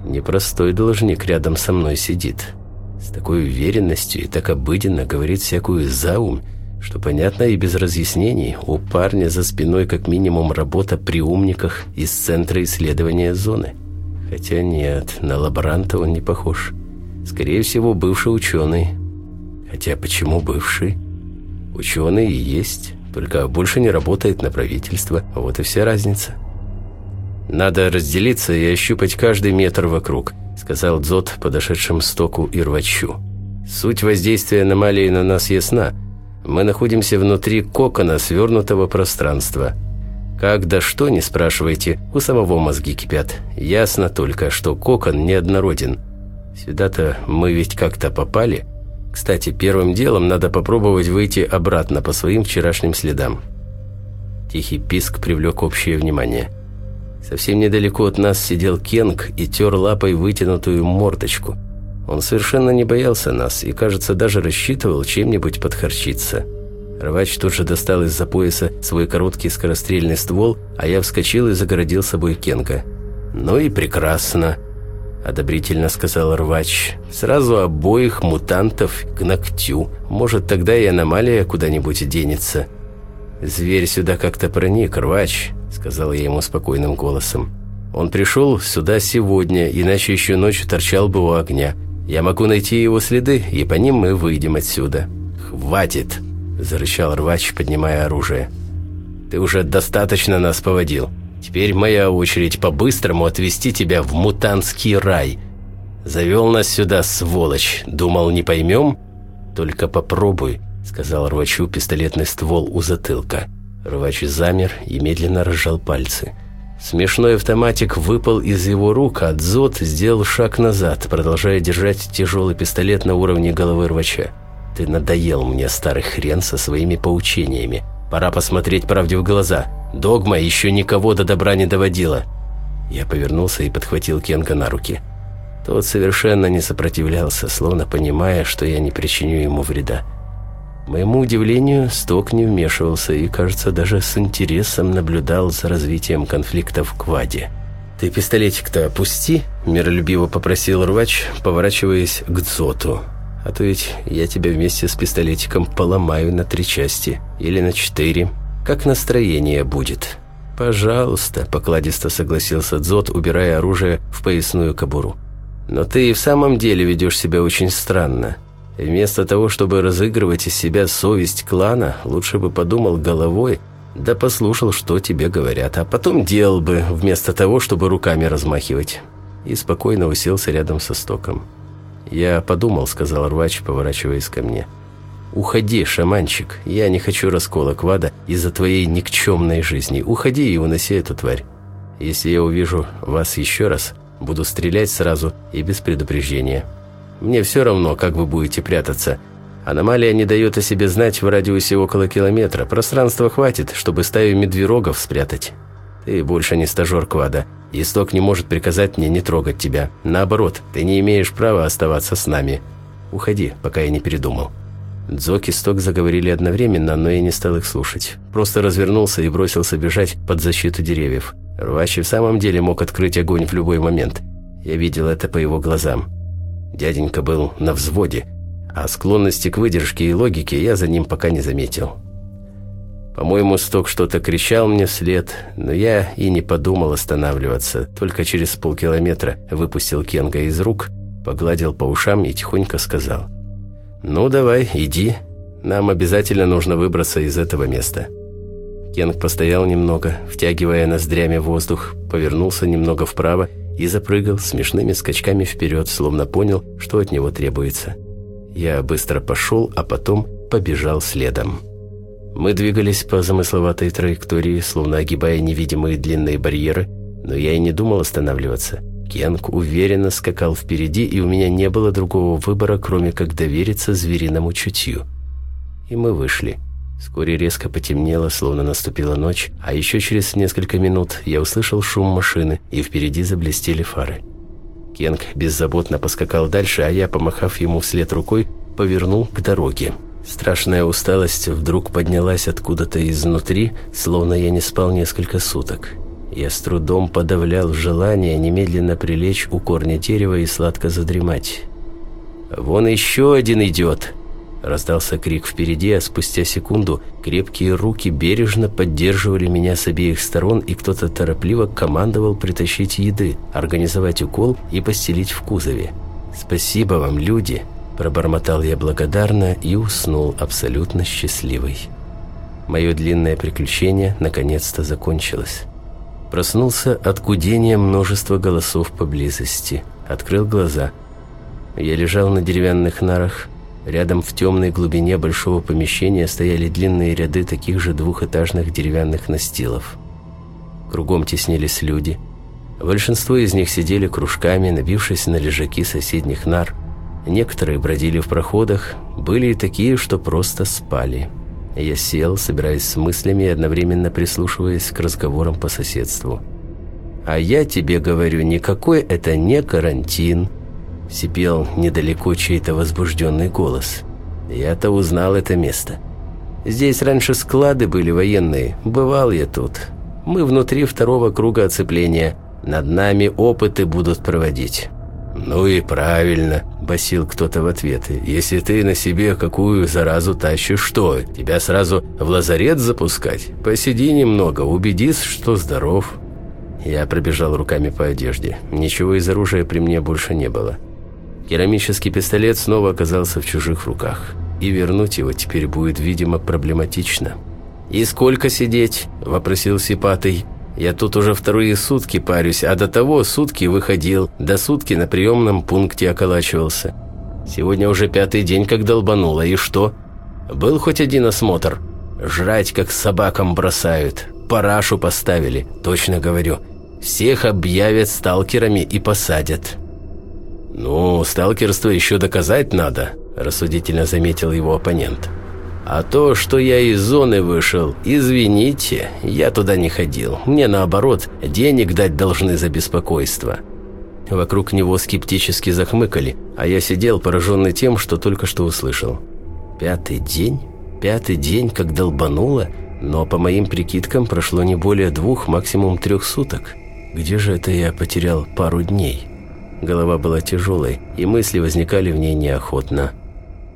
Непростой должник рядом со мной сидит. С такой уверенностью и так обыденно говорит всякую заумь, что понятно и без разъяснений. У парня за спиной как минимум работа при умниках из Центра исследования зоны. Хотя нет, на лаборанта он не похож. Скорее всего, бывший ученый. Хотя почему бывший? Ученый и есть, только больше не работает на правительство. Вот и вся разница. «Надо разделиться и ощупать каждый метр вокруг», сказал Дзот подошедшим стоку и рвачу. «Суть воздействия аномалии на нас ясна. Мы находимся внутри кокона свернутого пространства. Как да что, не спрашивайте, у самого мозги кипят. Ясно только, что кокон неоднороден. Сюда-то мы ведь как-то попали. Кстати, первым делом надо попробовать выйти обратно по своим вчерашним следам. Тихий писк привлек общее внимание. Совсем недалеко от нас сидел Кенг и тер лапой вытянутую мордочку. Он совершенно не боялся нас и, кажется, даже рассчитывал чем-нибудь подхорчиться. Рвач тут же достал из-за пояса свой короткий скорострельный ствол, а я вскочил и загородил собой Кенга. «Ну и прекрасно», – одобрительно сказал Рвач. «Сразу обоих мутантов к ногтю. Может, тогда и аномалия куда-нибудь денется». «Зверь сюда как-то проник, Рвач», – сказал я ему спокойным голосом. «Он пришел сюда сегодня, иначе еще ночью торчал бы у огня. Я могу найти его следы, и по ним мы выйдем отсюда». «Хватит!» – зарычал рвач, поднимая оружие. «Ты уже достаточно нас поводил. Теперь моя очередь по-быстрому отвезти тебя в мутантский рай. Завел нас сюда, сволочь. Думал, не поймем? Только попробуй», – сказал рвачу пистолетный ствол у затылка. Рвач замер и медленно разжал пальцы. Смешной автоматик выпал из его рук, а Дзот сделал шаг назад, продолжая держать тяжелый пистолет на уровне головы рвача. «Ты надоел мне, старый хрен, со своими поучениями. Пора посмотреть правде в глаза. Догма еще никого до добра не доводила». Я повернулся и подхватил Кенга на руки. Тот совершенно не сопротивлялся, словно понимая, что я не причиню ему вреда моему удивлению, Сток не вмешивался и, кажется, даже с интересом наблюдал за развитием конфликта в Кваде. «Ты пистолетик-то опусти», – миролюбиво попросил рвач, поворачиваясь к Дзоту. «А то ведь я тебя вместе с пистолетиком поломаю на три части или на четыре. Как настроение будет?» «Пожалуйста», – покладисто согласился Дзот, убирая оружие в поясную кобуру. «Но ты и в самом деле ведешь себя очень странно. Вместо того, чтобы разыгрывать из себя совесть клана, лучше бы подумал головой, да послушал, что тебе говорят, а потом делал бы, вместо того, чтобы руками размахивать. И спокойно уселся рядом со стоком. «Я подумал», — сказал рвач, поворачиваясь ко мне. «Уходи, шаманчик, я не хочу раскола квада из-за твоей никчемной жизни. Уходи и уноси эту тварь. Если я увижу вас еще раз, буду стрелять сразу и без предупреждения». Мне все равно, как вы будете прятаться. Аномалия не дает о себе знать в радиусе около километра. Пространства хватит, чтобы стаю медвежогов спрятать. Ты больше не стажер квада. Исток не может приказать мне не трогать тебя. Наоборот, ты не имеешь права оставаться с нами. Уходи, пока я не передумал». Дзок и Сток заговорили одновременно, но я не стал их слушать. Просто развернулся и бросился бежать под защиту деревьев. Рвач в самом деле мог открыть огонь в любой момент. Я видел это по его глазам. Дяденька был на взводе, а склонности к выдержке и логике я за ним пока не заметил. По-моему, Сток что-то кричал мне вслед, но я и не подумал останавливаться. Только через полкилометра выпустил Кенга из рук, погладил по ушам и тихонько сказал. «Ну, давай, иди. Нам обязательно нужно выбраться из этого места». Кенг постоял немного, втягивая ноздрями воздух, повернулся немного вправо и запрыгал смешными скачками вперед, словно понял, что от него требуется. Я быстро пошел, а потом побежал следом. Мы двигались по замысловатой траектории, словно огибая невидимые длинные барьеры, но я и не думал останавливаться. Кенг уверенно скакал впереди, и у меня не было другого выбора, кроме как довериться звериному чутью. И мы вышли. Вскоре резко потемнело, словно наступила ночь, а еще через несколько минут я услышал шум машины, и впереди заблестели фары. Кенг беззаботно поскакал дальше, а я, помахав ему вслед рукой, повернул к дороге. Страшная усталость вдруг поднялась откуда-то изнутри, словно я не спал несколько суток. Я с трудом подавлял желание немедленно прилечь у корня дерева и сладко задремать. «Вон еще один идет!» Раздался крик впереди, а спустя секунду крепкие руки бережно поддерживали меня с обеих сторон, и кто-то торопливо командовал притащить еды, организовать укол и постелить в кузове. «Спасибо вам, люди!» – пробормотал я благодарно и уснул абсолютно счастливый. Мое длинное приключение наконец-то закончилось. Проснулся от гудения множества голосов поблизости. Открыл глаза. Я лежал на деревянных нарах, Рядом в темной глубине большого помещения стояли длинные ряды таких же двухэтажных деревянных настилов. Кругом теснились люди. Большинство из них сидели кружками, набившись на лежаки соседних нар. Некоторые бродили в проходах, были и такие, что просто спали. Я сел, собираясь с мыслями и одновременно прислушиваясь к разговорам по соседству. «А я тебе говорю, никакой это не карантин», Сипел недалеко чей-то возбужденный голос. Я-то узнал это место. Здесь раньше склады были военные, бывал я тут. Мы внутри второго круга оцепления. Над нами опыты будут проводить. «Ну и правильно», – басил кто-то в ответ. «Если ты на себе какую заразу тащишь, что, тебя сразу в лазарет запускать? Посиди немного, убедись, что здоров». Я пробежал руками по одежде. Ничего из оружия при мне больше не было. Керамический пистолет снова оказался в чужих руках. И вернуть его теперь будет, видимо, проблематично. «И сколько сидеть?» – вопросил Сипатый. «Я тут уже вторые сутки парюсь, а до того сутки выходил, до сутки на приемном пункте околачивался. Сегодня уже пятый день, как долбануло, и что? Был хоть один осмотр? Жрать, как собакам бросают. Парашу поставили, точно говорю. Всех объявят сталкерами и посадят». «Ну, сталкерство еще доказать надо», – рассудительно заметил его оппонент. «А то, что я из зоны вышел, извините, я туда не ходил. Мне, наоборот, денег дать должны за беспокойство». Вокруг него скептически захмыкали, а я сидел, пораженный тем, что только что услышал. «Пятый день? Пятый день, как долбануло? Но, по моим прикидкам, прошло не более двух, максимум трех суток. Где же это я потерял пару дней?» Голова была тяжелой, и мысли возникали в ней неохотно.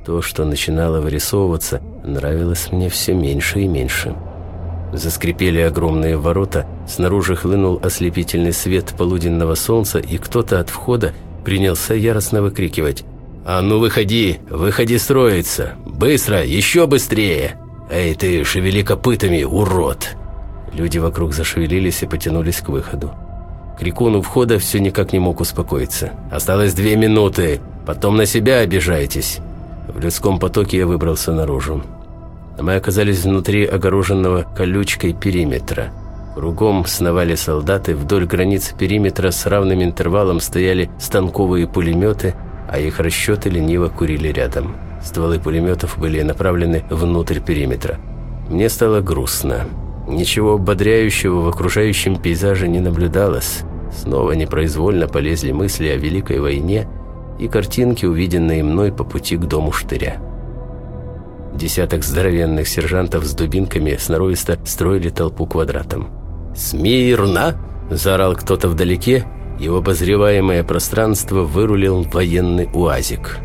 То, что начинало вырисовываться, нравилось мне все меньше и меньше. Заскрипели огромные ворота, снаружи хлынул ослепительный свет полуденного солнца, и кто-то от входа принялся яростно выкрикивать «А ну выходи! Выходи строиться! Быстро! Еще быстрее! Эй ты, шевели копытами, урод!» Люди вокруг зашевелились и потянулись к выходу. Крикун у входа все никак не мог успокоиться. «Осталось две минуты, потом на себя обижаетесь». В людском потоке я выбрался наружу. Мы оказались внутри огороженного колючкой периметра. Кругом сновали солдаты, вдоль границ периметра с равным интервалом стояли станковые пулеметы, а их расчеты лениво курили рядом. Стволы пулеметов были направлены внутрь периметра. Мне стало грустно. Ничего ободряющего в окружающем пейзаже не наблюдалось. Снова непроизвольно полезли мысли о Великой войне и картинки, увиденные мной по пути к дому штыря. Десяток здоровенных сержантов с дубинками сноровисто строили толпу квадратом. «Смирно!» – заорал кто-то вдалеке, и в обозреваемое пространство вырулил военный уазик.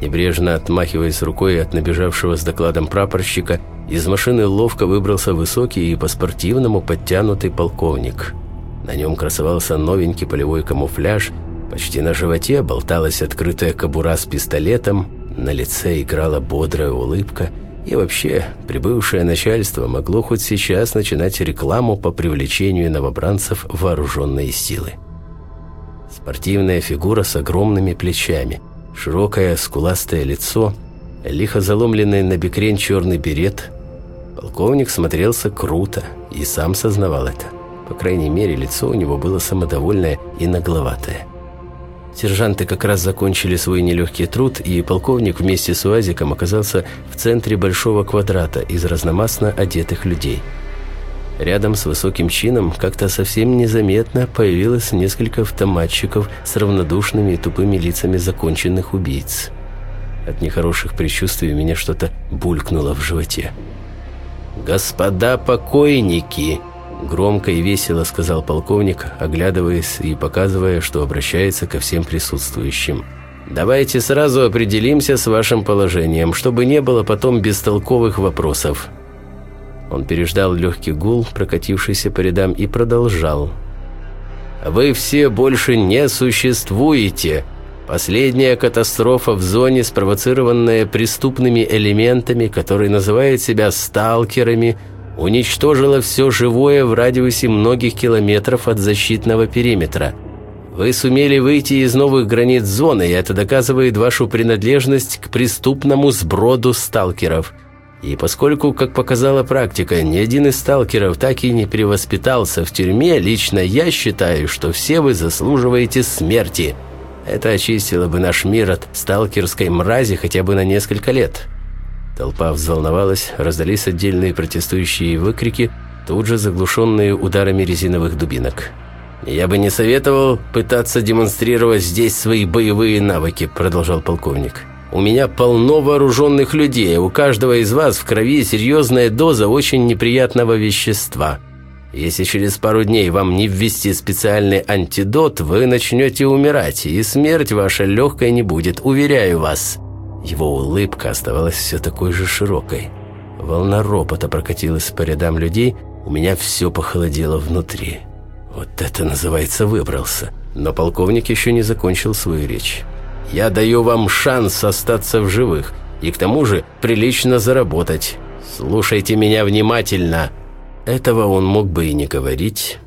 Небрежно отмахиваясь рукой от набежавшего с докладом прапорщика, из машины ловко выбрался высокий и по-спортивному подтянутый полковник. На нем красовался новенький полевой камуфляж, почти на животе болталась открытая кобура с пистолетом, на лице играла бодрая улыбка, И вообще, прибывшее начальство могло хоть сейчас начинать рекламу по привлечению новобранцев в вооруженные силы. Спортивная фигура с огромными плечами, широкое скуластое лицо, лихо заломленный на бекрень черный берет. Полковник смотрелся круто и сам сознавал это. По крайней мере, лицо у него было самодовольное и нагловатое. Сержанты как раз закончили свой нелегкий труд, и полковник вместе с УАЗиком оказался в центре большого квадрата из разномастно одетых людей. Рядом с высоким чином как-то совсем незаметно появилось несколько автоматчиков с равнодушными и тупыми лицами законченных убийц. От нехороших предчувствий меня что-то булькнуло в животе. «Господа покойники!» Громко и весело сказал полковник, оглядываясь и показывая, что обращается ко всем присутствующим. «Давайте сразу определимся с вашим положением, чтобы не было потом бестолковых вопросов». Он переждал легкий гул, прокатившийся по рядам, и продолжал. «Вы все больше не существуете. Последняя катастрофа в зоне, спровоцированная преступными элементами, которые называют себя сталкерами – уничтожила все живое в радиусе многих километров от защитного периметра. Вы сумели выйти из новых границ зоны, и это доказывает вашу принадлежность к преступному сброду сталкеров. И поскольку, как показала практика, ни один из сталкеров так и не перевоспитался в тюрьме, лично я считаю, что все вы заслуживаете смерти. Это очистило бы наш мир от сталкерской мрази хотя бы на несколько лет». Толпа взволновалась, раздались отдельные протестующие выкрики, тут же заглушенные ударами резиновых дубинок. «Я бы не советовал пытаться демонстрировать здесь свои боевые навыки», – продолжал полковник. «У меня полно вооруженных людей, у каждого из вас в крови серьезная доза очень неприятного вещества. Если через пару дней вам не ввести специальный антидот, вы начнете умирать, и смерть ваша легкой не будет, уверяю вас». Его улыбка оставалась все такой же широкой. Волна ропота прокатилась по рядам людей, у меня все похолодело внутри. Вот это называется выбрался. Но полковник еще не закончил свою речь. «Я даю вам шанс остаться в живых и к тому же прилично заработать. Слушайте меня внимательно». Этого он мог бы и не говорить.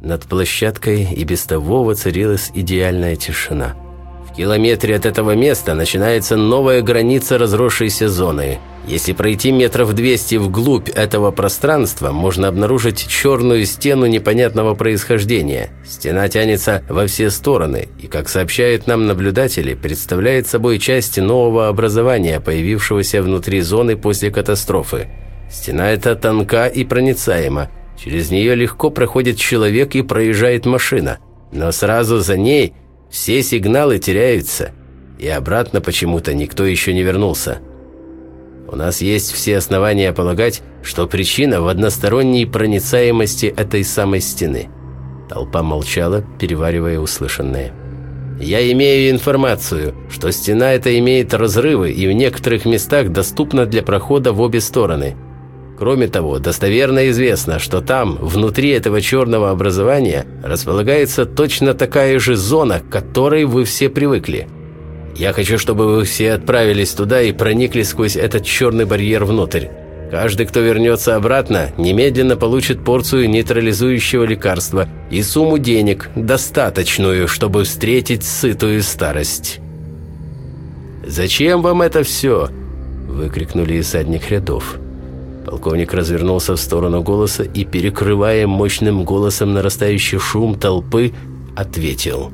Над площадкой и без того воцарилась идеальная тишина – километре от этого места начинается новая граница разросшейся зоны. Если пройти метров 200 вглубь этого пространства, можно обнаружить черную стену непонятного происхождения. Стена тянется во все стороны и, как сообщают нам наблюдатели, представляет собой часть нового образования, появившегося внутри зоны после катастрофы. Стена эта тонка и проницаема. Через нее легко проходит человек и проезжает машина. Но сразу за ней – все сигналы теряются, и обратно почему-то никто еще не вернулся. У нас есть все основания полагать, что причина в односторонней проницаемости этой самой стены. Толпа молчала, переваривая услышанное. Я имею информацию, что стена эта имеет разрывы и в некоторых местах доступна для прохода в обе стороны – Кроме того, достоверно известно, что там, внутри этого черного образования, располагается точно такая же зона, к которой вы все привыкли. Я хочу, чтобы вы все отправились туда и проникли сквозь этот черный барьер внутрь. Каждый, кто вернется обратно, немедленно получит порцию нейтрализующего лекарства и сумму денег, достаточную, чтобы встретить сытую старость. «Зачем вам это все?» – выкрикнули из задних рядов. Полковник развернулся в сторону голоса и, перекрывая мощным голосом нарастающий шум толпы, ответил.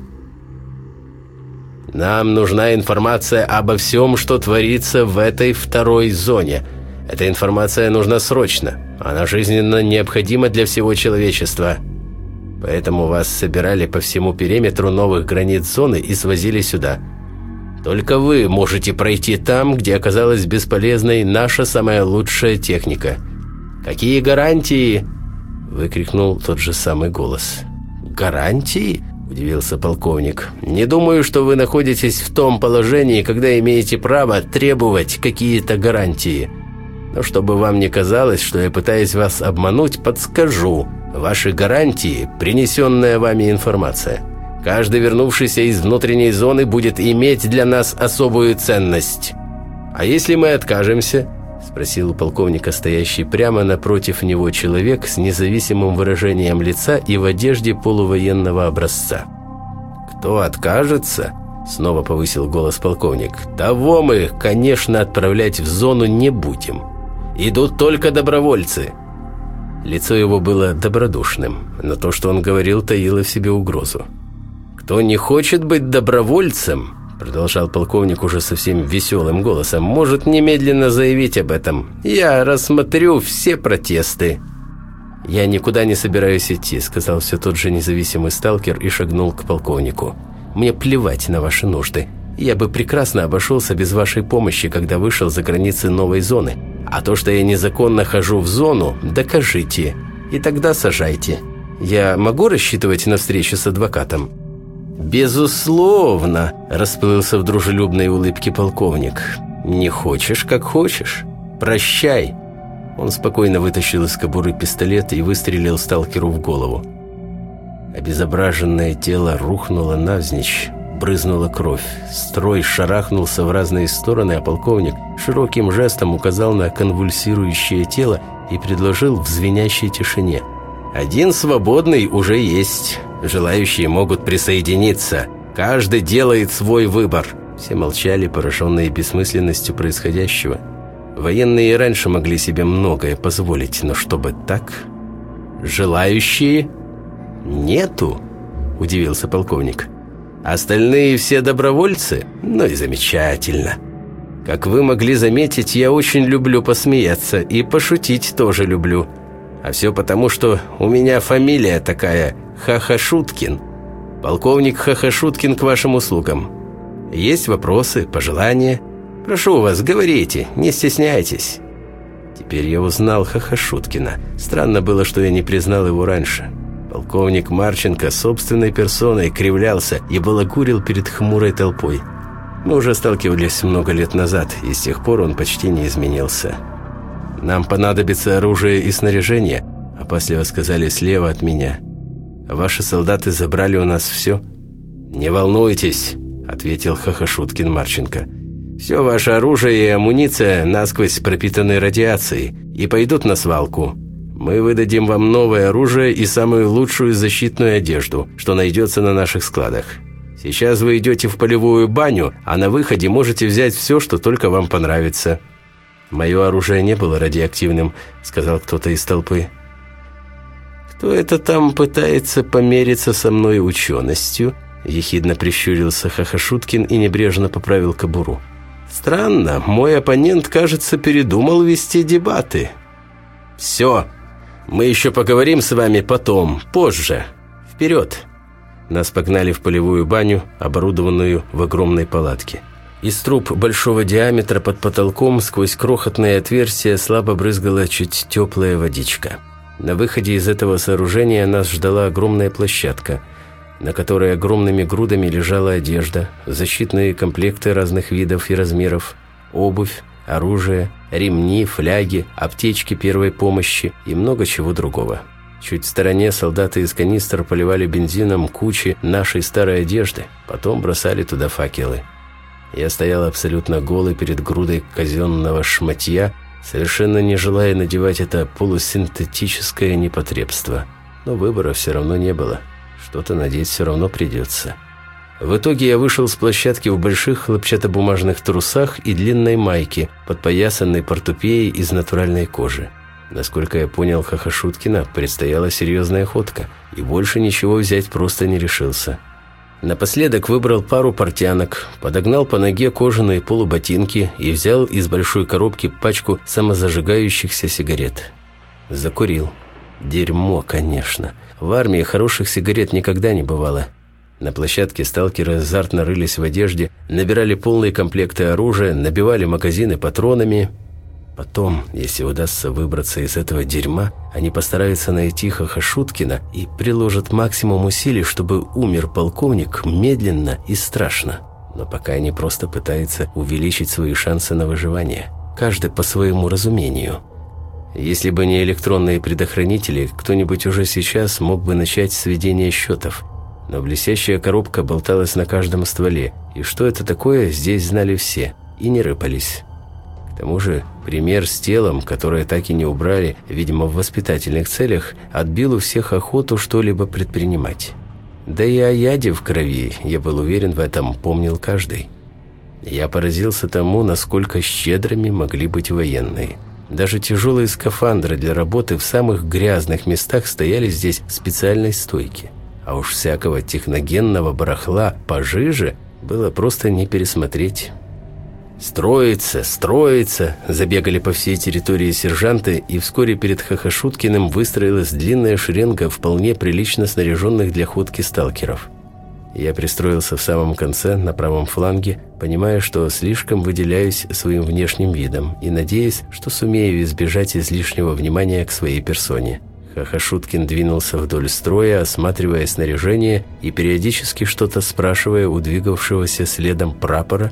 «Нам нужна информация обо всем, что творится в этой второй зоне. Эта информация нужна срочно. Она жизненно необходима для всего человечества. Поэтому вас собирали по всему периметру новых границ зоны и свозили сюда». Только вы можете пройти там, где оказалась бесполезной наша самая лучшая техника. Какие гарантии?» Выкрикнул тот же самый голос. «Гарантии?» – удивился полковник. «Не думаю, что вы находитесь в том положении, когда имеете право требовать какие-то гарантии. Но чтобы вам не казалось, что я пытаюсь вас обмануть, подскажу. Ваши гарантии – принесенная вами информация». Каждый вернувшийся из внутренней зоны будет иметь для нас особую ценность. А если мы откажемся, – спросил у полковника стоящий прямо напротив него человек с независимым выражением лица и в одежде полувоенного образца. «Кто откажется?» – снова повысил голос полковник. «Того мы, конечно, отправлять в зону не будем. Идут только добровольцы». Лицо его было добродушным, но то, что он говорил, таило в себе угрозу. «Кто не хочет быть добровольцем, продолжал полковник уже совсем веселым голосом, может немедленно заявить об этом. Я рассмотрю все протесты. Я никуда не собираюсь идти, сказал все тот же независимый сталкер и шагнул к полковнику. Мне плевать на ваши нужды. Я бы прекрасно обошелся без вашей помощи, когда вышел за границы новой зоны. А то, что я незаконно хожу в зону, докажите. И тогда сажайте. Я могу рассчитывать на встречу с адвокатом?» «Безусловно», – расплылся в дружелюбной улыбке полковник. «Не хочешь, как хочешь. Прощай». Он спокойно вытащил из кобуры пистолет и выстрелил сталкеру в голову. Обезображенное тело рухнуло навзничь, брызнула кровь. Строй шарахнулся в разные стороны, а полковник широким жестом указал на конвульсирующее тело и предложил в звенящей тишине. «Один свободный уже есть». Желающие могут присоединиться. Каждый делает свой выбор». Все молчали, пораженные бессмысленностью происходящего. Военные и раньше могли себе многое позволить, но чтобы так... «Желающие?» «Нету», – удивился полковник. «Остальные все добровольцы? Ну и замечательно. Как вы могли заметить, я очень люблю посмеяться и пошутить тоже люблю. А все потому, что у меня фамилия такая Хахашуткин. Полковник Хахашуткин к вашим услугам. Есть вопросы, пожелания? Прошу вас, говорите, не стесняйтесь». Теперь я узнал Хахашуткина. Странно было, что я не признал его раньше. Полковник Марченко собственной персоной кривлялся и балагурил перед хмурой толпой. Мы уже сталкивались много лет назад, и с тех пор он почти не изменился. «Нам понадобится оружие и снаряжение», – опасливо сказали слева от меня – Ваши солдаты забрали у нас все?» «Не волнуйтесь», — ответил Хахашуткин Марченко. «Все ваше оружие и амуниция насквозь пропитаны радиацией и пойдут на свалку. Мы выдадим вам новое оружие и самую лучшую защитную одежду, что найдется на наших складах. Сейчас вы идете в полевую баню, а на выходе можете взять все, что только вам понравится». «Мое оружие не было радиоактивным», — сказал кто-то из толпы. «Кто это там пытается помериться со мной ученостью?» Ехидно прищурился Хахашуткин и небрежно поправил кобуру. «Странно, мой оппонент, кажется, передумал вести дебаты». «Все, мы еще поговорим с вами потом, позже. Вперед!» Нас погнали в полевую баню, оборудованную в огромной палатке. Из труб большого диаметра под потолком сквозь крохотные отверстия слабо брызгала чуть теплая водичка. На выходе из этого сооружения нас ждала огромная площадка, на которой огромными грудами лежала одежда, защитные комплекты разных видов и размеров, обувь, оружие, ремни, фляги, аптечки первой помощи и много чего другого. Чуть в стороне солдаты из канистр поливали бензином кучи нашей старой одежды, потом бросали туда факелы. Я стоял абсолютно голый перед грудой казенного шматья, совершенно не желая надевать это полусинтетическое непотребство. Но выбора все равно не было. Что-то надеть все равно придется. В итоге я вышел с площадки в больших хлопчатобумажных трусах и длинной майке, подпоясанной портупеей из натуральной кожи. Насколько я понял Хахашуткина, предстояла серьезная ходка, и больше ничего взять просто не решился. Напоследок выбрал пару портянок, подогнал по ноге кожаные полуботинки и взял из большой коробки пачку самозажигающихся сигарет. Закурил. Дерьмо, конечно. В армии хороших сигарет никогда не бывало. На площадке сталкеры азартно рылись в одежде, набирали полные комплекты оружия, набивали магазины патронами – Потом, если удастся выбраться из этого дерьма, они постараются найти Хахашуткина и приложат максимум усилий, чтобы умер полковник медленно и страшно. Но пока они просто пытаются увеличить свои шансы на выживание. Каждый по своему разумению. Если бы не электронные предохранители, кто-нибудь уже сейчас мог бы начать сведение счетов. Но блестящая коробка болталась на каждом стволе, и что это такое, здесь знали все, и не рыпались К тому же пример с телом, которое так и не убрали, видимо, в воспитательных целях, отбил у всех охоту что-либо предпринимать. Да и о яде в крови, я был уверен в этом, помнил каждый. Я поразился тому, насколько щедрыми могли быть военные. Даже тяжелые скафандры для работы в самых грязных местах стояли здесь в специальной стойке. А уж всякого техногенного барахла пожиже было просто не пересмотреть. «Строится, строится!» Забегали по всей территории сержанты, и вскоре перед Хахашуткиным выстроилась длинная шеренга вполне прилично снаряженных для ходки сталкеров. Я пристроился в самом конце, на правом фланге, понимая, что слишком выделяюсь своим внешним видом и надеясь, что сумею избежать излишнего внимания к своей персоне. Хахашуткин двинулся вдоль строя, осматривая снаряжение и периодически что-то спрашивая у двигавшегося следом прапора,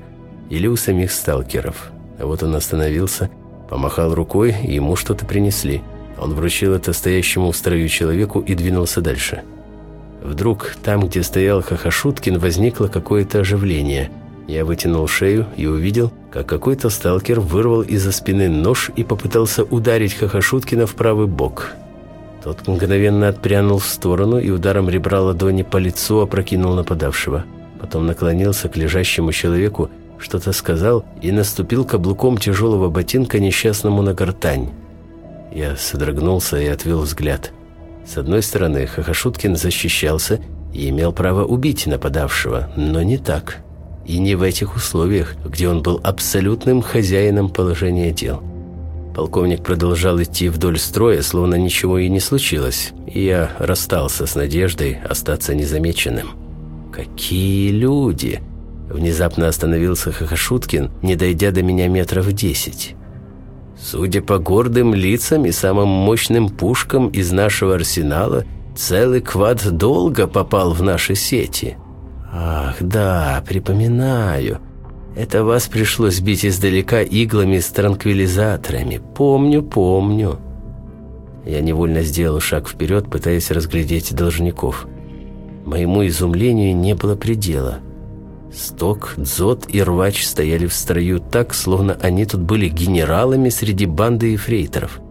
или у самих сталкеров. А вот он остановился, помахал рукой, и ему что-то принесли. Он вручил это стоящему в строю человеку и двинулся дальше. Вдруг там, где стоял Хахашуткин, возникло какое-то оживление. Я вытянул шею и увидел, как какой-то сталкер вырвал из-за спины нож и попытался ударить Хахашуткина в правый бок. Тот мгновенно отпрянул в сторону и ударом ребра ладони по лицу опрокинул нападавшего. Потом наклонился к лежащему человеку что-то сказал и наступил каблуком тяжелого ботинка несчастному на гортань. Я содрогнулся и отвел взгляд. С одной стороны, Хахашуткин защищался и имел право убить нападавшего, но не так. И не в этих условиях, где он был абсолютным хозяином положения дел. Полковник продолжал идти вдоль строя, словно ничего и не случилось, и я расстался с надеждой остаться незамеченным. «Какие люди!» Внезапно остановился Хахашуткин, не дойдя до меня метров десять. Судя по гордым лицам и самым мощным пушкам из нашего арсенала, целый квад долго попал в наши сети. Ах, да, припоминаю. Это вас пришлось бить издалека иглами с транквилизаторами. Помню, помню. Я невольно сделал шаг вперед, пытаясь разглядеть должников. Моему изумлению не было предела. Сток, Дзот и Рвач стояли в строю так, словно они тут были генералами среди банды эфрейторов.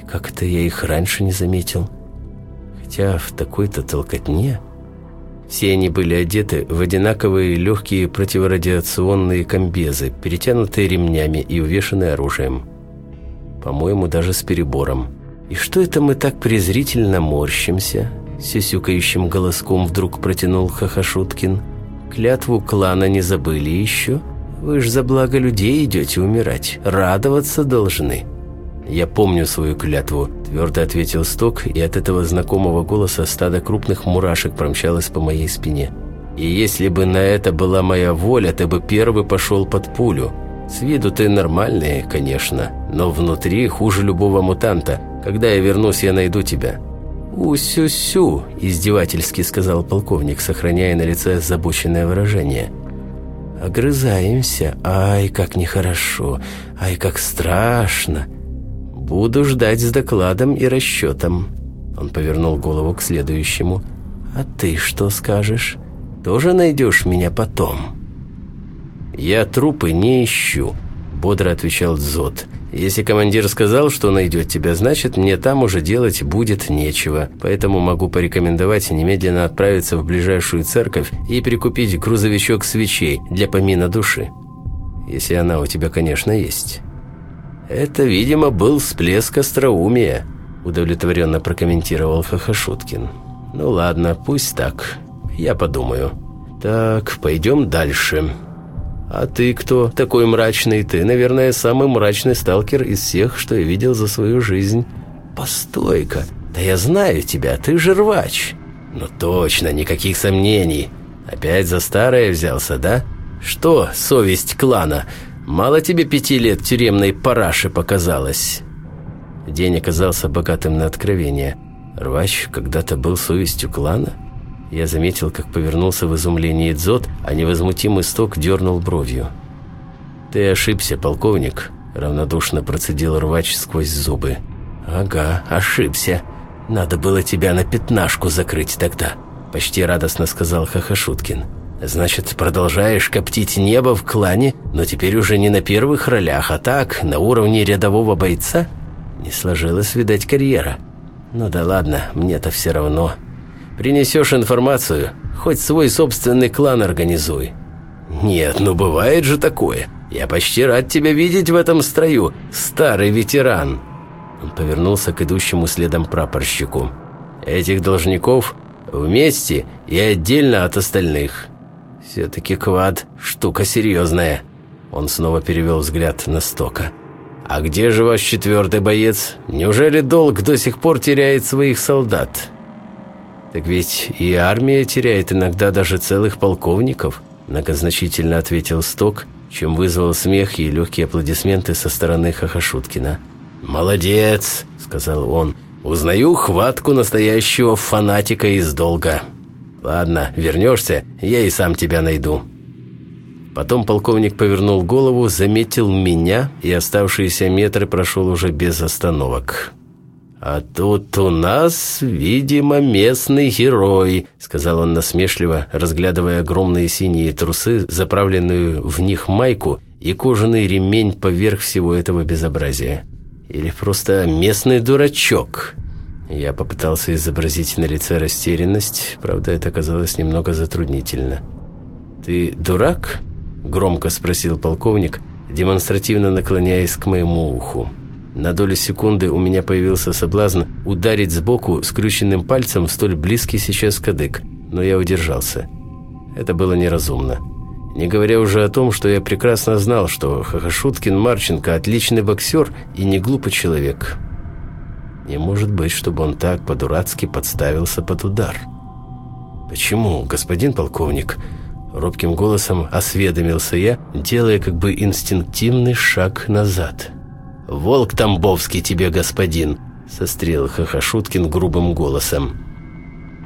И как это я их раньше не заметил? Хотя в такой-то толкотне... Все они были одеты в одинаковые легкие противорадиационные комбезы, перетянутые ремнями и увешанные оружием. По-моему, даже с перебором. «И что это мы так презрительно морщимся?» Сюсюкающим голоском вдруг протянул Хахашуткин – Клятву клана не забыли еще? Вы ж за благо людей идете умирать. Радоваться должны». «Я помню свою клятву», – твердо ответил Сток, и от этого знакомого голоса стадо крупных мурашек промчалось по моей спине. «И если бы на это была моя воля, ты бы первый пошел под пулю. С виду ты нормальный, конечно, но внутри хуже любого мутанта. Когда я вернусь, я найду тебя. «У-сю-сю», – издевательски сказал полковник, сохраняя на лице озабоченное выражение. «Огрызаемся. Ай, как нехорошо. Ай, как страшно. Буду ждать с докладом и расчетом». Он повернул голову к следующему. «А ты что скажешь? Тоже найдешь меня потом?» «Я трупы не ищу», – бодро отвечал Дзот. Если командир сказал, что найдет тебя, значит, мне там уже делать будет нечего. Поэтому могу порекомендовать немедленно отправиться в ближайшую церковь и прикупить грузовичок свечей для помина души. Если она у тебя, конечно, есть. Это, видимо, был всплеск остроумия, удовлетворенно прокомментировал Хахашуткин. Ну ладно, пусть так. Я подумаю. Так, пойдем дальше. «А ты кто такой мрачный? Ты, наверное, самый мрачный сталкер из всех, что я видел за свою жизнь». «Постой-ка, да я знаю тебя, ты же рвач». «Ну точно, никаких сомнений. Опять за старое взялся, да? Что, совесть клана? Мало тебе пяти лет тюремной параши показалось?» День оказался богатым на откровение. Рвач когда-то был совестью клана? Я заметил, как повернулся в изумлении Дзот, а невозмутимый сток дернул бровью. «Ты ошибся, полковник», – равнодушно процедил рвач сквозь зубы. «Ага, ошибся. Надо было тебя на пятнашку закрыть тогда», – почти радостно сказал Хахашуткин. Значит, продолжаешь коптить небо в клане, но теперь уже не на первых ролях, а так, на уровне рядового бойца? Не сложилась, видать, карьера. Ну да ладно, мне-то все равно. Принесешь информацию, хоть свой собственный клан организуй. Нет, ну бывает же такое. Я почти рад тебя видеть в этом строю, старый ветеран. Он повернулся к идущему следом прапорщику. Этих должников вместе и отдельно от остальных. Все-таки квад – штука серьезная. Он снова перевел взгляд на Стока. «А где же ваш четвертый боец? Неужели долг до сих пор теряет своих солдат?» «Так ведь и армия теряет иногда даже целых полковников», многозначительно ответил Сток, чем вызвал смех и легкие аплодисменты со стороны Хахашуткина. «Молодец», — сказал он, — «узнаю хватку настоящего фанатика из долга». «Ладно, вернешься, я и сам тебя найду». Потом полковник повернул голову, заметил меня, и оставшиеся метры прошел уже без остановок. «А тут у нас, видимо, местный герой», — сказал он насмешливо, разглядывая огромные синие трусы, заправленную в них майку и кожаный ремень поверх всего этого безобразия. «Или просто местный дурачок». Я попытался изобразить на лице растерянность, правда, это оказалось немного затруднительно. «Ты дурак?» – громко спросил полковник, демонстративно наклоняясь к моему уху. На долю секунды у меня появился соблазн ударить сбоку скрюченным пальцем в столь близкий сейчас кадык, но я удержался. Это было неразумно. Не говоря уже о том, что я прекрасно знал, что Хахашуткин Марченко – отличный боксер и не глупый человек. Не может быть, чтобы он так по-дурацки подставился под удар. «Почему, господин полковник?» Робким голосом осведомился я, делая как бы инстинктивный шаг назад. «Волк Тамбовский тебе, господин!» Сострел Хахашуткин грубым голосом.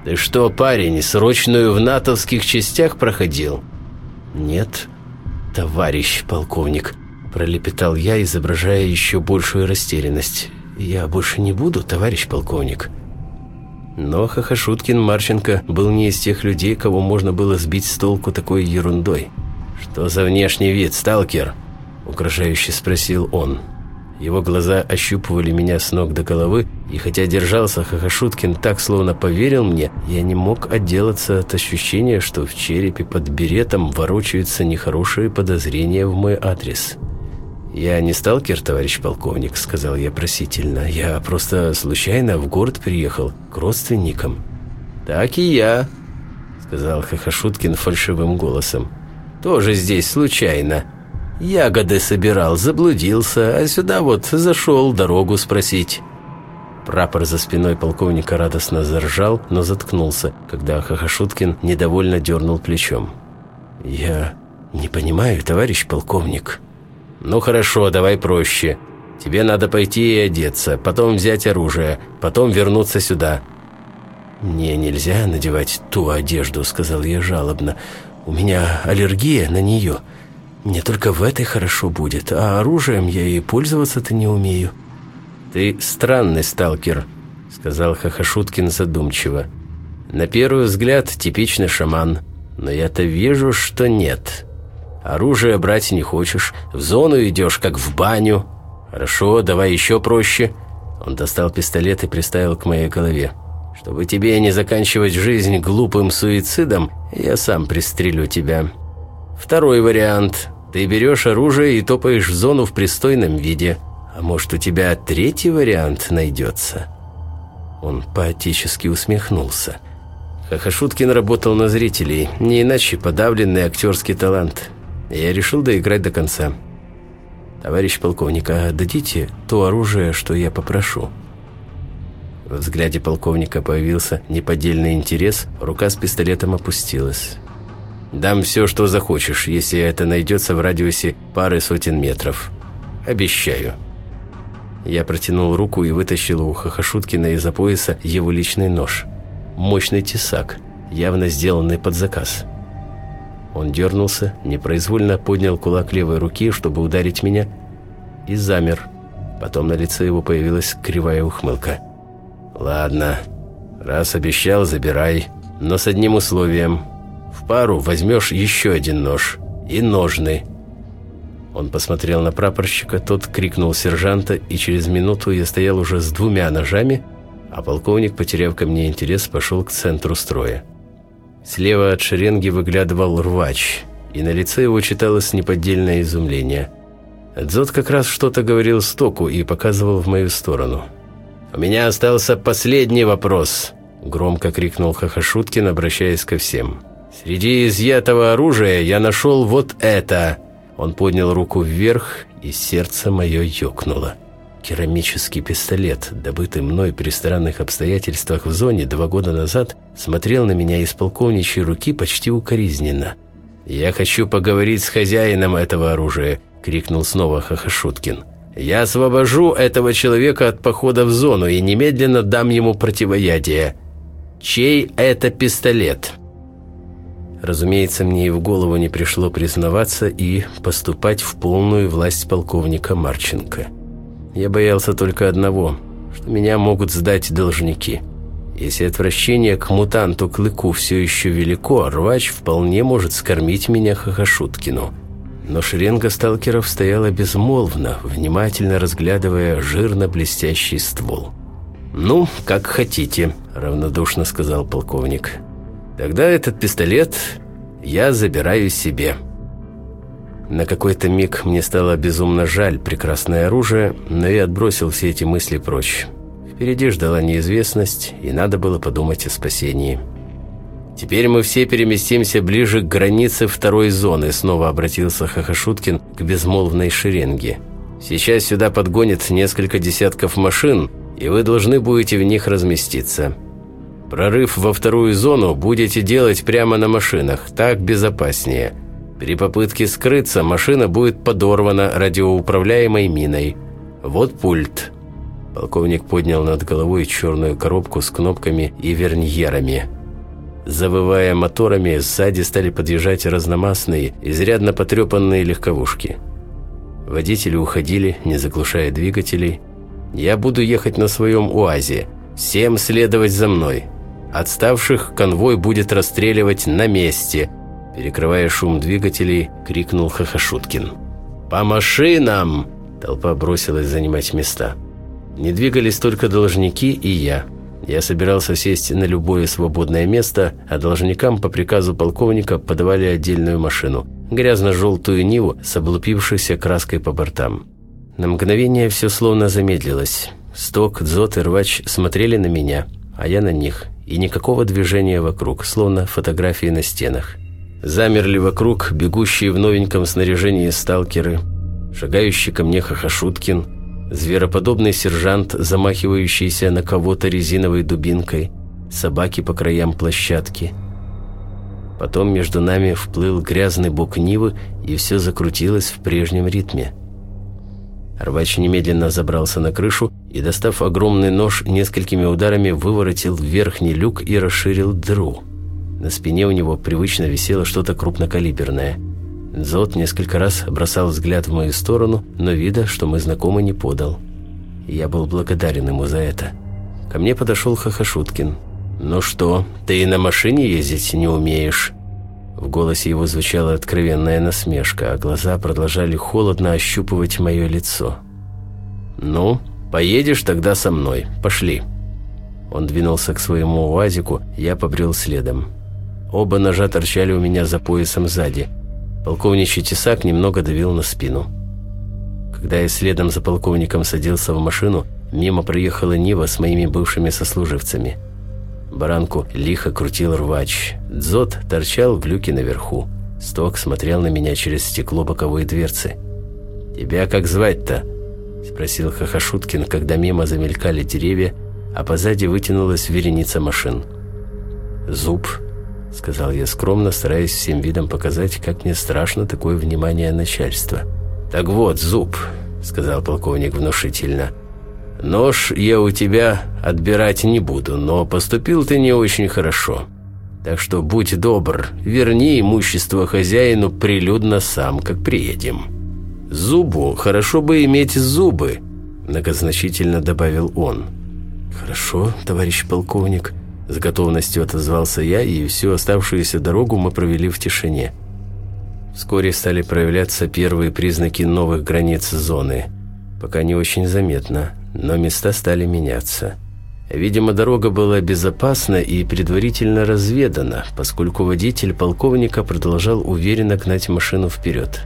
«Ты что, парень, срочную в натовских частях проходил?» «Нет, товарищ полковник», пролепетал я, изображая еще большую растерянность. «Я больше не буду, товарищ полковник». Но Хахашуткин Марченко был не из тех людей, кого можно было сбить с толку такой ерундой. «Что за внешний вид, сталкер?» – угрожающе спросил он. Его глаза ощупывали меня с ног до головы, и хотя держался Хахашуткин так, словно поверил мне, я не мог отделаться от ощущения, что в черепе под беретом ворочаются нехорошие подозрения в мой адрес. «Я не сталкер, товарищ полковник», — сказал я просительно. «Я просто случайно в город приехал, к родственникам». «Так и я», — сказал Хахашуткин фальшивым голосом. «Тоже здесь случайно. Ягоды собирал, заблудился, а сюда вот зашел дорогу спросить». Прапор за спиной полковника радостно заржал, но заткнулся, когда Хахашуткин недовольно дернул плечом. «Я не понимаю, товарищ полковник», «Ну хорошо, давай проще. Тебе надо пойти и одеться, потом взять оружие, потом вернуться сюда». «Мне нельзя надевать ту одежду», — сказал я жалобно. «У меня аллергия на нее. Мне только в этой хорошо будет, а оружием я и пользоваться-то не умею». «Ты странный сталкер», — сказал Хахашуткин задумчиво. «На первый взгляд типичный шаман, но я-то вижу, что нет». Оружие брать не хочешь, в зону идешь, как в баню. Хорошо, давай еще проще». Он достал пистолет и приставил к моей голове. «Чтобы тебе не заканчивать жизнь глупым суицидом, я сам пристрелю тебя. Второй вариант. Ты берешь оружие и топаешь в зону в пристойном виде. А может, у тебя третий вариант найдется?» Он поотечески усмехнулся. Хахашуткин работал на зрителей, не иначе подавленный актерский талант. Я решил доиграть до конца. «Товарищ полковник, а дадите то оружие, что я попрошу?» В взгляде полковника появился неподдельный интерес, рука с пистолетом опустилась. «Дам все, что захочешь, если это найдется в радиусе пары сотен метров. Обещаю». Я протянул руку и вытащил у Хахашуткина из-за пояса его личный нож. Мощный тесак, явно сделанный под заказ. Он дернулся, непроизвольно поднял кулак левой руки, чтобы ударить меня, и замер. Потом на лице его появилась кривая ухмылка. «Ладно, раз обещал, забирай, но с одним условием. Пару возьмешь еще один нож и ножны». Он посмотрел на прапорщика, тот крикнул сержанта, и через минуту я стоял уже с двумя ножами, а полковник, потеряв ко мне интерес, пошел к центру строя. Слева от шеренги выглядывал рвач, и на лице его читалось неподдельное изумление. Дзот как раз что-то говорил Стоку и показывал в мою сторону. «У меня остался последний вопрос», – громко крикнул Хахашуткин, обращаясь ко всем. «Среди изъятого оружия я нашел вот это!» Он поднял руку вверх, и сердце мое ёкнуло. Керамический пистолет, добытый мной при странных обстоятельствах в зоне два года назад, смотрел на меня из полковничьей руки почти укоризненно. «Я хочу поговорить с хозяином этого оружия», — крикнул снова Хахашуткин. «Я освобожу этого человека от похода в зону и немедленно дам ему противоядие. Чей это пистолет?» Разумеется, мне и в голову не пришло признаваться и поступать в полную власть полковника Марченко. Я боялся только одного, что меня могут сдать должники. Если отвращение к мутанту Клыку все еще велико, рвач вполне может скормить меня Хахашуткину. Но шеренга сталкеров стояла безмолвно, внимательно разглядывая жирно-блестящий ствол. «Ну, как хотите», – равнодушно сказал полковник. Тогда этот пистолет я забираю себе. На какой-то миг мне стало безумно жаль прекрасное оружие, но я отбросил все эти мысли прочь. Впереди ждала неизвестность, и надо было подумать о спасении. «Теперь мы все переместимся ближе к границе второй зоны», снова обратился Хахашуткин к безмолвной шеренге. «Сейчас сюда подгонят несколько десятков машин, и вы должны будете в них разместиться». Прорыв во вторую зону будете делать прямо на машинах, так безопаснее. При попытке скрыться машина будет подорвана радиоуправляемой миной. Вот пульт». Полковник поднял над головой черную коробку с кнопками и верньерами. Завывая моторами, сзади стали подъезжать разномастные, изрядно потрепанные легковушки. Водители уходили, не заглушая двигателей. «Я буду ехать на своем УАЗе. Всем следовать за мной». Отставших конвой будет расстреливать на месте», – перекрывая шум двигателей, крикнул Хахашуткин. «По машинам!» – толпа бросилась занимать места. Не двигались только должники и я. Я собирался сесть на любое свободное место, а должникам по приказу полковника подавали отдельную машину – грязно-желтую Ниву с облупившейся краской по бортам. На мгновение все словно замедлилось. Сток, Дзот и Рвач смотрели на меня, а я на них – и никакого движения вокруг, словно фотографии на стенах. Замерли вокруг бегущие в новеньком снаряжении сталкеры, шагающий ко мне Хахашуткин, звероподобный сержант, замахивающийся на кого-то резиновой дубинкой, собаки по краям площадки. Потом между нами вплыл грязный бок Нивы, и все закрутилось в прежнем ритме. Рвач немедленно забрался на крышу и, достав огромный нож, несколькими ударами выворотил верхний люк и расширил дыру. На спине у него привычно висело что-то крупнокалиберное. Дзот несколько раз бросал взгляд в мою сторону, но вида, что мы знакомы, не подал. Я был благодарен ему за это. Ко мне подошел Хахашуткин. «Ну что, ты и на машине ездить не умеешь?» В голосе его звучала откровенная насмешка, а глаза продолжали холодно ощупывать мое лицо. «Ну, поедешь тогда со мной. Пошли». Он двинулся к своему уазику, я побрел следом. Оба ножа торчали у меня за поясом сзади. Полковничий тесак немного давил на спину. Когда я следом за полковником садился в машину, мимо проехала Нива с моими бывшими сослуживцами – Баранку лихо крутил рвач. Дзот торчал в люке наверху. Сток смотрел на меня через стекло боковой дверцы. «Тебя как звать-то?» – спросил Хахашуткин, когда мимо замелькали деревья, а позади вытянулась вереница машин. «Зуб», – сказал я скромно, стараясь всем видом показать, как мне страшно такое внимание начальства. «Так вот, Зуб», – сказал полковник внушительно, – Нож я у тебя отбирать не буду, но поступил ты не очень хорошо. Так что будь добр, верни имущество хозяину прилюдно сам, как приедем. Зубу хорошо бы иметь зубы, многозначительно добавил он. Хорошо, товарищ полковник, С готовностью отозвался я, и всю оставшуюся дорогу мы провели в тишине. Вскоре стали проявляться первые признаки новых границ зоны. Пока не очень заметно, но места стали меняться. Видимо, дорога была безопасна и предварительно разведана, поскольку водитель полковника продолжал уверенно гнать машину вперед.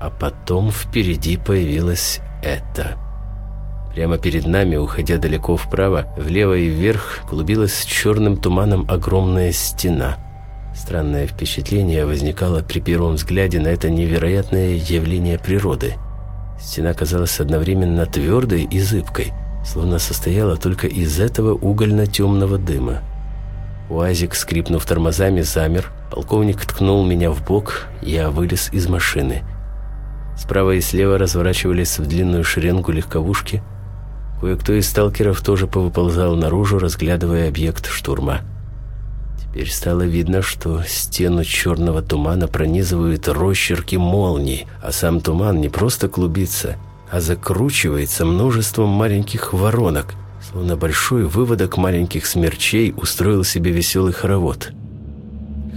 А потом впереди появилось это. Прямо перед нами, уходя далеко вправо, влево и вверх, клубилась черным туманом огромная стена. Странное впечатление возникало при первом взгляде на это невероятное явление природы. Стена казалась одновременно твердой и зыбкой, словно состояла только из этого угольно-темного дыма. Уазик, скрипнув тормозами, замер. Полковник ткнул меня в бок, я вылез из машины. Справа и слева разворачивались в длинную шеренгу легковушки. Кое-кто из сталкеров тоже повыползал наружу, разглядывая объект штурма. Теперь стало видно, что стену черного тумана пронизывают росчерки молний, а сам туман не просто клубится, а закручивается множеством маленьких воронок, словно большой выводок маленьких смерчей устроил себе веселый хоровод.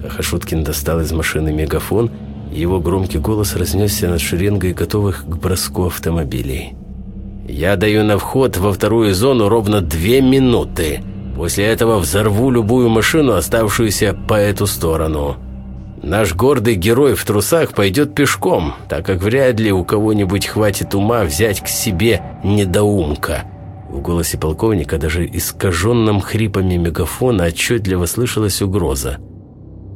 Хахашуткин достал из машины мегафон его громкий голос разнесся над шеренгой готовых к броску автомобилей. «Я даю на вход во вторую зону ровно две минуты. После этого взорву любую машину, оставшуюся по эту сторону. Наш гордый герой в трусах пойдет пешком, так как вряд ли у кого-нибудь хватит ума взять к себе недоумка». В голосе полковника, даже искаженным хрипами мегафона, отчетливо слышалась угроза.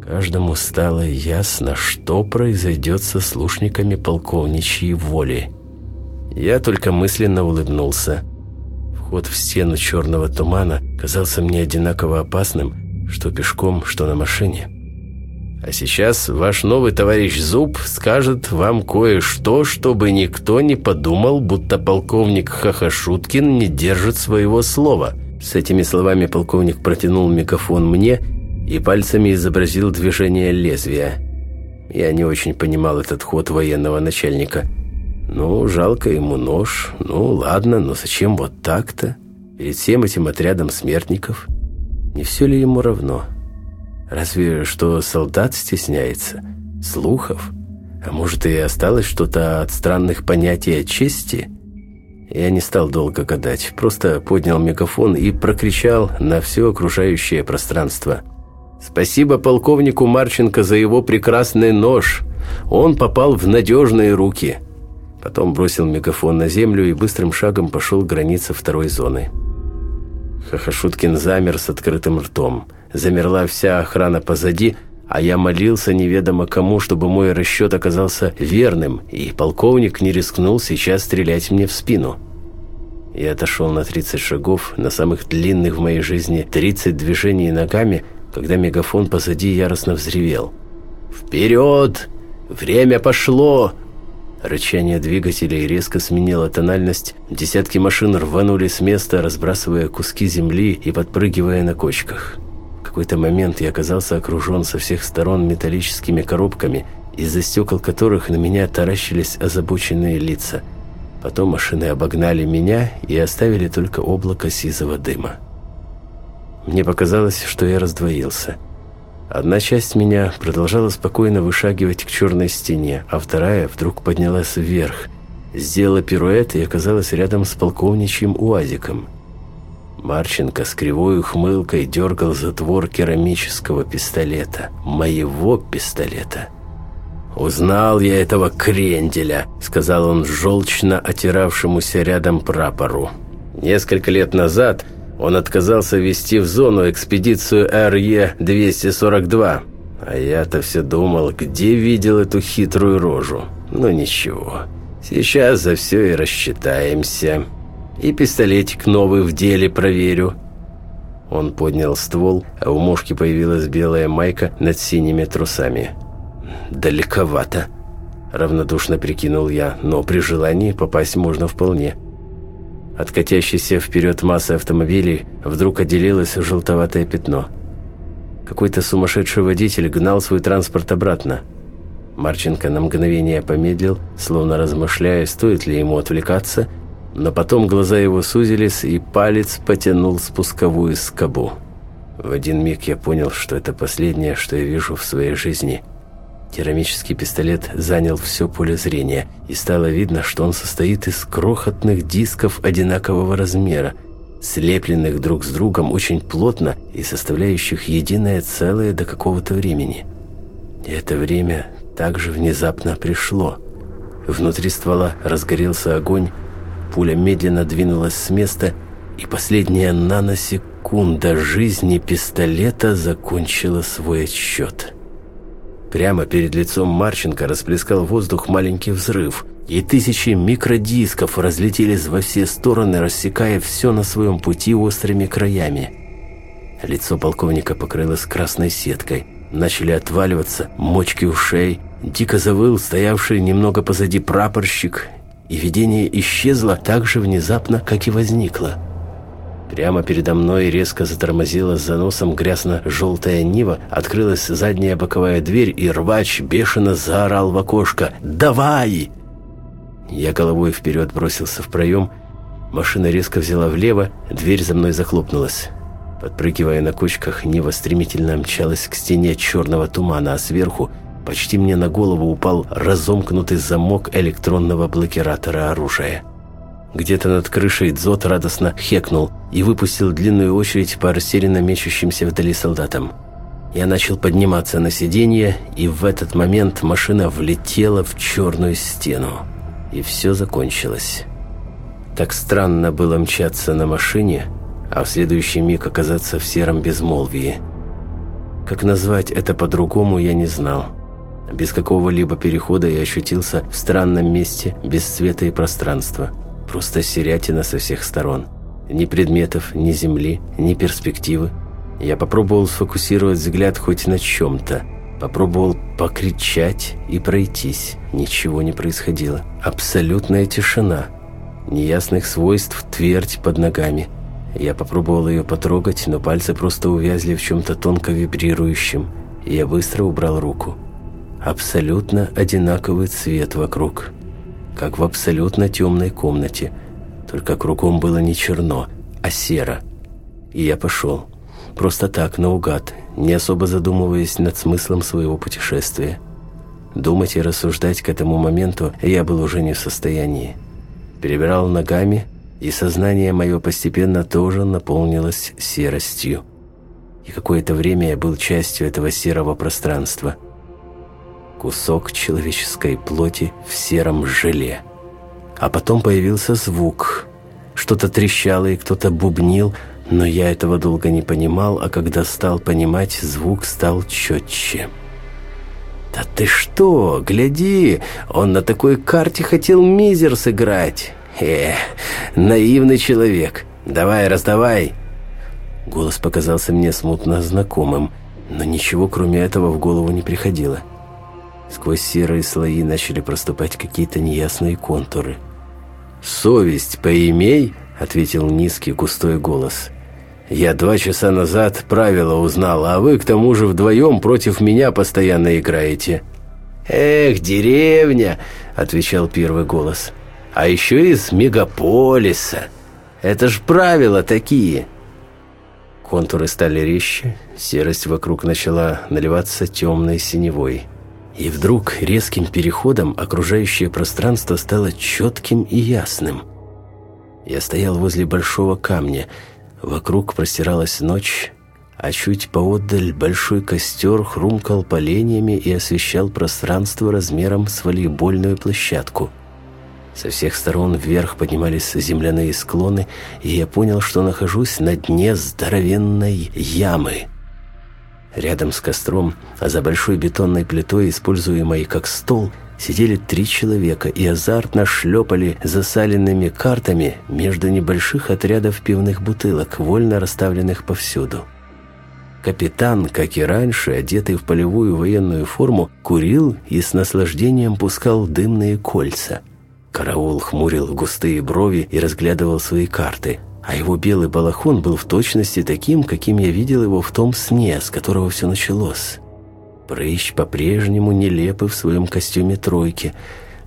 Каждому стало ясно, что произойдет со слушниками полковничьей воли. Я только мысленно улыбнулся. Вход в стену черного тумана казался мне одинаково опасным, что пешком, что на машине. А сейчас ваш новый товарищ Зуб скажет вам кое-что, чтобы никто не подумал, будто полковник Хахашуткин не держит своего слова. С этими словами полковник протянул микрофон мне и пальцами изобразил движение лезвия. Я не очень понимал этот ход военного начальника. Ну, жалко ему нож. Ну, ладно, но зачем вот так-то? Перед всем этим отрядом смертников? Не все ли ему равно? Разве что солдат стесняется? Слухов? А может и осталось что-то от странных понятий о чести? Я не стал долго гадать, просто поднял мегафон и прокричал на все окружающее пространство – Спасибо полковнику Марченко за его прекрасный нож. Он попал в надежные руки. Потом бросил мегафон на землю и быстрым шагом пошел к границе второй зоны. Хахашуткин замер с открытым ртом. Замерла вся охрана позади, а я молился неведомо кому, чтобы мой расчет оказался верным, и полковник не рискнул сейчас стрелять мне в спину. Я отошел на 30 шагов, на самых длинных в моей жизни 30 движений ногами – когда мегафон позади яростно взревел. «Вперед! Время пошло!» Рычание двигателей резко сменило тональность. Десятки машин рванули с места, разбрасывая куски земли и подпрыгивая на кочках. В какой-то момент я оказался окружен со всех сторон металлическими коробками, из-за стекол которых на меня таращились озабоченные лица. Потом машины обогнали меня и оставили только облако сизого дыма. Мне показалось, что я раздвоился. Одна часть меня продолжала спокойно вышагивать к черной стене, а вторая вдруг поднялась вверх, сделала пируэт и оказалась рядом с полковничьим уазиком. Марченко с кривой ухмылкой дергал затвор керамического пистолета. Моего пистолета. «Узнал я этого кренделя», — сказал он желчно отиравшемуся рядом прапору. «Несколько лет назад он отказался вести в зону экспедицию РЕ-242. А я-то все думал, где видел эту хитрую рожу. Но ничего, сейчас за все и рассчитаемся. И пистолетик новый в деле проверю. Он поднял ствол, а у мушки появилась белая майка над синими трусами. «Далековато», — равнодушно прикинул я, но при желании попасть можно вполне. От катящейся вперед массы автомобилей вдруг отделилось желтоватое пятно. Какой-то сумасшедший водитель гнал свой транспорт обратно. Марченко на мгновение помедлил, словно размышляя, стоит ли ему отвлекаться, но потом глаза его сузились, и палец потянул спусковую скобу. В один миг я понял, что это последнее, что я вижу в своей жизни. Керамический пистолет занял все поле зрения, и стало видно, что он состоит из крохотных дисков одинакового размера, слепленных друг с другом очень плотно и составляющих единое целое до какого-то времени. И это время также внезапно пришло. Внутри ствола разгорелся огонь, пуля медленно двинулась с места, и последняя наносекунда жизни пистолета закончила свой отсчет. Прямо перед лицом Марченко расплескал воздух маленький взрыв, и тысячи микродисков разлетелись во все стороны, рассекая все на своем пути острыми краями. Лицо полковника покрылось красной сеткой. Начали отваливаться мочки ушей. Дико завыл стоявший немного позади прапорщик, и видение исчезло так же внезапно, как и возникло. Прямо передо мной резко затормозила с заносом грязно-желтая Нива, открылась задняя боковая дверь, и рвач бешено заорал в окошко «Давай!». Я головой вперед бросился в проем, машина резко взяла влево, дверь за мной захлопнулась. Подпрыгивая на кочках, Нива стремительно мчалась к стене черного тумана, а сверху почти мне на голову упал разомкнутый замок электронного блокиратора оружия. Где-то над крышей Дзот радостно хекнул и выпустил длинную очередь по растерянно мечущимся вдали солдатам. Я начал подниматься на сиденье, и в этот момент машина влетела в черную стену. И все закончилось. Так странно было мчаться на машине, а в следующий миг оказаться в сером безмолвии. Как назвать это по-другому, я не знал. Без какого-либо перехода я ощутился в странном месте без света и пространства – Просто серятина со всех сторон. Ни предметов, ни земли, ни перспективы. Я попробовал сфокусировать взгляд хоть на чем-то. Попробовал покричать и пройтись. Ничего не происходило. Абсолютная тишина. Неясных свойств твердь под ногами. Я попробовал ее потрогать, но пальцы просто увязли в чем-то тонко вибрирующем. Я быстро убрал руку. Абсолютно одинаковый цвет вокруг как в абсолютно темной комнате, только кругом было не черно, а серо. И я пошел. Просто так, наугад, не особо задумываясь над смыслом своего путешествия. Думать и рассуждать к этому моменту я был уже не в состоянии. Перебирал ногами, и сознание мое постепенно тоже наполнилось серостью. И какое-то время я был частью этого серого пространства – кусок человеческой плоти в сером желе. А потом появился звук. Что-то трещало и кто-то бубнил, но я этого долго не понимал, а когда стал понимать, звук стал четче. «Да ты что? Гляди! Он на такой карте хотел мизер сыграть! Эх, наивный человек! Давай, раздавай!» Голос показался мне смутно знакомым, но ничего кроме этого в голову не приходило. Сквозь серые слои начали проступать какие-то неясные контуры. «Совесть поимей!» — ответил низкий густой голос. «Я два часа назад правила узнал, а вы к тому же вдвоем против меня постоянно играете». «Эх, деревня!» — отвечал первый голос. «А еще из мегаполиса. Это ж правила такие!» Контуры стали резче, серость вокруг начала наливаться темной синевой. И вдруг резким переходом окружающее пространство стало четким и ясным. Я стоял возле большого камня. Вокруг простиралась ночь, а чуть поотдаль большой костер хрумкал поленьями и освещал пространство размером с волейбольную площадку. Со всех сторон вверх поднимались земляные склоны, и я понял, что нахожусь на дне здоровенной ямы – Рядом с костром, а за большой бетонной плитой, используемой как стол, сидели три человека и азартно шлепали засаленными картами между небольших отрядов пивных бутылок, вольно расставленных повсюду. Капитан, как и раньше, одетый в полевую военную форму, курил и с наслаждением пускал дымные кольца. Караул хмурил густые брови и разглядывал свои карты – а его белый балахон был в точности таким, каким я видел его в том сне, с которого все началось. Прыщ по-прежнему нелепый в своем костюме тройки,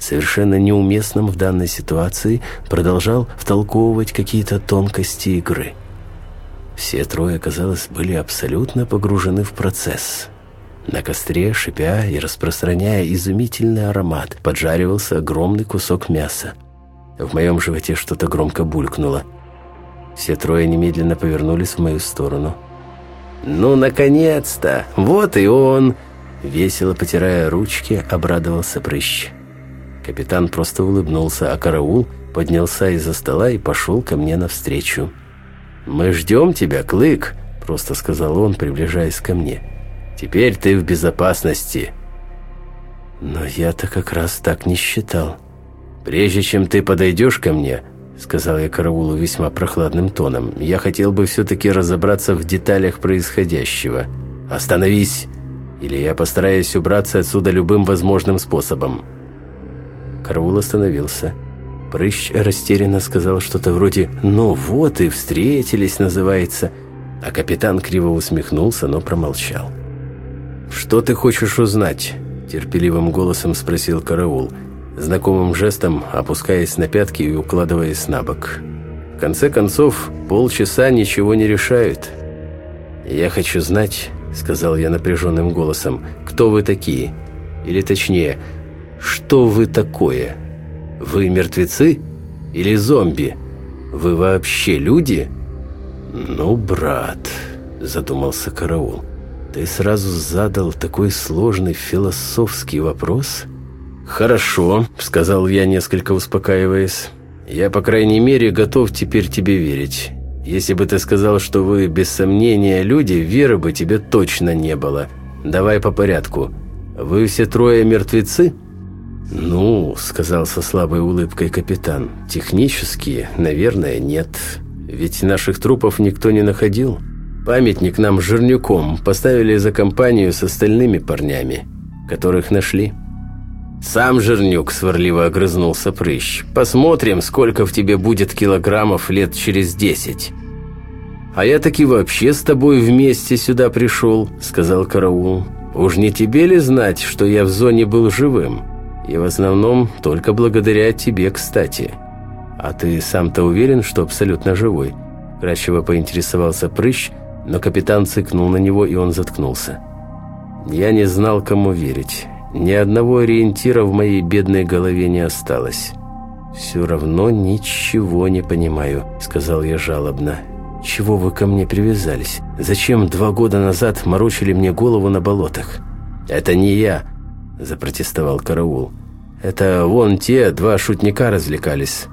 совершенно неуместным в данной ситуации, продолжал втолковывать какие-то тонкости игры. Все трое, казалось, были абсолютно погружены в процесс. На костре, шипя и распространяя изумительный аромат, поджаривался огромный кусок мяса. В моем животе что-то громко булькнуло. Все трое немедленно повернулись в мою сторону. «Ну, наконец-то! Вот и он!» Весело потирая ручки, обрадовался прыщ. Капитан просто улыбнулся, а караул поднялся из-за стола и пошел ко мне навстречу. «Мы ждем тебя, Клык», — просто сказал он, приближаясь ко мне. «Теперь ты в безопасности». Но я-то как раз так не считал. «Прежде чем ты подойдешь ко мне», — сказал я караулу весьма прохладным тоном, «я хотел бы все-таки разобраться в деталях происходящего. Остановись, или я постараюсь убраться отсюда любым возможным способом». Караул остановился. Прыщ растерянно сказал что-то вроде «Ну вот и встретились» называется, а капитан криво усмехнулся, но промолчал. «Что ты хочешь узнать?» – терпеливым голосом спросил караул, знакомым жестом опускаясь на пятки и укладываясь на бок. В конце концов, полчаса ничего не решают. «Я хочу знать», – сказал я напряженным голосом, – «кто вы такие? Или точнее, что вы такое?» Вы мертвецы? Или зомби? Вы вообще люди?» «Ну, брат», — задумался караул, — «ты сразу задал такой сложный философский вопрос?» «Хорошо», — сказал я, несколько успокаиваясь. «Я, по крайней мере, готов теперь тебе верить. Если бы ты сказал, что вы, без сомнения, люди, веры бы тебе точно не было. Давай по порядку. Вы все трое мертвецы?» «Ну», — сказал со слабой улыбкой капитан, — «технически, наверное, нет. Ведь наших трупов никто не находил. Памятник нам жирнюком поставили за компанию с остальными парнями, которых нашли». «Сам жирнюк», — сварливо огрызнулся прыщ. «Посмотрим, сколько в тебе будет килограммов лет через десять». «А я таки вообще с тобой вместе сюда пришел», — сказал караул. «Уж не тебе ли знать, что я в зоне был живым?» И в основном только благодаря тебе, кстати. А ты сам-то уверен, что абсолютно живой?» Кращего поинтересовался прыщ, но капитан цыкнул на него, и он заткнулся. Я не знал, кому верить. Ни одного ориентира в моей бедной голове не осталось. «Все равно ничего не понимаю», — сказал я жалобно. «Чего вы ко мне привязались? Зачем два года назад морочили мне голову на болотах?» «Это не я», – запротестовал караул. «Это вон те два шутника развлекались».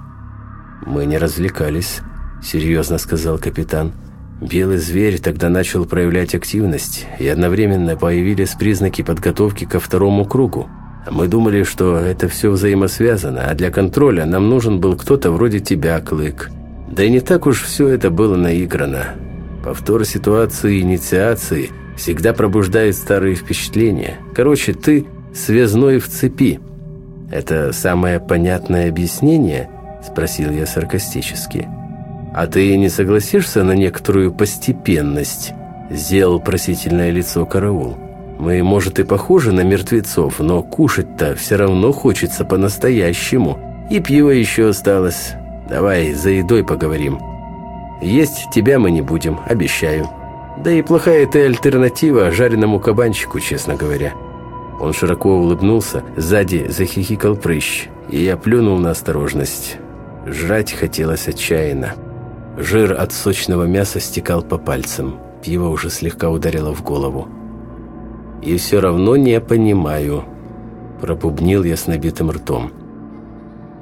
«Мы не развлекались», – серьезно сказал капитан. «Белый зверь тогда начал проявлять активность, и одновременно появились признаки подготовки ко второму кругу. Мы думали, что это все взаимосвязано, а для контроля нам нужен был кто-то вроде тебя, Клык. Да и не так уж все это было наиграно. Повтор ситуации инициации всегда пробуждает старые впечатления. Короче, ты связной в цепи. Это самое понятное объяснение?» – спросил я саркастически. «А ты не согласишься на некоторую постепенность?» – сделал просительное лицо караул. «Мы, может, и похожи на мертвецов, но кушать-то все равно хочется по-настоящему. И пиво еще осталось. Давай за едой поговорим. Есть тебя мы не будем, обещаю. Да и плохая ты альтернатива жареному кабанчику, честно говоря». Он широко улыбнулся, сзади захихикал прыщ, и я плюнул на осторожность. Жрать хотелось отчаянно. Жир от сочного мяса стекал по пальцам, пиво уже слегка ударило в голову. «И все равно не понимаю», – пробубнил я с набитым ртом.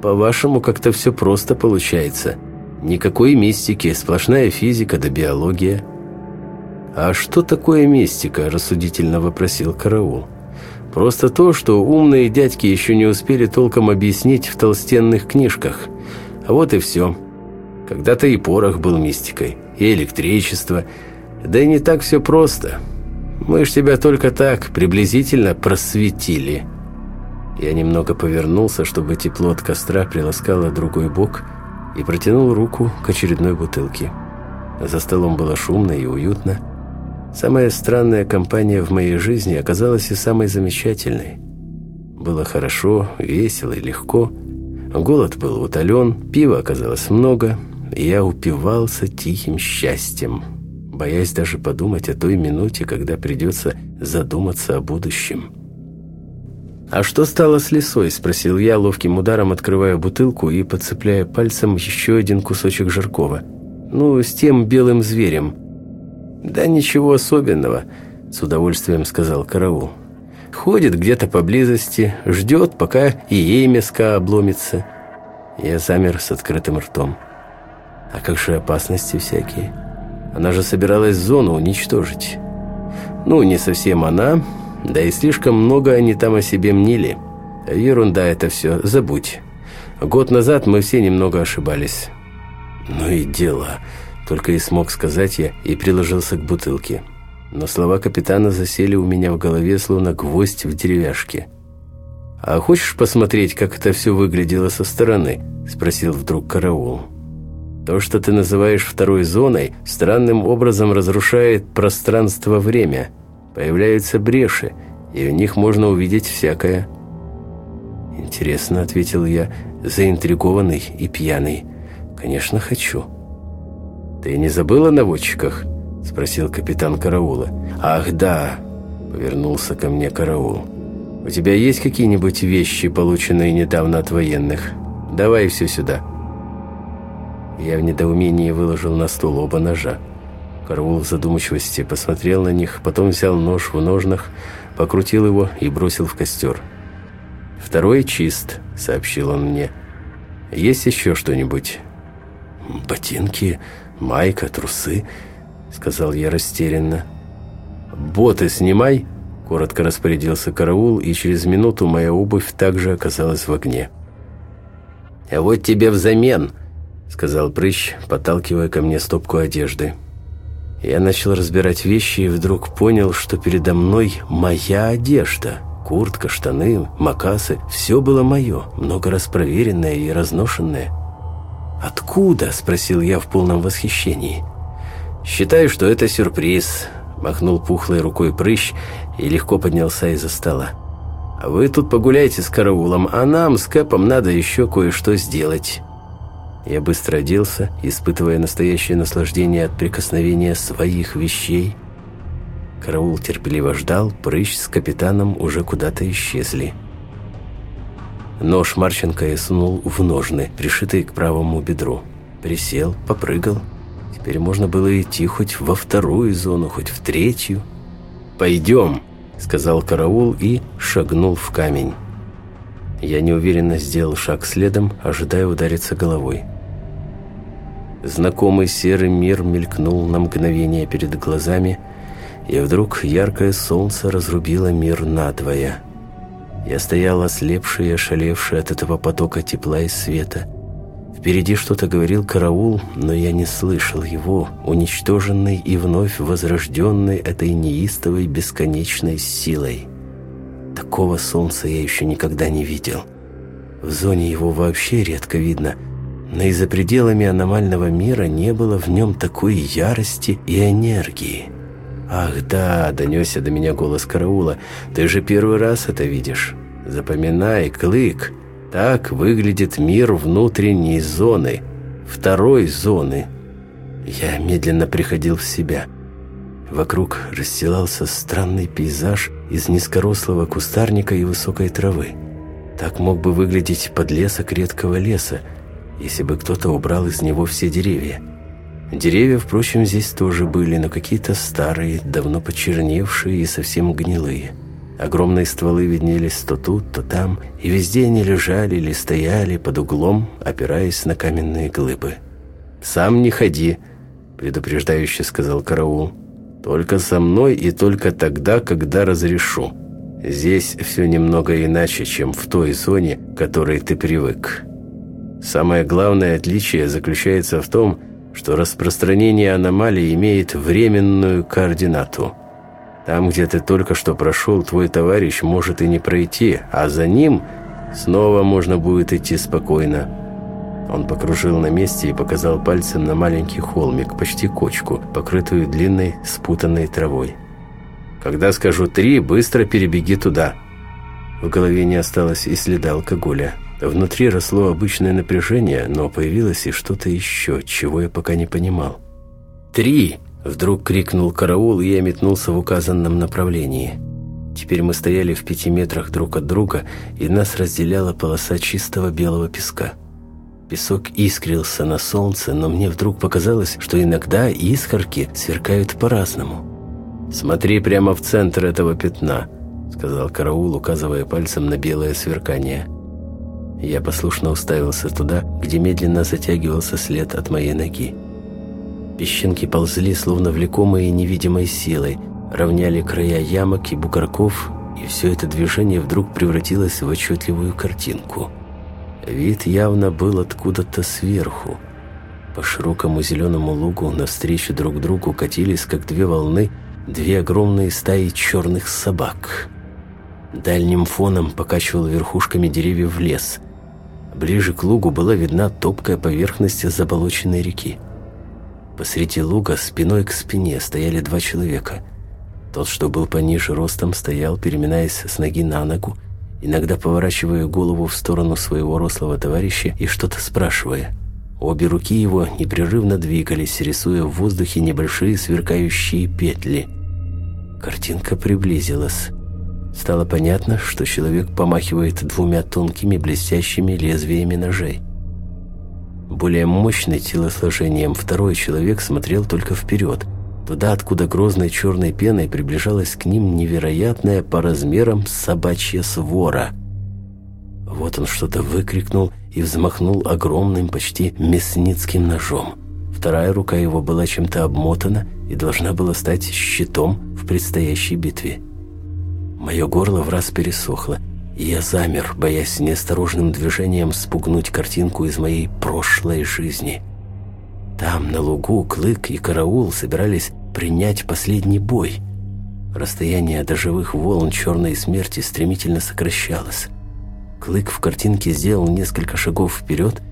«По-вашему, как-то все просто получается. Никакой мистики, сплошная физика да биология». «А что такое мистика?» – рассудительно вопросил караул. Просто то, что умные дядьки еще не успели толком объяснить в толстенных книжках. А вот и все. Когда-то и порох был мистикой, и электричество. Да и не так все просто. Мы ж тебя только так приблизительно просветили. Я немного повернулся, чтобы тепло от костра приласкало другой бок, и протянул руку к очередной бутылке. За столом было шумно и уютно. Самая странная компания в моей жизни оказалась и самой замечательной. Было хорошо, весело и легко. Голод был утолен, пива оказалось много, я упивался тихим счастьем. боясь даже подумать о той минуте, когда придется задуматься о будущем. «А что стало с лисой?» – спросил я, ловким ударом открывая бутылку и подцепляя пальцем еще один кусочек жаркого. «Ну, с тем белым зверем». «Да ничего особенного», – с удовольствием сказал караул. «Ходит где-то поблизости, ждет, пока и ей мяска обломится». Я замер с открытым ртом. «А как же опасности всякие? Она же собиралась зону уничтожить». «Ну, не совсем она, да и слишком много они там о себе мнили. Ерунда это все, забудь. Год назад мы все немного ошибались. Ну и дело, только и смог сказать я и приложился к бутылке. Но слова капитана засели у меня в голове, словно гвоздь в деревяшке. «А хочешь посмотреть, как это все выглядело со стороны?» – спросил вдруг караул. «То, что ты называешь второй зоной, странным образом разрушает пространство-время. Появляются бреши, и в них можно увидеть всякое. «Интересно», — ответил я, заинтригованный и пьяный. «Конечно, хочу». «Ты не забыл о наводчиках?» — спросил капитан караула. «Ах, да!» — повернулся ко мне караул. «У тебя есть какие-нибудь вещи, полученные недавно от военных? Давай все сюда». Я в недоумении выложил на стол оба ножа. Караул в задумчивости посмотрел на них, потом взял нож в ножнах, покрутил его и бросил в костер. «Второй чист», — сообщил он мне. «Есть еще что-нибудь?» «Ботинки, майка, трусы», — сказал я растерянно. «Боты снимай», — коротко распорядился караул, и через минуту моя обувь также оказалась в огне. «А вот тебе взамен», — сказал прыщ, подталкивая ко мне стопку одежды. Я начал разбирать вещи и вдруг понял, что передо мной моя одежда. Куртка, штаны, макасы – все было мое, много раз проверенное и разношенное. «Откуда?» – спросил я в полном восхищении. «Считаю, что это сюрприз», – махнул пухлой рукой прыщ и легко поднялся из-за стола. «Вы тут погуляйте с караулом, а нам с Кэпом надо еще кое-что сделать». Я быстро оделся, испытывая настоящее наслаждение от прикосновения своих вещей. Караул терпеливо ждал, прыщ с капитаном уже куда-то исчезли. Нож Марченко я сунул в ножны, пришитые к правому бедру. Присел, попрыгал. Теперь можно было идти хоть во вторую зону, хоть в третью. «Пойдем», — сказал караул и шагнул в камень. Я неуверенно сделал шаг следом, ожидая удариться головой. Знакомый серый мир мелькнул на мгновение перед глазами, и вдруг яркое солнце разрубило мир надвое. Я стоял ослепший и ошалевший от этого потока тепла и света. Впереди что-то говорил караул, но я не слышал его, уничтоженный и вновь возрожденный этой неистовой бесконечной силой. Такого солнца я еще никогда не видел. В зоне его вообще редко видно – но и за пределами аномального мира не было в нем такой ярости и энергии. «Ах да!» – донесся до меня голос караула. «Ты же первый раз это видишь. Запоминай, Клык, так выглядит мир внутренней зоны, второй зоны». Я медленно приходил в себя. Вокруг расстилался странный пейзаж из низкорослого кустарника и высокой травы. Так мог бы выглядеть подлесок редкого леса, если бы кто-то убрал из него все деревья. Деревья, впрочем, здесь тоже были, но какие-то старые, давно почерневшие и совсем гнилые. Огромные стволы виднелись то тут, то там, и везде они лежали или стояли под углом, опираясь на каменные глыбы. «Сам не ходи», — предупреждающе сказал караул. «Только со мной и только тогда, когда разрешу. Здесь все немного иначе, чем в той зоне, к которой ты привык». Самое главное отличие заключается в том, что распространение аномалий имеет временную координату. Там, где ты только что прошел, твой товарищ может и не пройти, а за ним снова можно будет идти спокойно. Он покружил на месте и показал пальцем на маленький холмик, почти кочку, покрытую длинной спутанной травой. «Когда скажу три, быстро перебеги туда». В голове не осталось и следа алкоголя. Внутри росло обычное напряжение, но появилось и что-то еще, чего я пока не понимал. «Три!» – Вдруг крикнул караул, и я метнулся в указанном направлении. Теперь мы стояли в пяти метрах друг от друга, и нас разделяла полоса чистого белого песка. Песок искрился на солнце, но мне вдруг показалось, что иногда искорки сверкают по-разному. «Смотри прямо в центр этого пятна», — сказал караул, указывая пальцем на белое сверкание. Я послушно уставился туда, где медленно затягивался след от моей ноги. Песчинки ползли, словно влекомые невидимой силой, равняли края ямок и бугорков, и все это движение вдруг превратилось в отчетливую картинку. Вид явно был откуда-то сверху. По широкому зеленому лугу навстречу друг другу катились, как две волны, две огромные стаи черных собак. Дальним фоном покачивал верхушками деревьев лес. Ближе к лугу была видна топкая поверхность заболоченной реки. Посреди луга спиной к спине стояли два человека. Тот, что был пониже ростом, стоял, переминаясь с ноги на ногу, иногда поворачивая голову в сторону своего рослого товарища и что-то спрашивая. Обе руки его непрерывно двигались, рисуя в воздухе небольшие сверкающие петли. Картинка приблизилась. Стало понятно, что человек помахивает двумя тонкими блестящими лезвиями ножей. Более мощный телосложением второй человек смотрел только вперед, туда, откуда грозной черной пеной приближалась к ним невероятная по размерам собачья свора. Вот он что-то выкрикнул и взмахнул огромным, почти мясницким ножом. Вторая рука его была чем-то обмотана и должна была стать щитом в предстоящей битве. Мое горло в раз пересохло, и я замер, боясь неосторожным движением спугнуть картинку из моей прошлой жизни. Там, на лугу, Клык и Караул собирались принять последний бой. Расстояние до живых волн черной смерти стремительно сокращалось. Клык в картинке сделал несколько шагов вперед,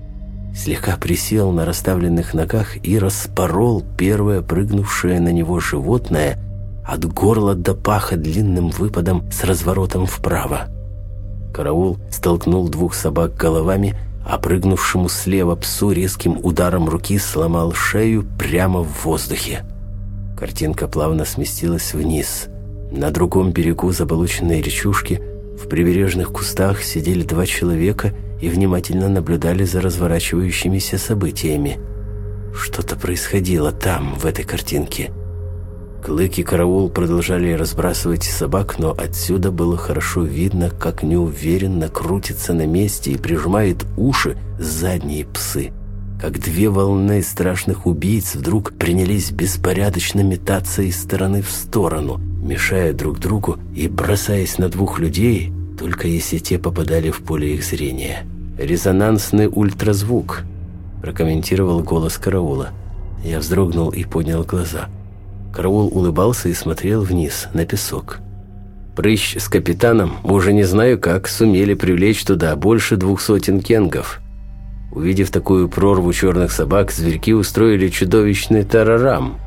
слегка присел на расставленных ногах и распорол первое прыгнувшее на него животное от горла до паха длинным выпадом с разворотом вправо. Караул столкнул двух собак головами, а прыгнувшему слева псу резким ударом руки сломал шею прямо в воздухе. Картинка плавно сместилась вниз. На другом берегу заболоченной речушки в прибережных кустах сидели два человека и внимательно наблюдали за разворачивающимися событиями. Что-то происходило там, в этой картинке – Клык и караул продолжали разбрасывать собак, но отсюда было хорошо видно, как неуверенно крутятся на месте и прижимают уши задние псы. Как две волны страшных убийц вдруг принялись беспорядочно метаться из стороны в сторону, мешая друг другу и бросаясь на двух людей, только если те попадали в поле их зрения. «Резонансный ультразвук», – прокомментировал голос караула. Я вздрогнул и поднял глаза – Караул улыбался и смотрел вниз, на песок. Прыщ с капитаном, уже не знаю как, сумели привлечь туда больше двух сотен кенгов. Увидев такую прорву черных собак, зверьки устроили чудовищный тарарам.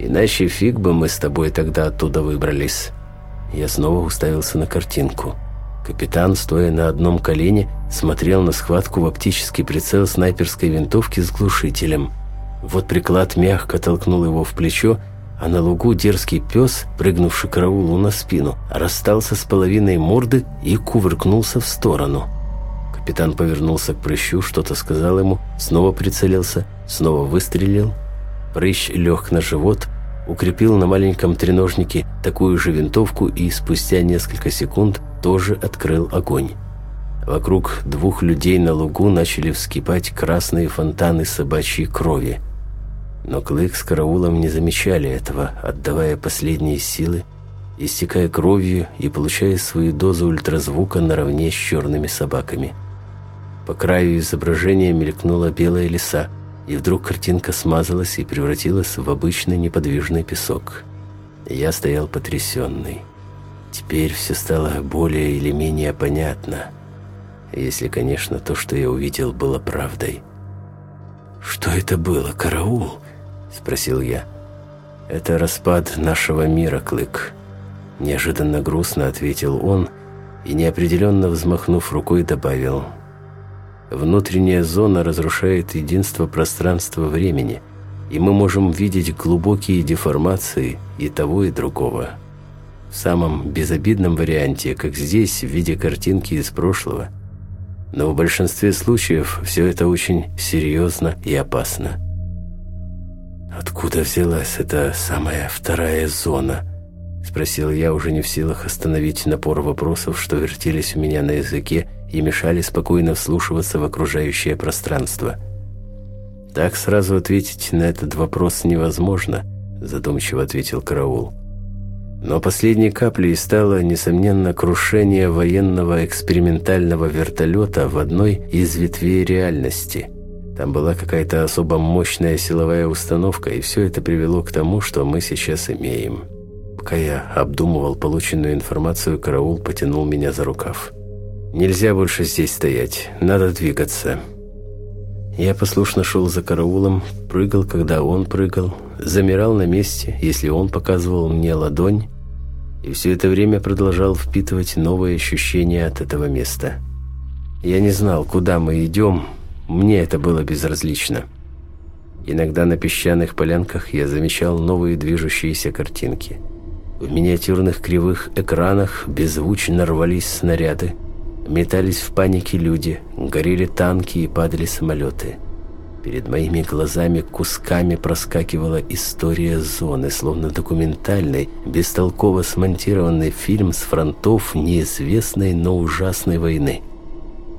Иначе фиг бы мы с тобой тогда оттуда выбрались. Я снова уставился на картинку. Капитан, стоя на одном колене, смотрел на схватку в оптический прицел снайперской винтовки с глушителем. Вот приклад мягко толкнул его в плечо, а на лугу дерзкий пес, прыгнувший караулу на спину, расстался с половиной морды и кувыркнулся в сторону. Капитан повернулся к прыщу, что-то сказал ему, снова прицелился, снова выстрелил. Прыщ лег на живот, укрепил на маленьком треножнике такую же винтовку и спустя несколько секунд тоже открыл огонь. Вокруг двух людей на лугу начали вскипать красные фонтаны собачьей крови – но Клык с караулом не замечали этого, отдавая последние силы, истекая кровью и получая свою дозу ультразвука наравне с черными собаками. По краю изображения мелькнула белая лиса, и вдруг картинка смазалась и превратилась в обычный неподвижный песок. Я стоял потрясенный. Теперь все стало более или менее понятно, если, конечно, то, что я увидел, было правдой. «Что это было, караул?» — спросил я. «Это распад нашего мира, Клык», — неожиданно грустно ответил он и, неопределенно взмахнув рукой, добавил. «Внутренняя зона разрушает единство пространства-времени. и мы можем видеть глубокие деформации и того, и другого. В самом безобидном варианте, как здесь, в виде картинки из прошлого. Но в большинстве случаев все это очень серьезно и опасно. «Откуда взялась эта самая вторая зона?» Спросил я, уже не в силах остановить напор вопросов, что вертелись у меня на языке и мешали спокойно вслушиваться в окружающее пространство. «Так сразу ответить на этот вопрос невозможно», задумчиво ответил караул. Но последней каплей стало, несомненно, крушение военного экспериментального вертолета в одной из ветвей реальности. Там была какая-то особо мощная силовая установка, и все это привело к тому, что мы сейчас имеем. Пока я обдумывал полученную информацию, караул потянул меня за рукав. «Нельзя больше здесь стоять, надо двигаться». Я послушно шел за караулом, прыгал, когда он прыгал, замирал на месте, если он показывал мне ладонь, и все это время продолжал впитывать новые ощущения от этого места. Я не знал, куда мы идем, мне это было безразлично. Иногда на песчаных полянках я замечал новые движущиеся картинки. В миниатюрных кривых экранах беззвучно рвались снаряды, метались в панике люди, горели танки и падали самолеты – Перед моими глазами кусками проскакивала история зоны, словно документальный, бестолково смонтированный фильм с фронтов неизвестной, но ужасной войны.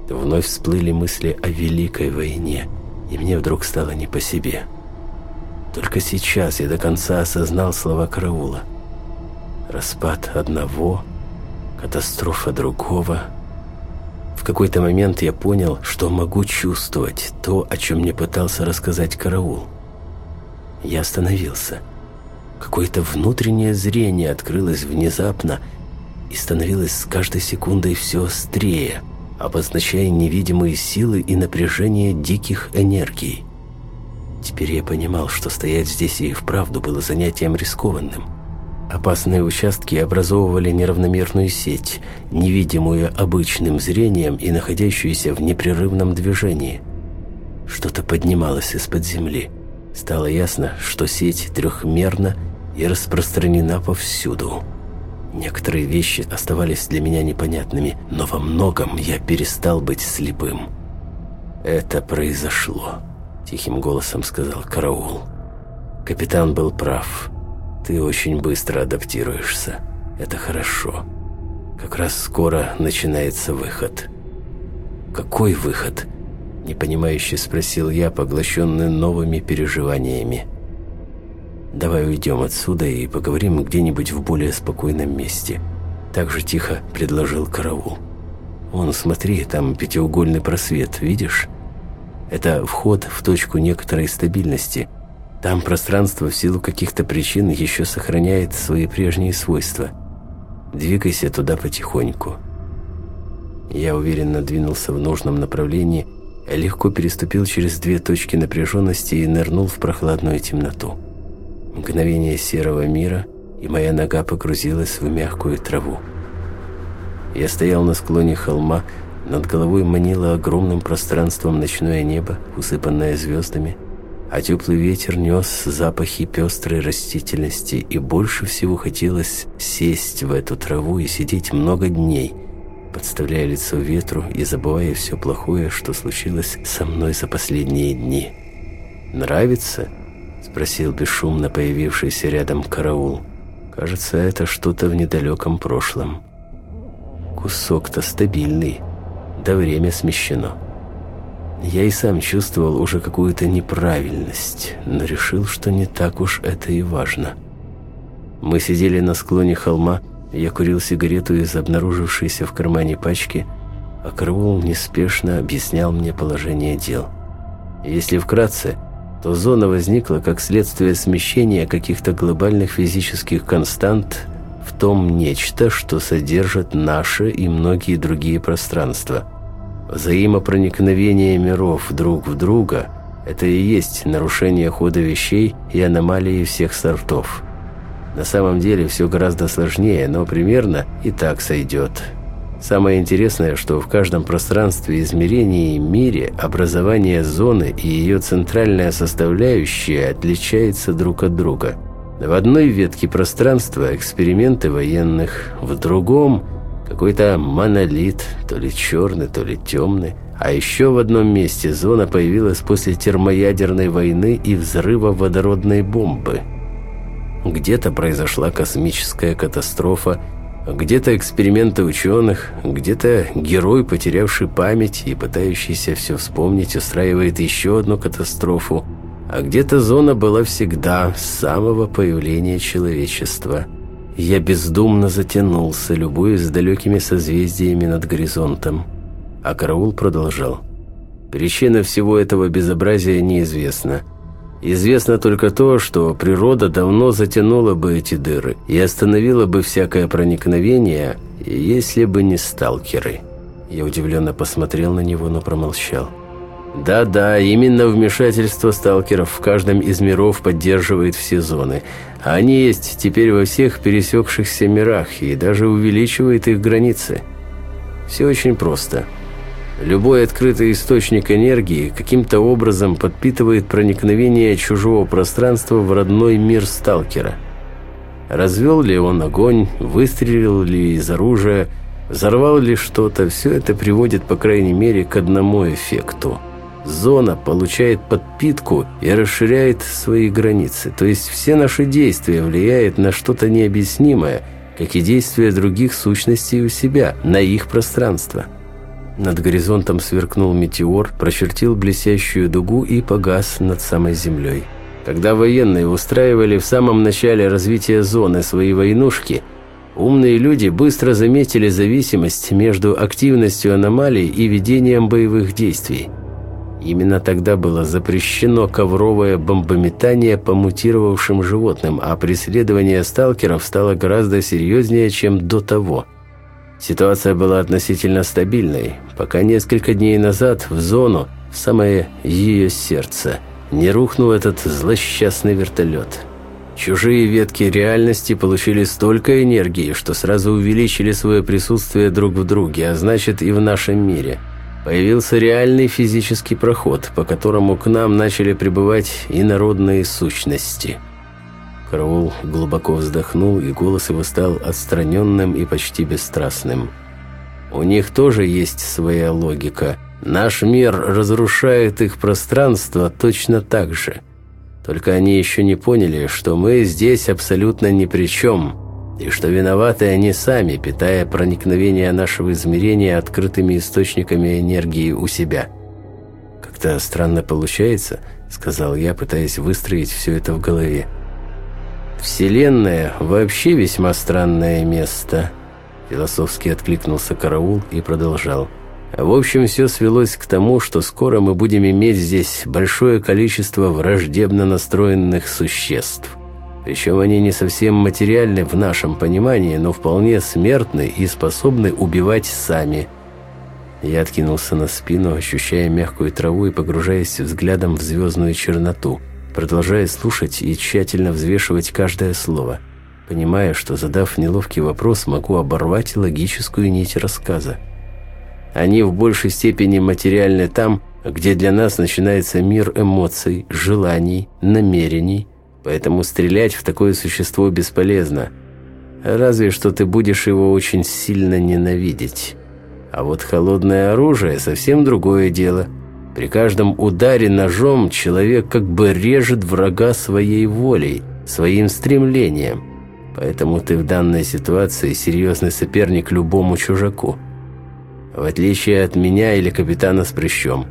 Вновь всплыли мысли о Великой войне, и мне вдруг стало не по себе. Только сейчас я до конца осознал слова караула. Распад одного, катастрофа другого — в какой-то момент я понял, что могу чувствовать то, о чем мне пытался рассказать караул. Я остановился. Какое-то внутреннее зрение открылось внезапно и становилось с каждой секундой все острее, обозначая невидимые силы и напряжение диких энергий. Теперь я понимал, что стоять здесь и вправду было занятием рискованным – Опасные участки образовывали неравномерную сеть, невидимую обычным зрением и находящуюся в непрерывном движении. Что-то поднималось из-под земли. Стало ясно, что сеть трехмерна и распространена повсюду. Некоторые вещи оставались для меня непонятными, но во многом я перестал быть слепым. «Это произошло», — тихим голосом сказал караул. Капитан был прав. Ты очень быстро адаптируешься. Это хорошо. Как раз скоро начинается выход. Какой выход? Непонимающе спросил я, поглощенный новыми переживаниями. Давай уйдем отсюда и поговорим где-нибудь в более спокойном месте. Так же тихо предложил караул. Вон, смотри, там пятиугольный просвет, видишь? Это вход в точку некоторой стабильности – там пространство в силу каких-то причин еще сохраняет свои прежние свойства. Двигайся туда потихоньку. Я уверенно двинулся в нужном направлении, легко переступил через две точки напряженности и нырнул в прохладную темноту. Мгновение серого мира, и моя нога погрузилась в мягкую траву. Я стоял на склоне холма, над головой манило огромным пространством ночное небо, усыпанное звездами – а теплый ветер нес запахи пестрой растительности, и больше всего хотелось сесть в эту траву и сидеть много дней, подставляя лицо ветру и забывая все плохое, что случилось со мной за последние дни. «Нравится?» – спросил бесшумно появившийся рядом караул. «Кажется, это что-то в недалеком прошлом. Кусок-то стабильный, да время смещено». Я и сам чувствовал уже какую-то неправильность, но решил, что не так уж это и важно. Мы сидели на склоне холма, я курил сигарету из обнаружившейся в кармане пачки, а Караул неспешно объяснял мне положение дел. Если вкратце, то зона возникла как следствие смещения каких-то глобальных физических констант в том нечто, что содержит наше и многие другие пространства – Взаимопроникновение миров друг в друга – это и есть нарушение хода вещей и аномалии всех сортов. На самом деле все гораздо сложнее, но примерно и так сойдет. Самое интересное, что в каждом пространстве измерения мире образование зоны и ее центральная составляющая отличается друг от друга. В одной ветке пространства эксперименты военных, в другом какой-то монолит, то ли черный, то ли темный. А еще в одном месте зона появилась после термоядерной войны и взрыва водородной бомбы. Где-то произошла космическая катастрофа, где-то эксперименты ученых, где-то герой, потерявший память и пытающийся все вспомнить, устраивает еще одну катастрофу, а где-то зона была всегда с самого появления человечества. Я бездумно затянулся, любуясь далекими созвездиями над горизонтом. А караул продолжал. Причина всего этого безобразия неизвестна – Известно только то, что природа давно затянула бы эти дыры и остановила бы всякое проникновение, если бы не сталкеры. Я удивленно посмотрел на него, но промолчал. Да-да, именно вмешательство сталкеров в каждом из миров поддерживает все зоны. Они есть теперь во всех пересекшихся мирах и даже увеличивает их границы. Все очень просто. Любой открытый источник энергии каким-то образом подпитывает проникновение чужого пространства в родной мир сталкера. Развел ли он огонь, выстрелил ли из оружия, взорвал ли что-то, все это приводит, по крайней мере, к одному эффекту. Зона получает подпитку и расширяет свои границы, то есть все наши действия влияют на что-то необъяснимое, как и действия других сущностей у себя, на их пространство. Над горизонтом сверкнул метеор, прочертил блестящую дугу и погас над самой землей. Когда военные устраивали в самом начале развития зоны свои войнушки, умные люди быстро заметили зависимость между активностью аномалий и ведением боевых действий. Именно тогда было запрещено ковровое бомбометание по мутировавшим животным, а преследование сталкеров стало гораздо серьезнее, чем до того – Ситуация была относительно стабильной, пока несколько дней назад в зону, в самое ее сердце, не рухнул этот злосчастный вертолет. Чужие ветки реальности получили столько энергии, что сразу увеличили свое присутствие друг в друге, а значит и в нашем мире. Появился реальный физический проход, по которому к нам начали прибывать инородные сущности – Караул глубоко вздохнул, и голос его стал отстраненным и почти бесстрастным. «У них тоже есть своя логика. Наш мир разрушает их пространство точно так же. Только они еще не поняли, что мы здесь абсолютно ни при чем, и что виноваты они сами, питая проникновение нашего измерения открытыми источниками энергии у себя». «Как-то странно получается», — сказал я, пытаясь выстроить все это в голове. «Вселенная вообще весьма странное место», – философски откликнулся караул и продолжал. «В общем, все свелось к тому, что скоро мы будем иметь здесь большое количество враждебно настроенных существ. Причем они не совсем материальны в нашем понимании, но вполне смертны и способны убивать сами». Я откинулся на спину, ощущая мягкую траву и погружаясь взглядом в звездную черноту – продолжая слушать и тщательно взвешивать каждое слово, понимая, что, задав неловкий вопрос, могу оборвать логическую нить рассказа. Они в большей степени материальны там, где для нас начинается мир эмоций, желаний, намерений, поэтому стрелять в такое существо бесполезно. Разве что ты будешь его очень сильно ненавидеть. А вот холодное оружие – совсем другое дело – при каждом ударе ножом человек как бы режет врага своей волей, своим стремлением. Поэтому ты в данной ситуации серьезный соперник любому чужаку. В отличие от меня или капитана с прыщом.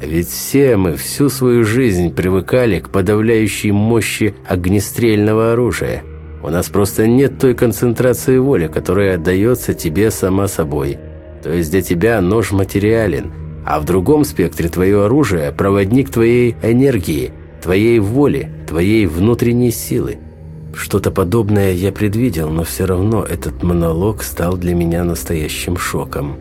Ведь все мы всю свою жизнь привыкали к подавляющей мощи огнестрельного оружия. У нас просто нет той концентрации воли, которая отдается тебе сама собой. То есть для тебя нож материален – а в другом спектре твое оружие – проводник твоей энергии, твоей воли, твоей внутренней силы. Что-то подобное я предвидел, но все равно этот монолог стал для меня настоящим шоком.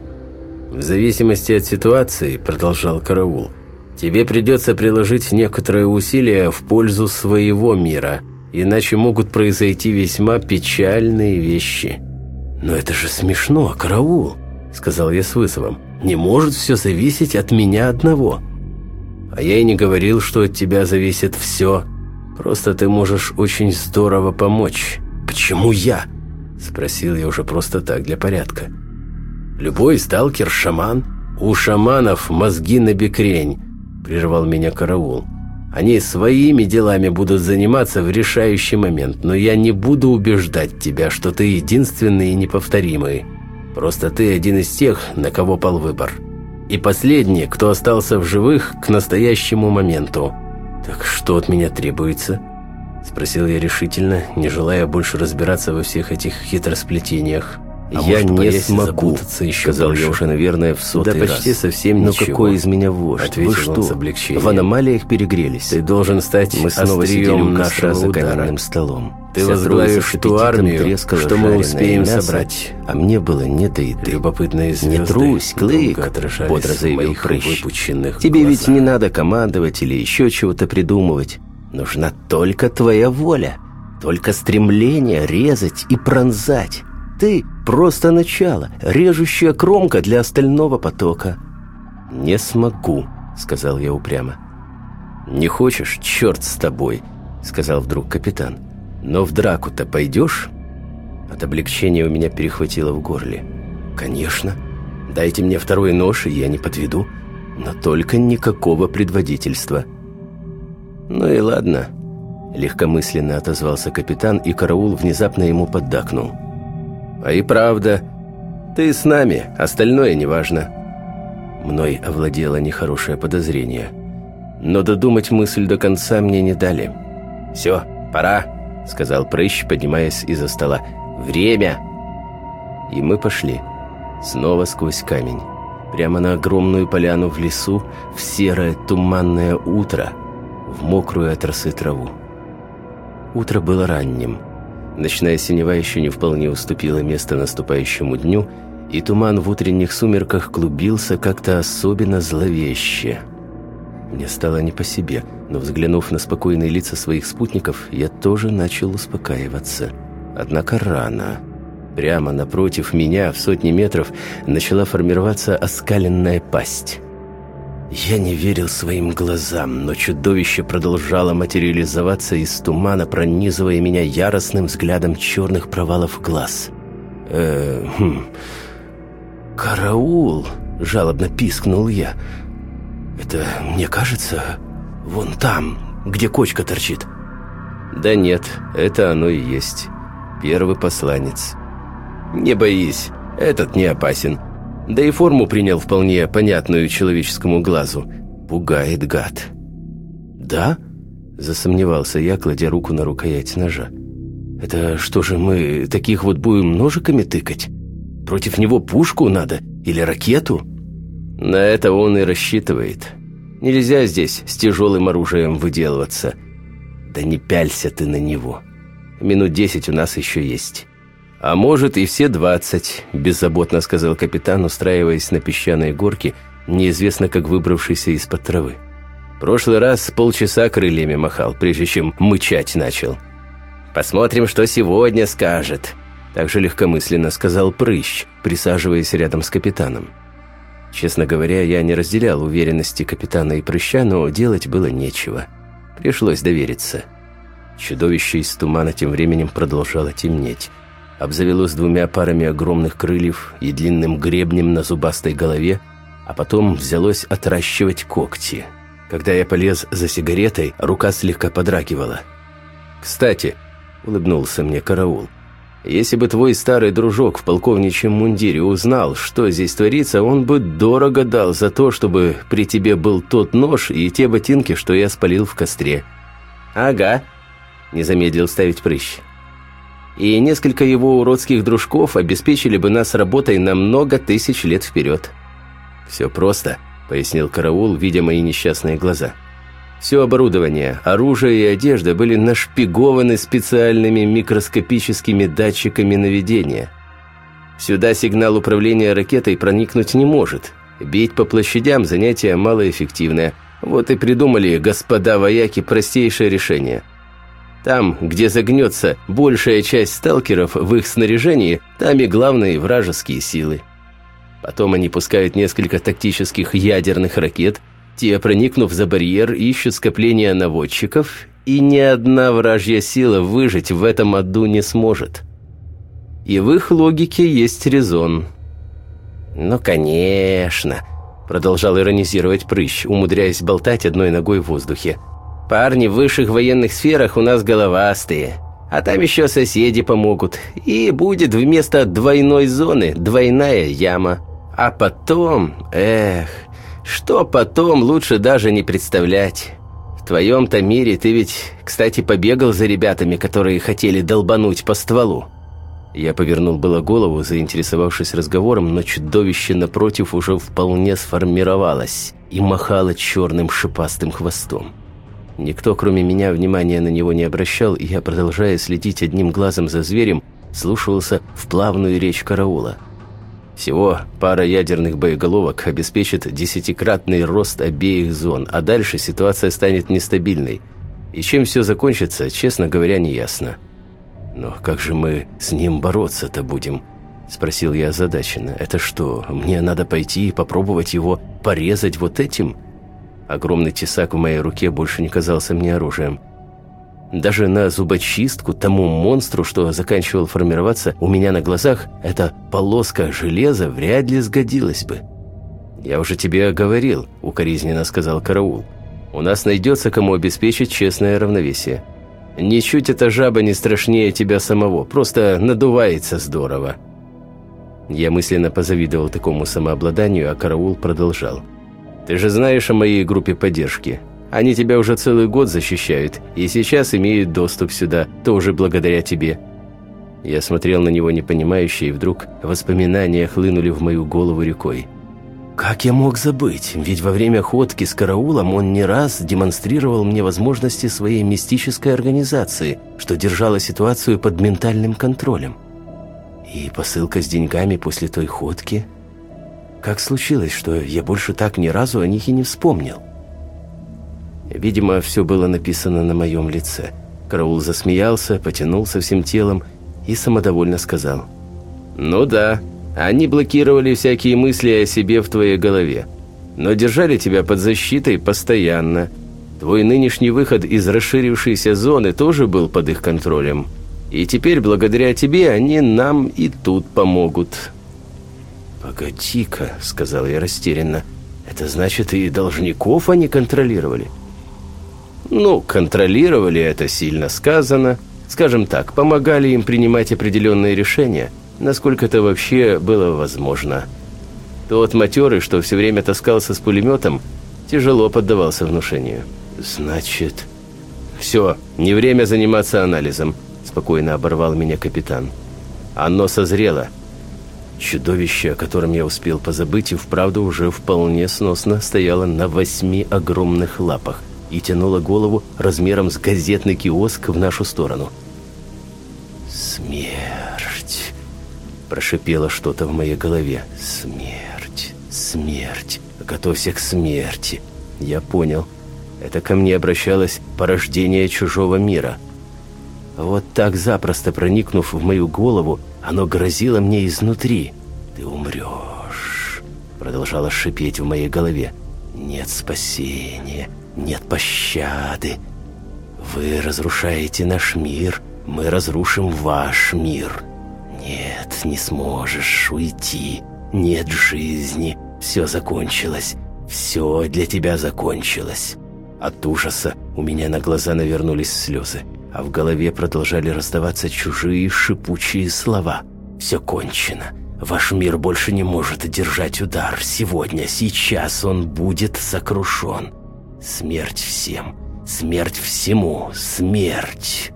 «В зависимости от ситуации», – продолжал Караул, – «тебе придется приложить некоторые усилия в пользу своего мира, иначе могут произойти весьма печальные вещи». «Но это же смешно, караул!» – сказал я с вызовом. «Не может все зависеть от меня одного». «А я и не говорил, что от тебя зависит все. Просто ты можешь очень здорово помочь». «Почему я?» – спросил я уже просто так, для порядка. «Любой сталкер – шаман. У шаманов мозги на бекрень», – прервал меня караул. Они своими делами будут заниматься в решающий момент, но я не буду убеждать тебя, что ты единственный и неповторимый. Просто ты один из тех, на кого пал выбор. И последний, кто остался в живых к настоящему моменту. Так что от меня требуется?» Спросил я решительно, не желая больше разбираться во всех этих хитросплетениях. А «Я не смогу», — еще сказал больше. я уже, наверное, в сотый Да почти раз. совсем Но ничего. какой из меня вождь? Ответил Вы что, с облегчением. в аномалиях перегрелись? Ты должен стать Мы снова сидели у нашего за каменным столом. Ты возглавишь ту армию, что мы успеем мясо, собрать. А мне было не до еды. Любопытные звезды «Не трусь, Клык!» бодро заявил выпученных «Тебе ведь глазах. не надо командовать или еще чего-то придумывать. Нужна только твоя воля, только стремление резать и пронзать. Ты — просто начало, режущая кромка для остального потока». «Не смогу», — сказал я упрямо. «Не хочешь? Черт с тобой», — сказал вдруг капитан. «Но в драку-то пойдешь?» От облегчения у меня перехватило в горле. «Конечно. Дайте мне второй нож, и я не подведу. Но только никакого предводительства». «Ну и ладно», — легкомысленно отозвался капитан, и караул внезапно ему поддакнул. «А и правда, ты с нами, остальное неважно». Мной овладело нехорошее подозрение. Но додумать мысль до конца мне не дали. «Все, пора», — сказал Прыщ, поднимаясь из-за стола. «Время!» И мы пошли. Снова сквозь камень. Прямо на огромную поляну в лесу, в серое туманное утро, в мокрую от росы траву. Утро было ранним. Ночная синева еще не вполне уступила место наступающему дню, и туман в утренних сумерках клубился как-то особенно зловеще. Мне стало не по себе, но взглянув на спокойные лица своих спутников, я тоже начал успокаиваться. Однако рано. Прямо напротив меня, в сотни метров, начала формироваться оскаленная пасть. Я не верил своим глазам, но чудовище продолжало материализоваться из тумана, пронизывая меня яростным взглядом черных провалов глаз. «Э, хм, «Караул!» – жалобно пискнул я. «Это, мне кажется, вон там, где кочка торчит». «Да нет, это оно и есть. Первый посланец». «Не боись, этот не опасен. Да и форму принял вполне понятную человеческому глазу. Пугает гад». «Да?» – засомневался я, кладя руку на рукоять ножа. «Это что же мы таких вот будем ножиками тыкать? Против него пушку надо или ракету?» «На это он и рассчитывает. Нельзя здесь с тяжелым оружием выделываться. Да не пялься ты на него. Минут десять у нас еще есть». «А может, и все двадцать», – беззаботно сказал капитан, устраиваясь на песчаной горке, неизвестно как выбравшийся из-под травы. «Прошлый раз полчаса крыльями махал, прежде чем мычать начал». «Посмотрим, что сегодня скажет», – также легкомысленно сказал Прыщ, присаживаясь рядом с капитаном. Честно говоря, я не разделял уверенности капитана и Прыща, но делать было нечего. Пришлось довериться. Чудовище из тумана тем временем продолжало темнеть – обзавелось двумя парами огромных крыльев и длинным гребнем на зубастой голове, а потом взялось отращивать когти. Когда я полез за сигаретой, рука слегка подрагивала. «Кстати», — улыбнулся мне караул, «если бы твой старый дружок в полковничьем мундире узнал, что здесь творится, он бы дорого дал за то, чтобы при тебе был тот нож и те ботинки, что я спалил в костре». «Ага», — не замедлил ставить прыщ и несколько его уродских дружков обеспечили бы нас работой на много тысяч лет вперед. «Все просто», — пояснил караул, видя мои несчастные глаза. Все оборудование, оружие и одежда были нашпигованы специальными микроскопическими датчиками наведения. Сюда сигнал управления ракетой проникнуть не может. Бить по площадям занятие малоэффективное. Вот и придумали господа вояки простейшее решение – Там, где загнется большая часть сталкеров в их снаряжении, там и главные вражеские силы. Потом они пускают несколько тактических ядерных ракет, те, проникнув за барьер, ищут скопления наводчиков, и ни одна вражья сила выжить в этом аду не сможет. И в их логике есть резон. «Ну, конечно», — продолжал иронизировать Прыщ, умудряясь болтать одной ногой в воздухе. «Парни в высших военных сферах у нас головастые, а там еще соседи помогут, и будет вместо двойной зоны двойная яма. А потом, эх, что потом, лучше даже не представлять. В твоем-то мире ты ведь, кстати, побегал за ребятами, которые хотели долбануть по стволу. Я повернул было голову, заинтересовавшись разговором, но чудовище напротив уже вполне сформировалось и махало черным шипастым хвостом. Никто, кроме меня, внимания на него не обращал, и я, продолжая следить одним глазом за зверем, слушался в плавную речь караула – всего пара ядерных боеголовок обеспечит десятикратный рост обеих зон, а дальше ситуация станет нестабильной. И чем все закончится, честно говоря, не ясно. «Но как же мы с ним бороться-то будем?» – спросил я озадаченно. «Это что, мне надо пойти и попробовать его порезать вот этим?» Огромный тесак в моей руке больше не казался мне оружием. Даже на зубочистку тому монстру, что заканчивал формироваться у меня на глазах, эта полоска железа вряд ли сгодилась бы. «Я уже тебе говорил», — укоризненно сказал караул. «У нас найдется, кому обеспечить честное равновесие. Ничуть эта жаба не страшнее тебя самого, просто надувается здорово». Я мысленно позавидовал такому самообладанию, а караул продолжал. «Ты же знаешь о моей группе поддержки. Они тебя уже целый год защищают, и сейчас имеют доступ сюда, тоже благодаря тебе». Я смотрел на него непонимающе, и вдруг воспоминания хлынули в мою голову рекой. Как я мог забыть? Ведь во время ходки с караулом он не раз демонстрировал мне возможности своей мистической организации, что держала ситуацию под ментальным контролем. И посылка с деньгами после той ходки? Как случилось, что я больше так ни разу о них и не вспомнил? Видимо, все было написано на моем лице. Караул засмеялся, потянулся всем телом и самодовольно сказал. «Ну да, они блокировали всякие мысли о себе в твоей голове, но держали тебя под защитой постоянно. Твой нынешний выход из расширившейся зоны тоже был под их контролем. И теперь, благодаря тебе, они нам и тут помогут». «Погоди-ка», — сказал я растерянно, — «это значит, и должников они контролировали?» Ну, контролировали это сильно сказано. Скажем так, помогали им принимать определенные решения, насколько это вообще было возможно. Тот матерый, что все время таскался с пулеметом, тяжело поддавался внушению. «Значит...» «Все, не время заниматься анализом», – спокойно оборвал меня капитан. «Оно созрело». Чудовище, о котором я успел позабыть, и вправду уже вполне сносно стояло на восьми огромных лапах – и тянула голову размером с газетный киоск в нашу сторону. «Смерть!» – прошипело что-то в моей голове. «Смерть! Смерть! Готовься к смерти!» Я понял. Это ко мне обращалось порождение чужого мира. Вот так запросто проникнув в мою голову, оно грозило мне изнутри. «Ты умрешь!» – продолжало шипеть в моей голове. «Нет спасения!» Нет пощады. Вы разрушаете наш мир, мы разрушим ваш мир. Нет, не сможешь уйти, нет жизни, все закончилось, все для тебя закончилось. От ужаса у меня на глаза навернулись слезы, а в голове продолжали раздаваться чужие шипучие слова. «Все кончено. Ваш мир больше не может держать удар. Сегодня, сейчас он будет сокрушен. Смерть всем, смерть всему, смерть.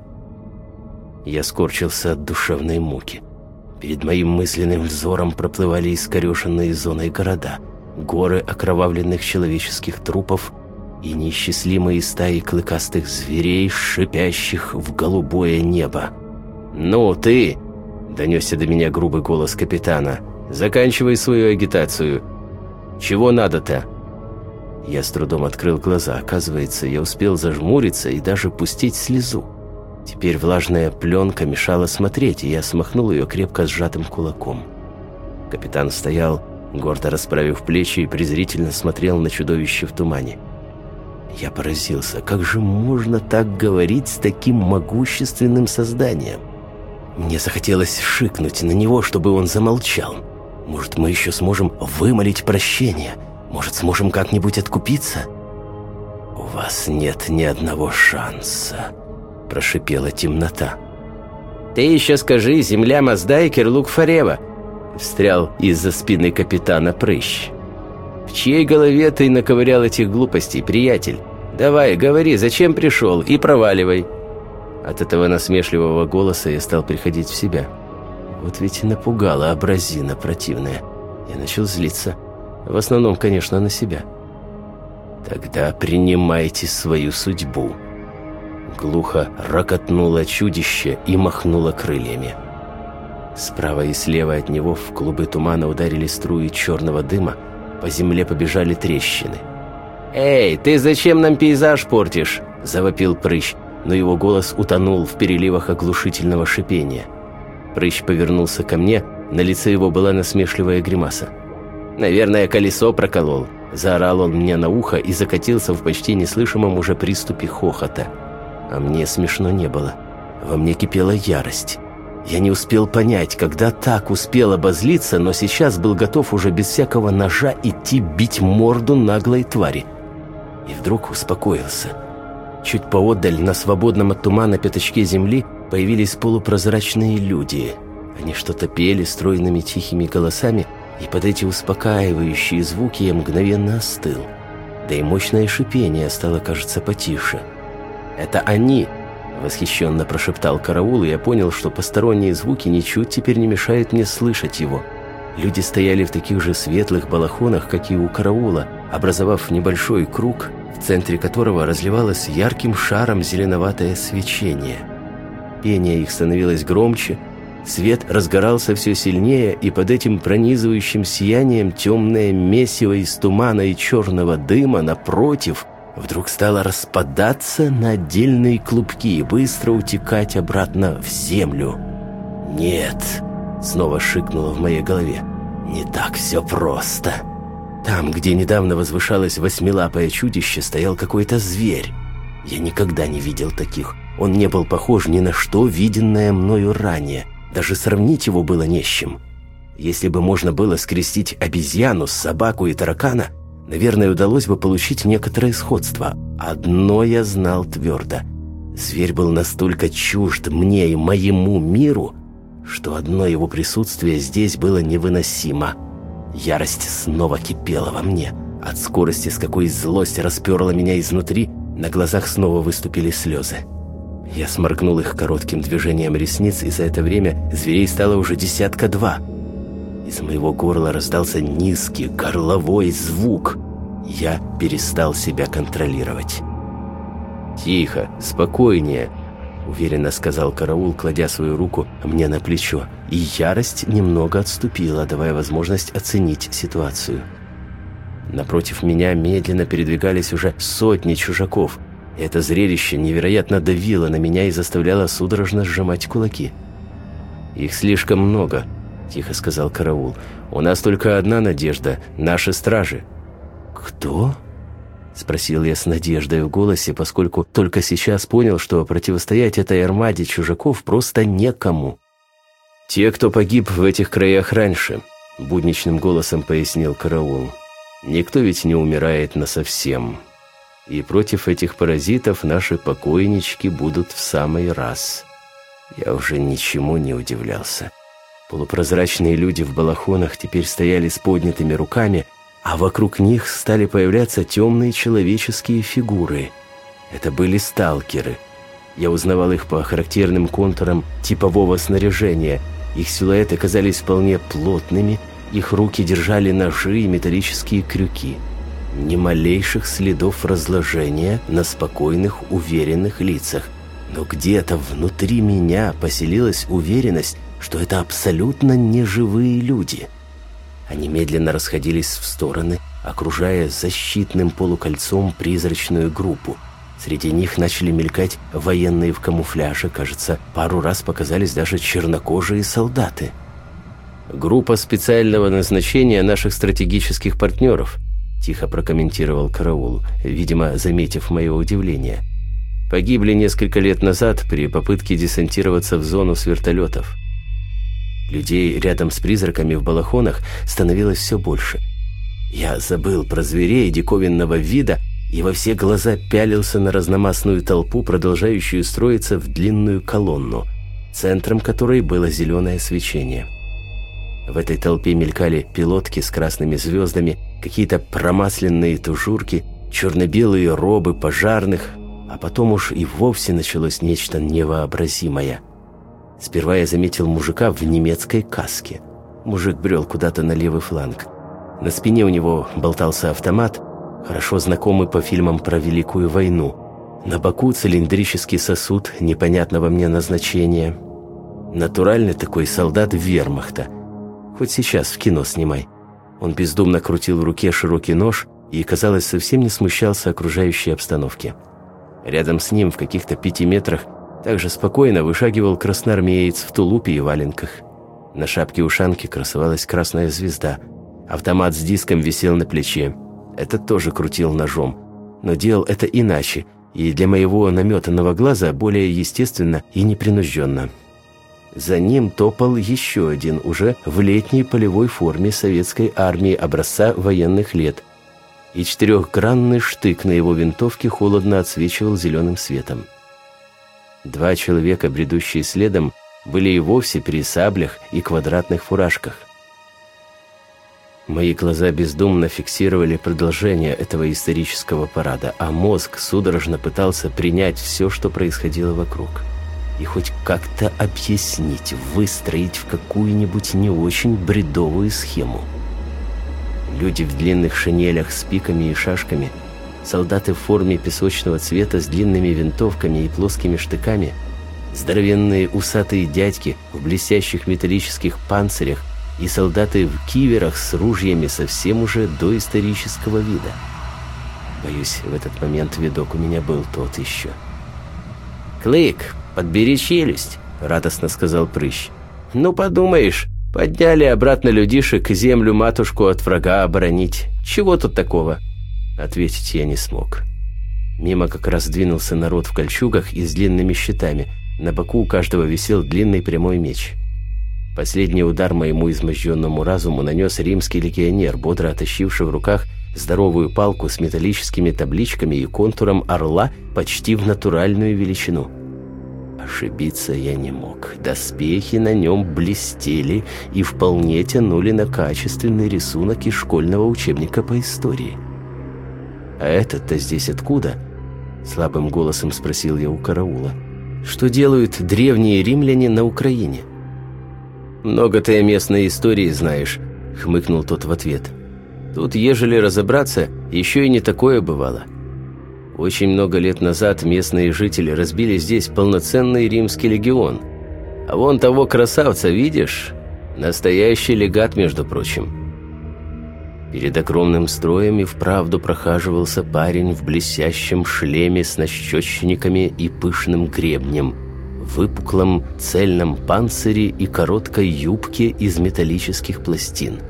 Я скорчился от душевной муки. Перед моим мысленным взором проплывали искорешенные зоной города, горы окровавленных человеческих трупов и неисчислимые стаи клыкастых зверей, шипящих в голубое небо. «Ну, ты!» — донесся до меня грубый голос капитана. «Заканчивай свою агитацию. Чего надо-то?» Я с трудом открыл глаза. Оказывается, я успел зажмуриться и даже пустить слезу. Теперь влажная пленка мешала смотреть, и я смахнул ее крепко сжатым кулаком. Капитан стоял, гордо расправив плечи и презрительно смотрел на чудовище в тумане. Я поразился, как же можно так говорить с таким могущественным созданием? Мне захотелось шикнуть на него, чтобы он замолчал. Может, мы еще сможем вымолить прощение? Может, сможем как-нибудь откупиться? «У вас нет ни одного шанса», – прошипела темнота. «Ты еще скажи, земля Мазда и Кирлук Фарева», – встрял из-за спины капитана Прыщ. «В чьей голове ты наковырял этих глупостей, приятель? Давай, говори, зачем пришел, и проваливай». От этого насмешливого голоса я стал приходить в себя. Вот ведь и напугала абразина противная. Я начал злиться. В основном, конечно, на себя. «Тогда принимайте свою судьбу». Глухо ракотнуло чудище и махнуло крыльями. Справа и слева от него в клубы тумана ударили струи черного дыма, по земле побежали трещины. «Эй, ты зачем нам пейзаж портишь?» – завопил Прыщ, но его голос утонул в переливах оглушительного шипения. Прыщ повернулся ко мне, на лице его была насмешливая гримаса. «Наверное, колесо проколол», – заорал он мне на ухо и закатился в почти неслышимом уже приступе хохота. А мне смешно не было. Во мне кипела ярость. Я не успел понять, когда так успел обозлиться, но сейчас был готов уже без всякого ножа идти бить морду наглой твари – и вдруг успокоился. Чуть поодаль, на свободном от тумана пятачке земли, появились полупрозрачные люди. Они что-то пели стройными тихими голосами, и под эти успокаивающие звуки я мгновенно остыл. Да и мощное шипение стало, кажется, потише. «Это они!» – восхищенно прошептал караул, и я понял, что посторонние звуки ничуть теперь не мешают мне слышать его. Люди стояли в таких же светлых балахонах, как и у караула, образовав небольшой круг в центре которого разливалось ярким шаром зеленоватое свечение. Пение их становилось громче, свет разгорался все сильнее, и под этим пронизывающим сиянием темное месиво из тумана и черного дыма, напротив, вдруг стало распадаться на отдельные клубки и быстро утекать обратно в землю. «Нет!» — снова шикнуло в моей голове. «Не так все просто!» Там, где недавно возвышалось восьмилапое чудище, стоял какой-то зверь. Я никогда не видел таких. Он не был похож ни на что, виденное мною ранее. Даже сравнить его было не с чем. Если бы можно было скрестить обезьяну, собаку и таракана, наверное, удалось бы получить некоторое сходство. Одно я знал твердо. Зверь был настолько чужд мне и моему миру, что одно его присутствие здесь было невыносимо – Ярость снова кипела во мне. От скорости, с какой злость расперла меня изнутри, на глазах снова выступили слезы. Я сморгнул их коротким движением ресниц, и за это время зверей стало уже десятка-два. Из моего горла раздался низкий горловой звук. Я перестал себя контролировать. «Тихо, спокойнее», уверенно сказал караул, кладя свою руку мне на плечо, и ярость немного отступила, давая возможность оценить ситуацию. Напротив меня медленно передвигались уже сотни чужаков. Это зрелище невероятно давило на меня и заставляло судорожно сжимать кулаки. «Их слишком много», – тихо сказал караул. «У нас только одна надежда – наши стражи». «Кто?» Спросил я с надеждой в голосе, поскольку только сейчас понял, что противостоять этой армаде чужаков просто некому. «Те, кто погиб в этих краях раньше», — будничным голосом пояснил караул. «Никто ведь не умирает насовсем. И против этих паразитов наши покойнички будут в самый раз». Я уже ничему не удивлялся. Полупрозрачные люди в балахонах теперь стояли с поднятыми руками — а вокруг них стали появляться темные человеческие фигуры. Это были сталкеры. Я узнавал их по характерным контурам типового снаряжения. Их силуэты казались вполне плотными, их руки держали ножи и металлические крюки. Ни малейших следов разложения на спокойных, уверенных лицах. Но где-то внутри меня поселилась уверенность, что это абсолютно неживые люди – они медленно расходились в стороны, окружая защитным полукольцом призрачную группу. Среди них начали мелькать военные в камуфляже, кажется, пару раз показались даже чернокожие солдаты. «Группа специального назначения наших стратегических партнеров», тихо прокомментировал караул, видимо, заметив мое удивление. «Погибли несколько лет назад при попытке десантироваться в зону с вертолетов. Людей рядом с призраками в балахонах становилось все больше. Я забыл про зверей диковинного вида и во все глаза пялился на разномастную толпу, продолжающую строиться в длинную колонну, центром которой было зеленое свечение. В этой толпе мелькали пилотки с красными звездами, какие-то промасленные тужурки, черно-белые робы пожарных, а потом уж и вовсе началось нечто невообразимое – Сперва я заметил мужика в немецкой каске. Мужик брел куда-то на левый фланг. На спине у него болтался автомат, хорошо знакомый по фильмам про Великую войну. На боку цилиндрический сосуд непонятного мне назначения. Натуральный такой солдат вермахта. Хоть сейчас в кино снимай. Он бездумно крутил в руке широкий нож и, казалось, совсем не смущался окружающей обстановки. Рядом с ним, в каких-то пяти метрах, также спокойно вышагивал красноармеец в тулупе и валенках. На шапке-ушанке красовалась красная звезда. Автомат с диском висел на плече. Этот тоже крутил ножом. Но делал это иначе, и для моего наметанного глаза более естественно и непринужденно. За ним топал еще один, уже в летней полевой форме советской армии образца военных лет. И четырехгранный штык на его винтовке холодно отсвечивал зеленым светом. Два человека, бредущие следом, были и вовсе при саблях и квадратных фуражках. Мои глаза бездумно фиксировали продолжение этого исторического парада, а мозг судорожно пытался принять все, что происходило вокруг. И хоть как-то объяснить, выстроить в какую-нибудь не очень бредовую схему. Люди в длинных шинелях с пиками и шашками – солдаты в форме песочного цвета с длинными винтовками и плоскими штыками, здоровенные усатые дядьки в блестящих металлических панцирях и солдаты в киверах с ружьями совсем уже доисторического вида. Боюсь, в этот момент видок у меня был тот еще. «Клык, подбери челюсть», — радостно сказал Прыщ. «Ну, подумаешь, подняли обратно людишек землю матушку от врага оборонить. Чего тут такого?» Ответить я не смог. Мимо как раз двинулся народ в кольчугах и с длинными щитами. На боку у каждого висел длинный прямой меч. Последний удар моему изможденному разуму нанес римский легионер, бодро отащивший в руках здоровую палку с металлическими табличками и контуром орла почти в натуральную величину. Ошибиться я не мог. Доспехи на нем блестели и вполне тянули на качественный рисунок из школьного учебника по истории. «А этот-то здесь откуда?» Слабым голосом спросил я у караула. «Что делают древние римляне на Украине?» «Много ты местной истории знаешь», — хмыкнул тот в ответ. «Тут, ежели разобраться, еще и не такое бывало. Очень много лет назад местные жители разбили здесь полноценный римский легион. А вон того красавца, видишь? Настоящий легат, между прочим». Перед огромным строем и вправду прохаживался парень в блестящем шлеме с нащечниками и пышным гребнем, выпуклом цельном панцире и короткой юбке из металлических пластин.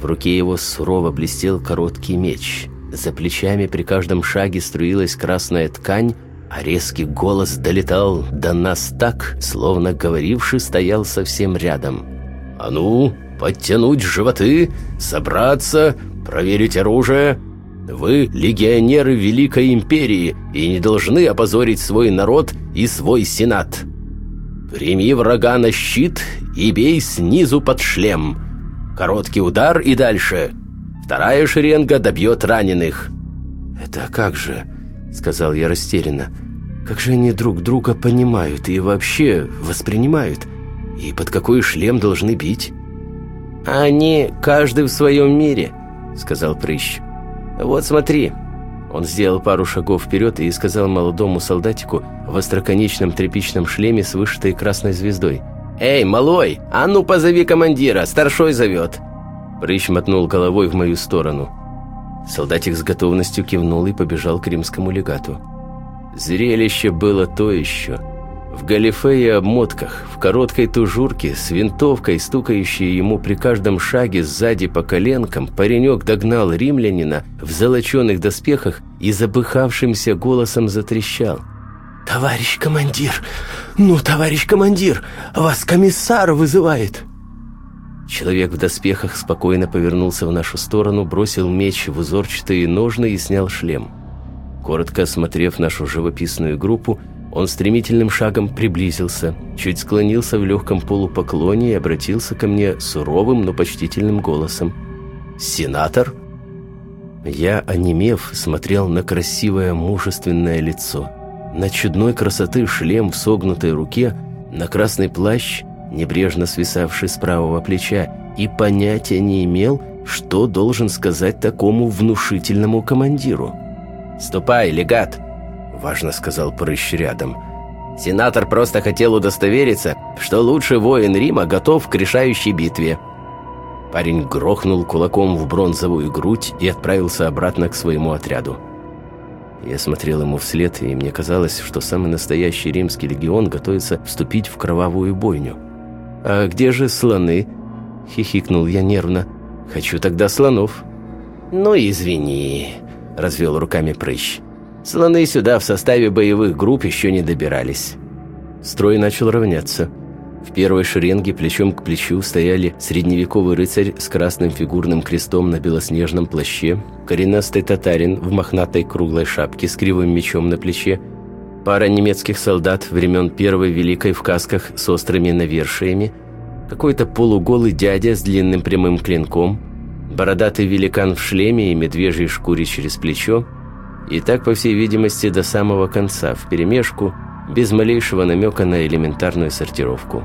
В руке его сурово блестел короткий меч. За плечами при каждом шаге струилась красная ткань, а резкий голос долетал до нас так, словно говоривший стоял совсем рядом. «А ну, подтянуть животы, собраться, проверить оружие. Вы легионеры Великой Империи и не должны опозорить свой народ и свой сенат. Прими врага на щит и бей снизу под шлем. Короткий удар и дальше. Вторая шеренга добьет раненых». «Это как же?» — сказал я растерянно. «Как же они друг друга понимают и вообще воспринимают? И под какой шлем должны бить?» «Они каждый в своем мире», — сказал Прыщ. «Вот смотри». Он сделал пару шагов вперед и сказал молодому солдатику в остроконечном тряпичном шлеме с вышитой красной звездой. «Эй, малой, а ну позови командира, старшой зовет!» Прыщ мотнул головой в мою сторону. Солдатик с готовностью кивнул и побежал к римскому легату. Зрелище было то еще. В галифе и обмотках, в короткой тужурке, с винтовкой, стукающей ему при каждом шаге сзади по коленкам, паренек догнал римлянина в золоченых доспехах и запыхавшимся голосом затрещал. «Товарищ командир! Ну, товарищ командир! Вас комиссар вызывает!» Человек в доспехах спокойно повернулся в нашу сторону, бросил меч в узорчатые ножны и снял шлем. Коротко осмотрев нашу живописную группу, он стремительным шагом приблизился, чуть склонился в легком полупоклоне и обратился ко мне суровым, но почтительным голосом. «Сенатор?» Я, онемев, смотрел на красивое мужественное лицо, на чудной красоты шлем в согнутой руке, на красный плащ, небрежно свисавший с правого плеча, и понятия не имел, что должен сказать такому внушительному командиру. «Ступай, легат!» – важно сказал прыщ рядом. «Сенатор просто хотел удостовериться, что лучший воин Рима готов к решающей битве». Парень грохнул кулаком в бронзовую грудь и отправился обратно к своему отряду. Я смотрел ему вслед, и мне казалось, что самый настоящий римский легион готовится вступить в кровавую бойню. «А где же слоны?» – хихикнул я нервно. «Хочу тогда слонов». «Ну, извини», – развел руками прыщ. «Слоны сюда в составе боевых групп еще не добирались». Строй начал равняться. В первой шеренге плечом к плечу стояли средневековый рыцарь с красным фигурным крестом на белоснежном плаще, коренастый татарин в мохнатой круглой шапке с кривым мечом на плече, пара немецких солдат времен Первой Великой в касках с острыми навершиями, какой-то полуголый дядя с длинным прямым клинком – бородатый великан в шлеме и медвежьей шкуре через плечо, и так, по всей видимости, до самого конца, вперемешку, без малейшего намека на элементарную сортировку.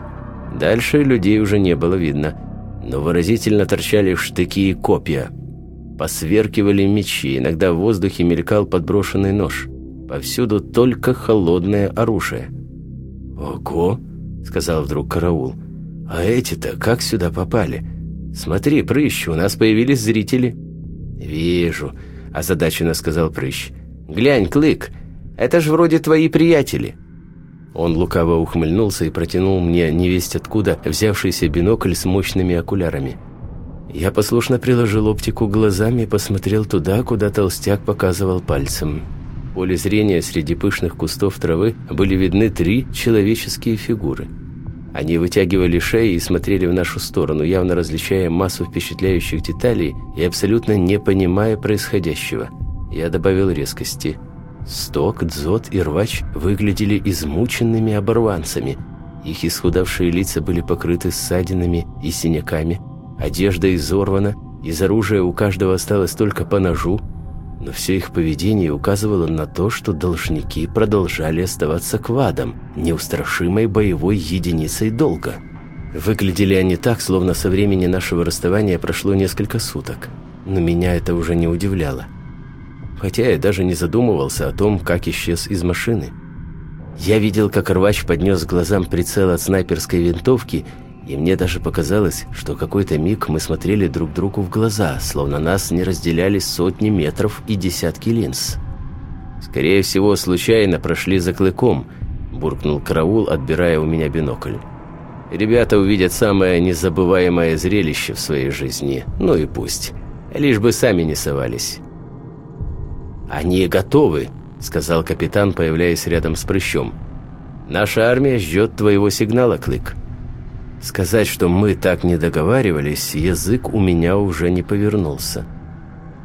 Дальше людей уже не было видно, но выразительно торчали штыки и копья. Посверкивали мечи, иногда в воздухе мелькал подброшенный нож. Повсюду только холодное оружие. «Ого!» — сказал вдруг караул. «А эти-то как сюда попали?» «Смотри, Прыщ, у нас появились зрители». «Вижу», – озадаченно сказал Прыщ. «Глянь, Клык, это же вроде твои приятели». Он лукаво ухмыльнулся и протянул мне невесть откуда взявшийся бинокль с мощными окулярами. Я послушно приложил оптику глазами и посмотрел туда, куда толстяк показывал пальцем. Поле зрения среди пышных кустов травы были видны три человеческие фигуры – они вытягивали шеи и смотрели в нашу сторону, явно различая массу впечатляющих деталей и абсолютно не понимая происходящего. Я добавил резкости. Сток, Дзот и Рвач выглядели измученными оборванцами. Их исхудавшие лица были покрыты ссадинами и синяками. Одежда изорвана, из оружия у каждого осталось только по ножу, но все их поведение указывало на то, что должники продолжали оставаться квадом, неустрашимой боевой единицей долга. Выглядели они так, словно со времени нашего расставания прошло несколько суток. Но меня это уже не удивляло. Хотя я даже не задумывался о том, как исчез из машины. Я видел, как рвач поднес глазам прицел от снайперской винтовки и мне даже показалось, что какой-то миг мы смотрели друг другу в глаза, словно нас не разделяли сотни метров и десятки линз. «Скорее всего, случайно прошли за клыком», – буркнул караул, отбирая у меня бинокль. «Ребята увидят самое незабываемое зрелище в своей жизни. Ну и пусть. Лишь бы сами не совались». «Они готовы», – сказал капитан, появляясь рядом с прыщом. «Наша армия ждет твоего сигнала, Клык». Сказать, что мы так не договаривались, язык у меня уже не повернулся.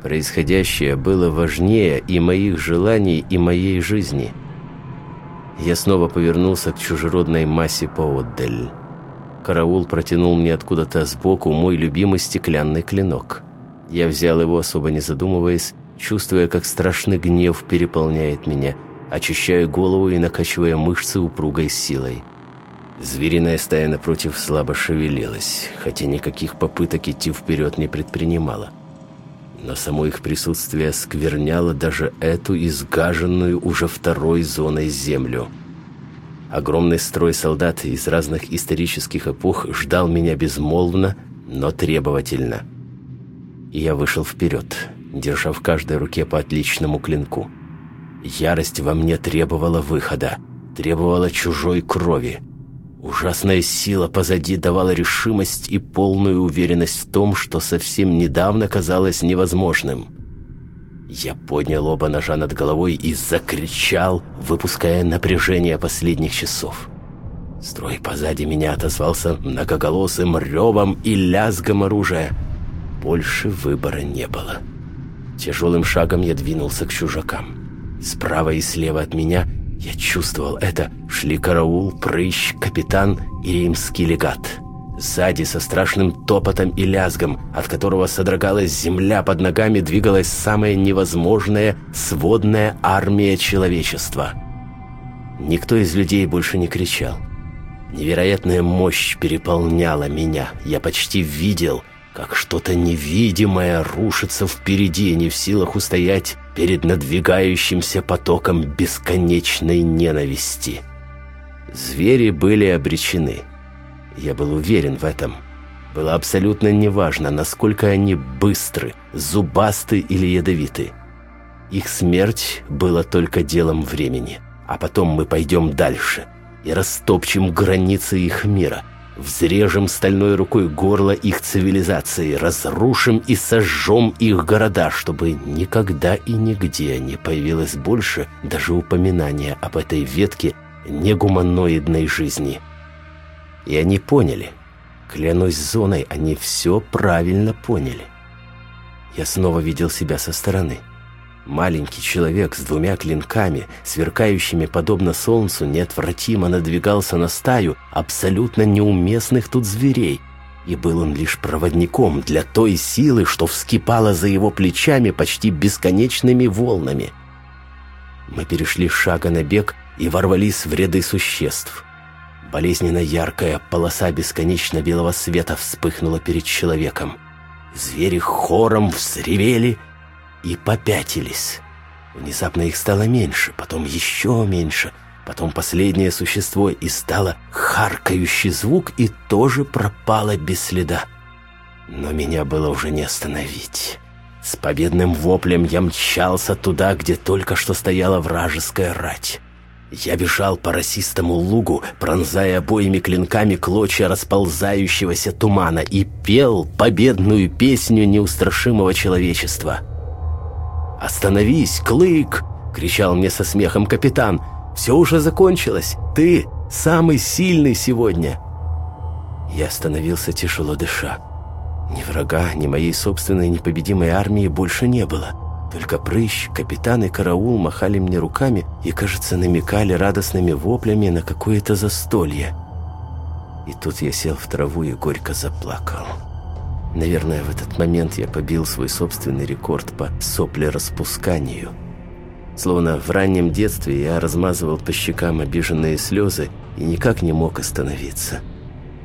Происходящее было важнее и моих желаний, и моей жизни. Я снова повернулся к чужеродной массе поотдаль. Караул протянул мне откуда-то сбоку мой любимый стеклянный клинок. Я взял его, особо не задумываясь, чувствуя, как страшный гнев переполняет меня, очищая голову и накачивая мышцы упругой силой. Звериная стая напротив слабо шевелилась, хотя никаких попыток идти вперед не предпринимала. Но само их присутствие скверняло даже эту изгаженную уже второй зоной землю. Огромный строй солдат из разных исторических эпох ждал меня безмолвно, но требовательно. И я вышел вперед, держа в каждой руке по отличному клинку. Ярость во мне требовала выхода, требовала чужой крови. Ужасная сила позади давала решимость и полную уверенность в том, что совсем недавно казалось невозможным. Я поднял оба ножа над головой и закричал, выпуская напряжение последних часов. Строй позади меня отозвался многоголосым ревом и лязгом оружия. Больше выбора не было. Тяжелым шагом я двинулся к чужакам. Справа и слева от меня я чувствовал это. Шли караул, прыщ, капитан и римский легат. Сзади со страшным топотом и лязгом, от которого содрогалась земля под ногами, двигалась самая невозможная сводная армия человечества. Никто из людей больше не кричал. Невероятная мощь переполняла меня. Я почти видел, как что-то невидимое рушится впереди, не в силах устоять перед надвигающимся потоком бесконечной ненависти. Звери были обречены. Я был уверен в этом. Было абсолютно неважно, насколько они быстры, зубасты или ядовиты. Их смерть была только делом времени. А потом мы пойдем дальше и растопчем границы их мира – Взрежем стальной рукой горло их цивилизации, разрушим и сожжем их города, чтобы никогда и нигде не появилось больше даже упоминания об этой ветке негуманоидной жизни. И они поняли. Клянусь зоной, они все правильно поняли. Я снова видел себя со стороны. Маленький человек с двумя клинками, сверкающими подобно солнцу, неотвратимо надвигался на стаю абсолютно неуместных тут зверей. И был он лишь проводником для той силы, что вскипала за его плечами почти бесконечными волнами. Мы перешли шага на бег и ворвались в ряды существ. Болезненно яркая полоса бесконечно белого света вспыхнула перед человеком. Звери хором взревели — и попятились. Внезапно их стало меньше, потом еще меньше, потом последнее существо и стало харкающий звук и тоже пропало без следа. Но меня было уже не остановить. С победным воплем я мчался туда, где только что стояла вражеская рать. Я бежал по росистому лугу, пронзая обоими клинками клочья расползающегося тумана и пел победную песню неустрашимого человечества — «Остановись, Клык!» — кричал мне со смехом капитан. «Все уже закончилось. Ты самый сильный сегодня!» Я остановился, тяжело дыша. Ни врага, ни моей собственной непобедимой армии больше не было. Только прыщ, капитан и караул махали мне руками и, кажется, намекали радостными воплями на какое-то застолье. И тут я сел в траву и горько заплакал. Наверное, в этот момент я побил свой собственный рекорд по соплераспусканию. Словно в раннем детстве я размазывал по щекам обиженные слезы и никак не мог остановиться.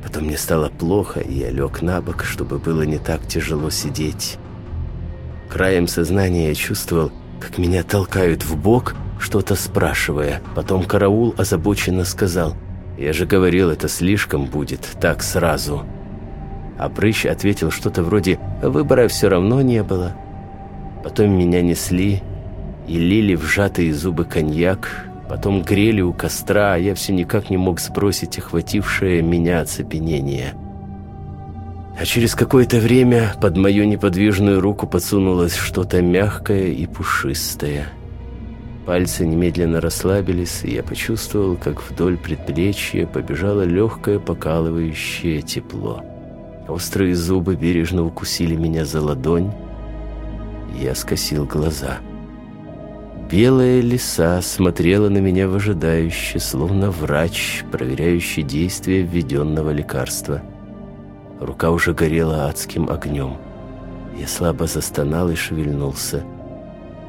Потом мне стало плохо, и я лег на бок, чтобы было не так тяжело сидеть. Краем сознания я чувствовал, как меня толкают в бок, что-то спрашивая. Потом караул озабоченно сказал, «Я же говорил, это слишком будет, так сразу». А Прыщ ответил что-то вроде «выбора все равно не было». Потом меня несли и лили в сжатые зубы коньяк, потом грели у костра, а я все никак не мог сбросить охватившее меня оцепенение. А через какое-то время под мою неподвижную руку подсунулось что-то мягкое и пушистое. Пальцы немедленно расслабились, и я почувствовал, как вдоль предплечья побежало легкое покалывающее тепло. Острые зубы бережно укусили меня за ладонь. Я скосил глаза. Белая лиса смотрела на меня выжидающе, словно врач, проверяющий действие введенного лекарства. Рука уже горела адским огнем. Я слабо застонал и шевельнулся.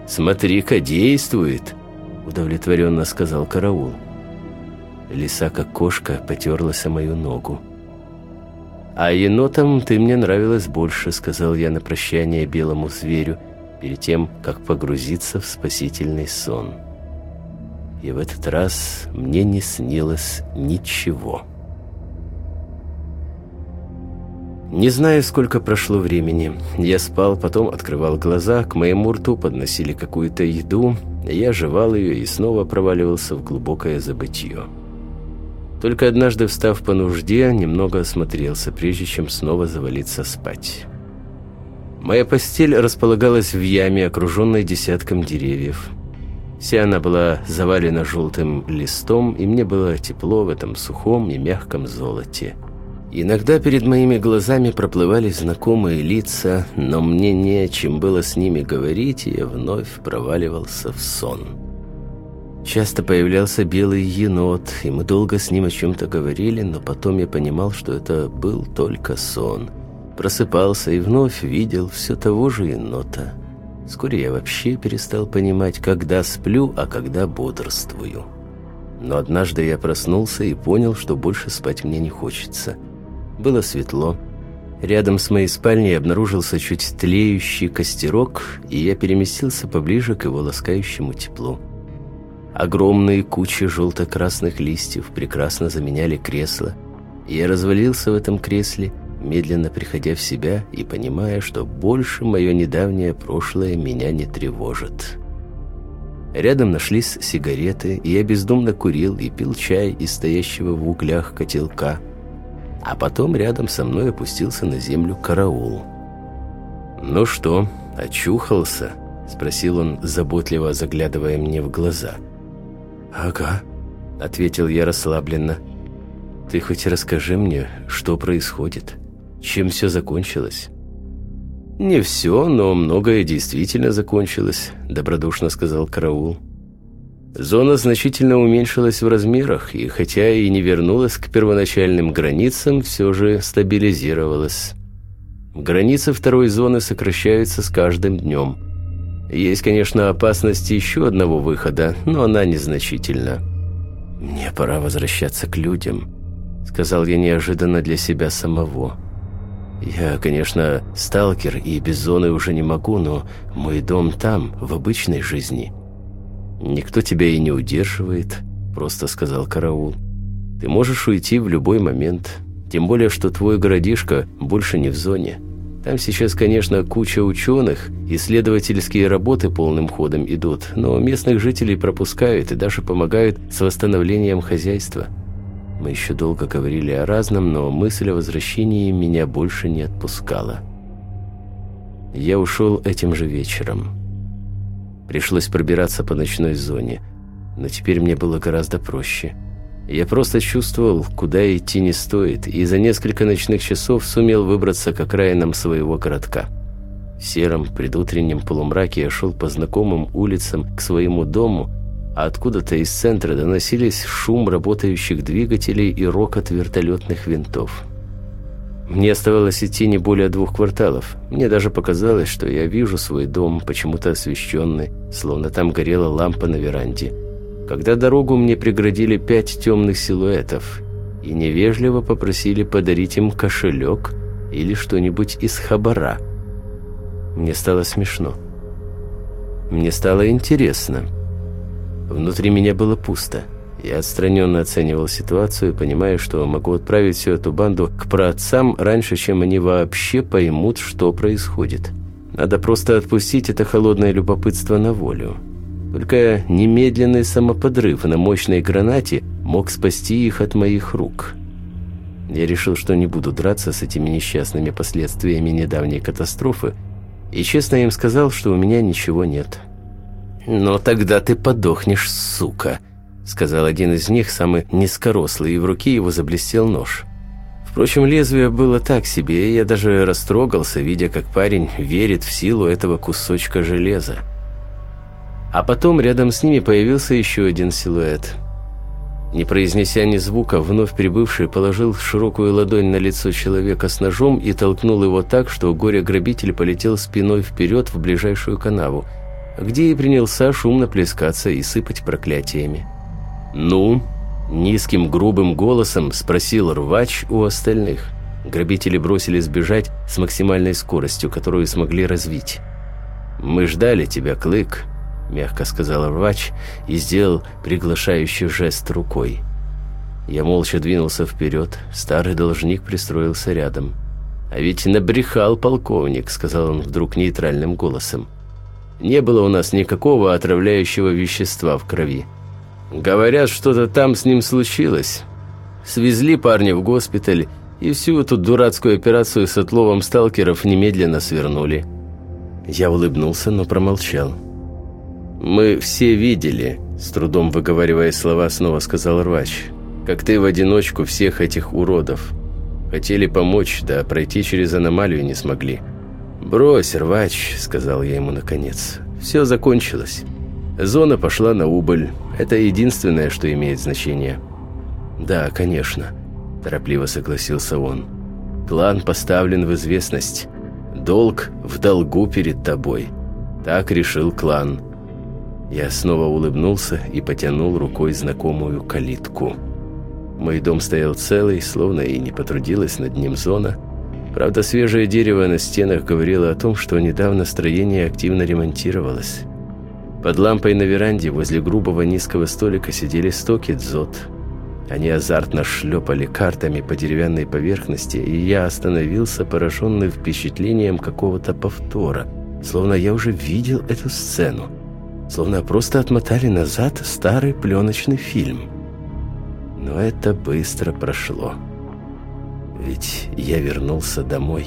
«Смотри-ка, действует!» — удовлетворенно сказал караул. Лиса, как кошка, потерлась о мою ногу. «А енотом ты мне нравилась больше», — сказал я на прощание белому зверю, перед тем, как погрузиться в спасительный сон. И в этот раз мне не снилось ничего. Не знаю, сколько прошло времени. Я спал, потом открывал глаза, к моему рту подносили какую-то еду. Я жевал ее и снова проваливался в глубокое забытье. Только однажды, встав по нужде, немного осмотрелся, прежде чем снова завалиться спать. Моя постель располагалась в яме, окруженной десятком деревьев. Вся она была завалена желтым листом, и мне было тепло в этом сухом и мягком золоте. Иногда перед моими глазами проплывали знакомые лица, но мне не о чем было с ними говорить, и я вновь проваливался в сон. Часто появлялся белый енот, и мы долго с ним о чем-то говорили, но потом я понимал, что это был только сон. Просыпался и вновь видел все того же енота. Вскоре я вообще перестал понимать, когда сплю, а когда бодрствую. Но однажды я проснулся и понял, что больше спать мне не хочется. Было светло. Рядом с моей спальней обнаружился чуть тлеющий костерок, и я переместился поближе к его ласкающему теплу. Огромные кучи желто-красных листьев прекрасно заменяли кресло, я развалился в этом кресле, медленно приходя в себя и понимая, что больше мое недавнее прошлое меня не тревожит. Рядом нашлись сигареты, и я бездумно курил и пил чай из стоящего в углях котелка. А потом рядом со мной опустился на землю караул. «Ну что, очухался?» – спросил он, заботливо заглядывая мне в глаза – «Ага», — ответил я расслабленно. «Ты хоть расскажи мне, что происходит? Чем все закончилось?» «Не все, но многое действительно закончилось», — добродушно сказал караул. Зона значительно уменьшилась в размерах, и хотя и не вернулась к первоначальным границам, все же стабилизировалась. Границы второй зоны сокращаются с каждым днем. Есть, конечно, опасность еще одного выхода, но она незначительна. «Мне пора возвращаться к людям», — сказал я неожиданно для себя самого. «Я, конечно, сталкер и без зоны уже не могу, но мой дом там, в обычной жизни». «Никто тебя и не удерживает», — просто сказал караул. «Ты можешь уйти в любой момент, тем более, что твой городишко больше не в зоне». Там сейчас, конечно, куча ученых, исследовательские работы полным ходом идут, но местных жителей пропускают и даже помогают с восстановлением хозяйства. Мы еще долго говорили о разном, но мысль о возвращении меня больше не отпускала. Я ушел этим же вечером. Пришлось пробираться по ночной зоне, но теперь мне было гораздо проще – я просто чувствовал, куда идти не стоит, и за несколько ночных часов сумел выбраться к окраинам своего городка. В сером предутреннем полумраке я шел по знакомым улицам к своему дому, а откуда-то из центра доносились шум работающих двигателей и рокот вертолетных винтов. Мне оставалось идти не более двух кварталов. Мне даже показалось, что я вижу свой дом, почему-то освещенный, словно там горела лампа на веранде – когда дорогу мне преградили пять темных силуэтов и невежливо попросили подарить им кошелек или что-нибудь из хабара. Мне стало смешно. Мне стало интересно. Внутри меня было пусто. Я отстраненно оценивал ситуацию, понимая, что могу отправить всю эту банду к праотцам раньше, чем они вообще поймут, что происходит. Надо просто отпустить это холодное любопытство на волю. Только немедленный самоподрыв на мощной гранате мог спасти их от моих рук. Я решил, что не буду драться с этими несчастными последствиями недавней катастрофы, и честно им сказал, что у меня ничего нет. «Но тогда ты подохнешь, сука», — сказал один из них, самый низкорослый, и в руке его заблестел нож. Впрочем, лезвие было так себе, и я даже растрогался, видя, как парень верит в силу этого кусочка железа. А потом рядом с ними появился еще один силуэт. Не произнеся ни звука, вновь прибывший положил широкую ладонь на лицо человека с ножом и толкнул его так, что горе-грабитель полетел спиной вперед в ближайшую канаву, где и принялся шумно плескаться и сыпать проклятиями. «Ну?» – низким грубым голосом спросил рвач у остальных. Грабители бросились бежать с максимальной скоростью, которую смогли развить. «Мы ждали тебя, Клык», — мягко сказал рвач и сделал приглашающий жест рукой. Я молча двинулся вперед, старый должник пристроился рядом. «А ведь набрехал полковник», — сказал он вдруг нейтральным голосом. Не было у нас никакого отравляющего вещества в крови. Говорят, что-то там с ним случилось. Свезли парня в госпиталь, и всю эту дурацкую операцию с отловом сталкеров немедленно свернули. Я улыбнулся, но промолчал. «Мы все видели», — с трудом выговаривая слова, снова сказал Рвач, «как ты в одиночку всех этих уродов. Хотели помочь, да пройти через аномалию не смогли». «Брось, Рвач», — сказал я ему наконец, — «все закончилось. Зона пошла на убыль. Это единственное, что имеет значение». «Да, конечно», – торопливо согласился он. «Клан поставлен в известность. Долг в долгу перед тобой. Так решил клан». Я снова улыбнулся и потянул рукой знакомую калитку. Мой дом стоял целый, словно и не потрудилась над ним зона. Правда, свежее дерево на стенах говорило о том, что недавно строение активно ремонтировалось. Под лампой на веранде возле грубого низкого столика сидели стоки дзот – они азартно шлепали картами по деревянной поверхности, и я остановился, пораженный впечатлением какого-то повтора, словно я уже видел эту сцену, словно просто отмотали назад старый пленочный фильм. Но это быстро прошло. Ведь я вернулся домой.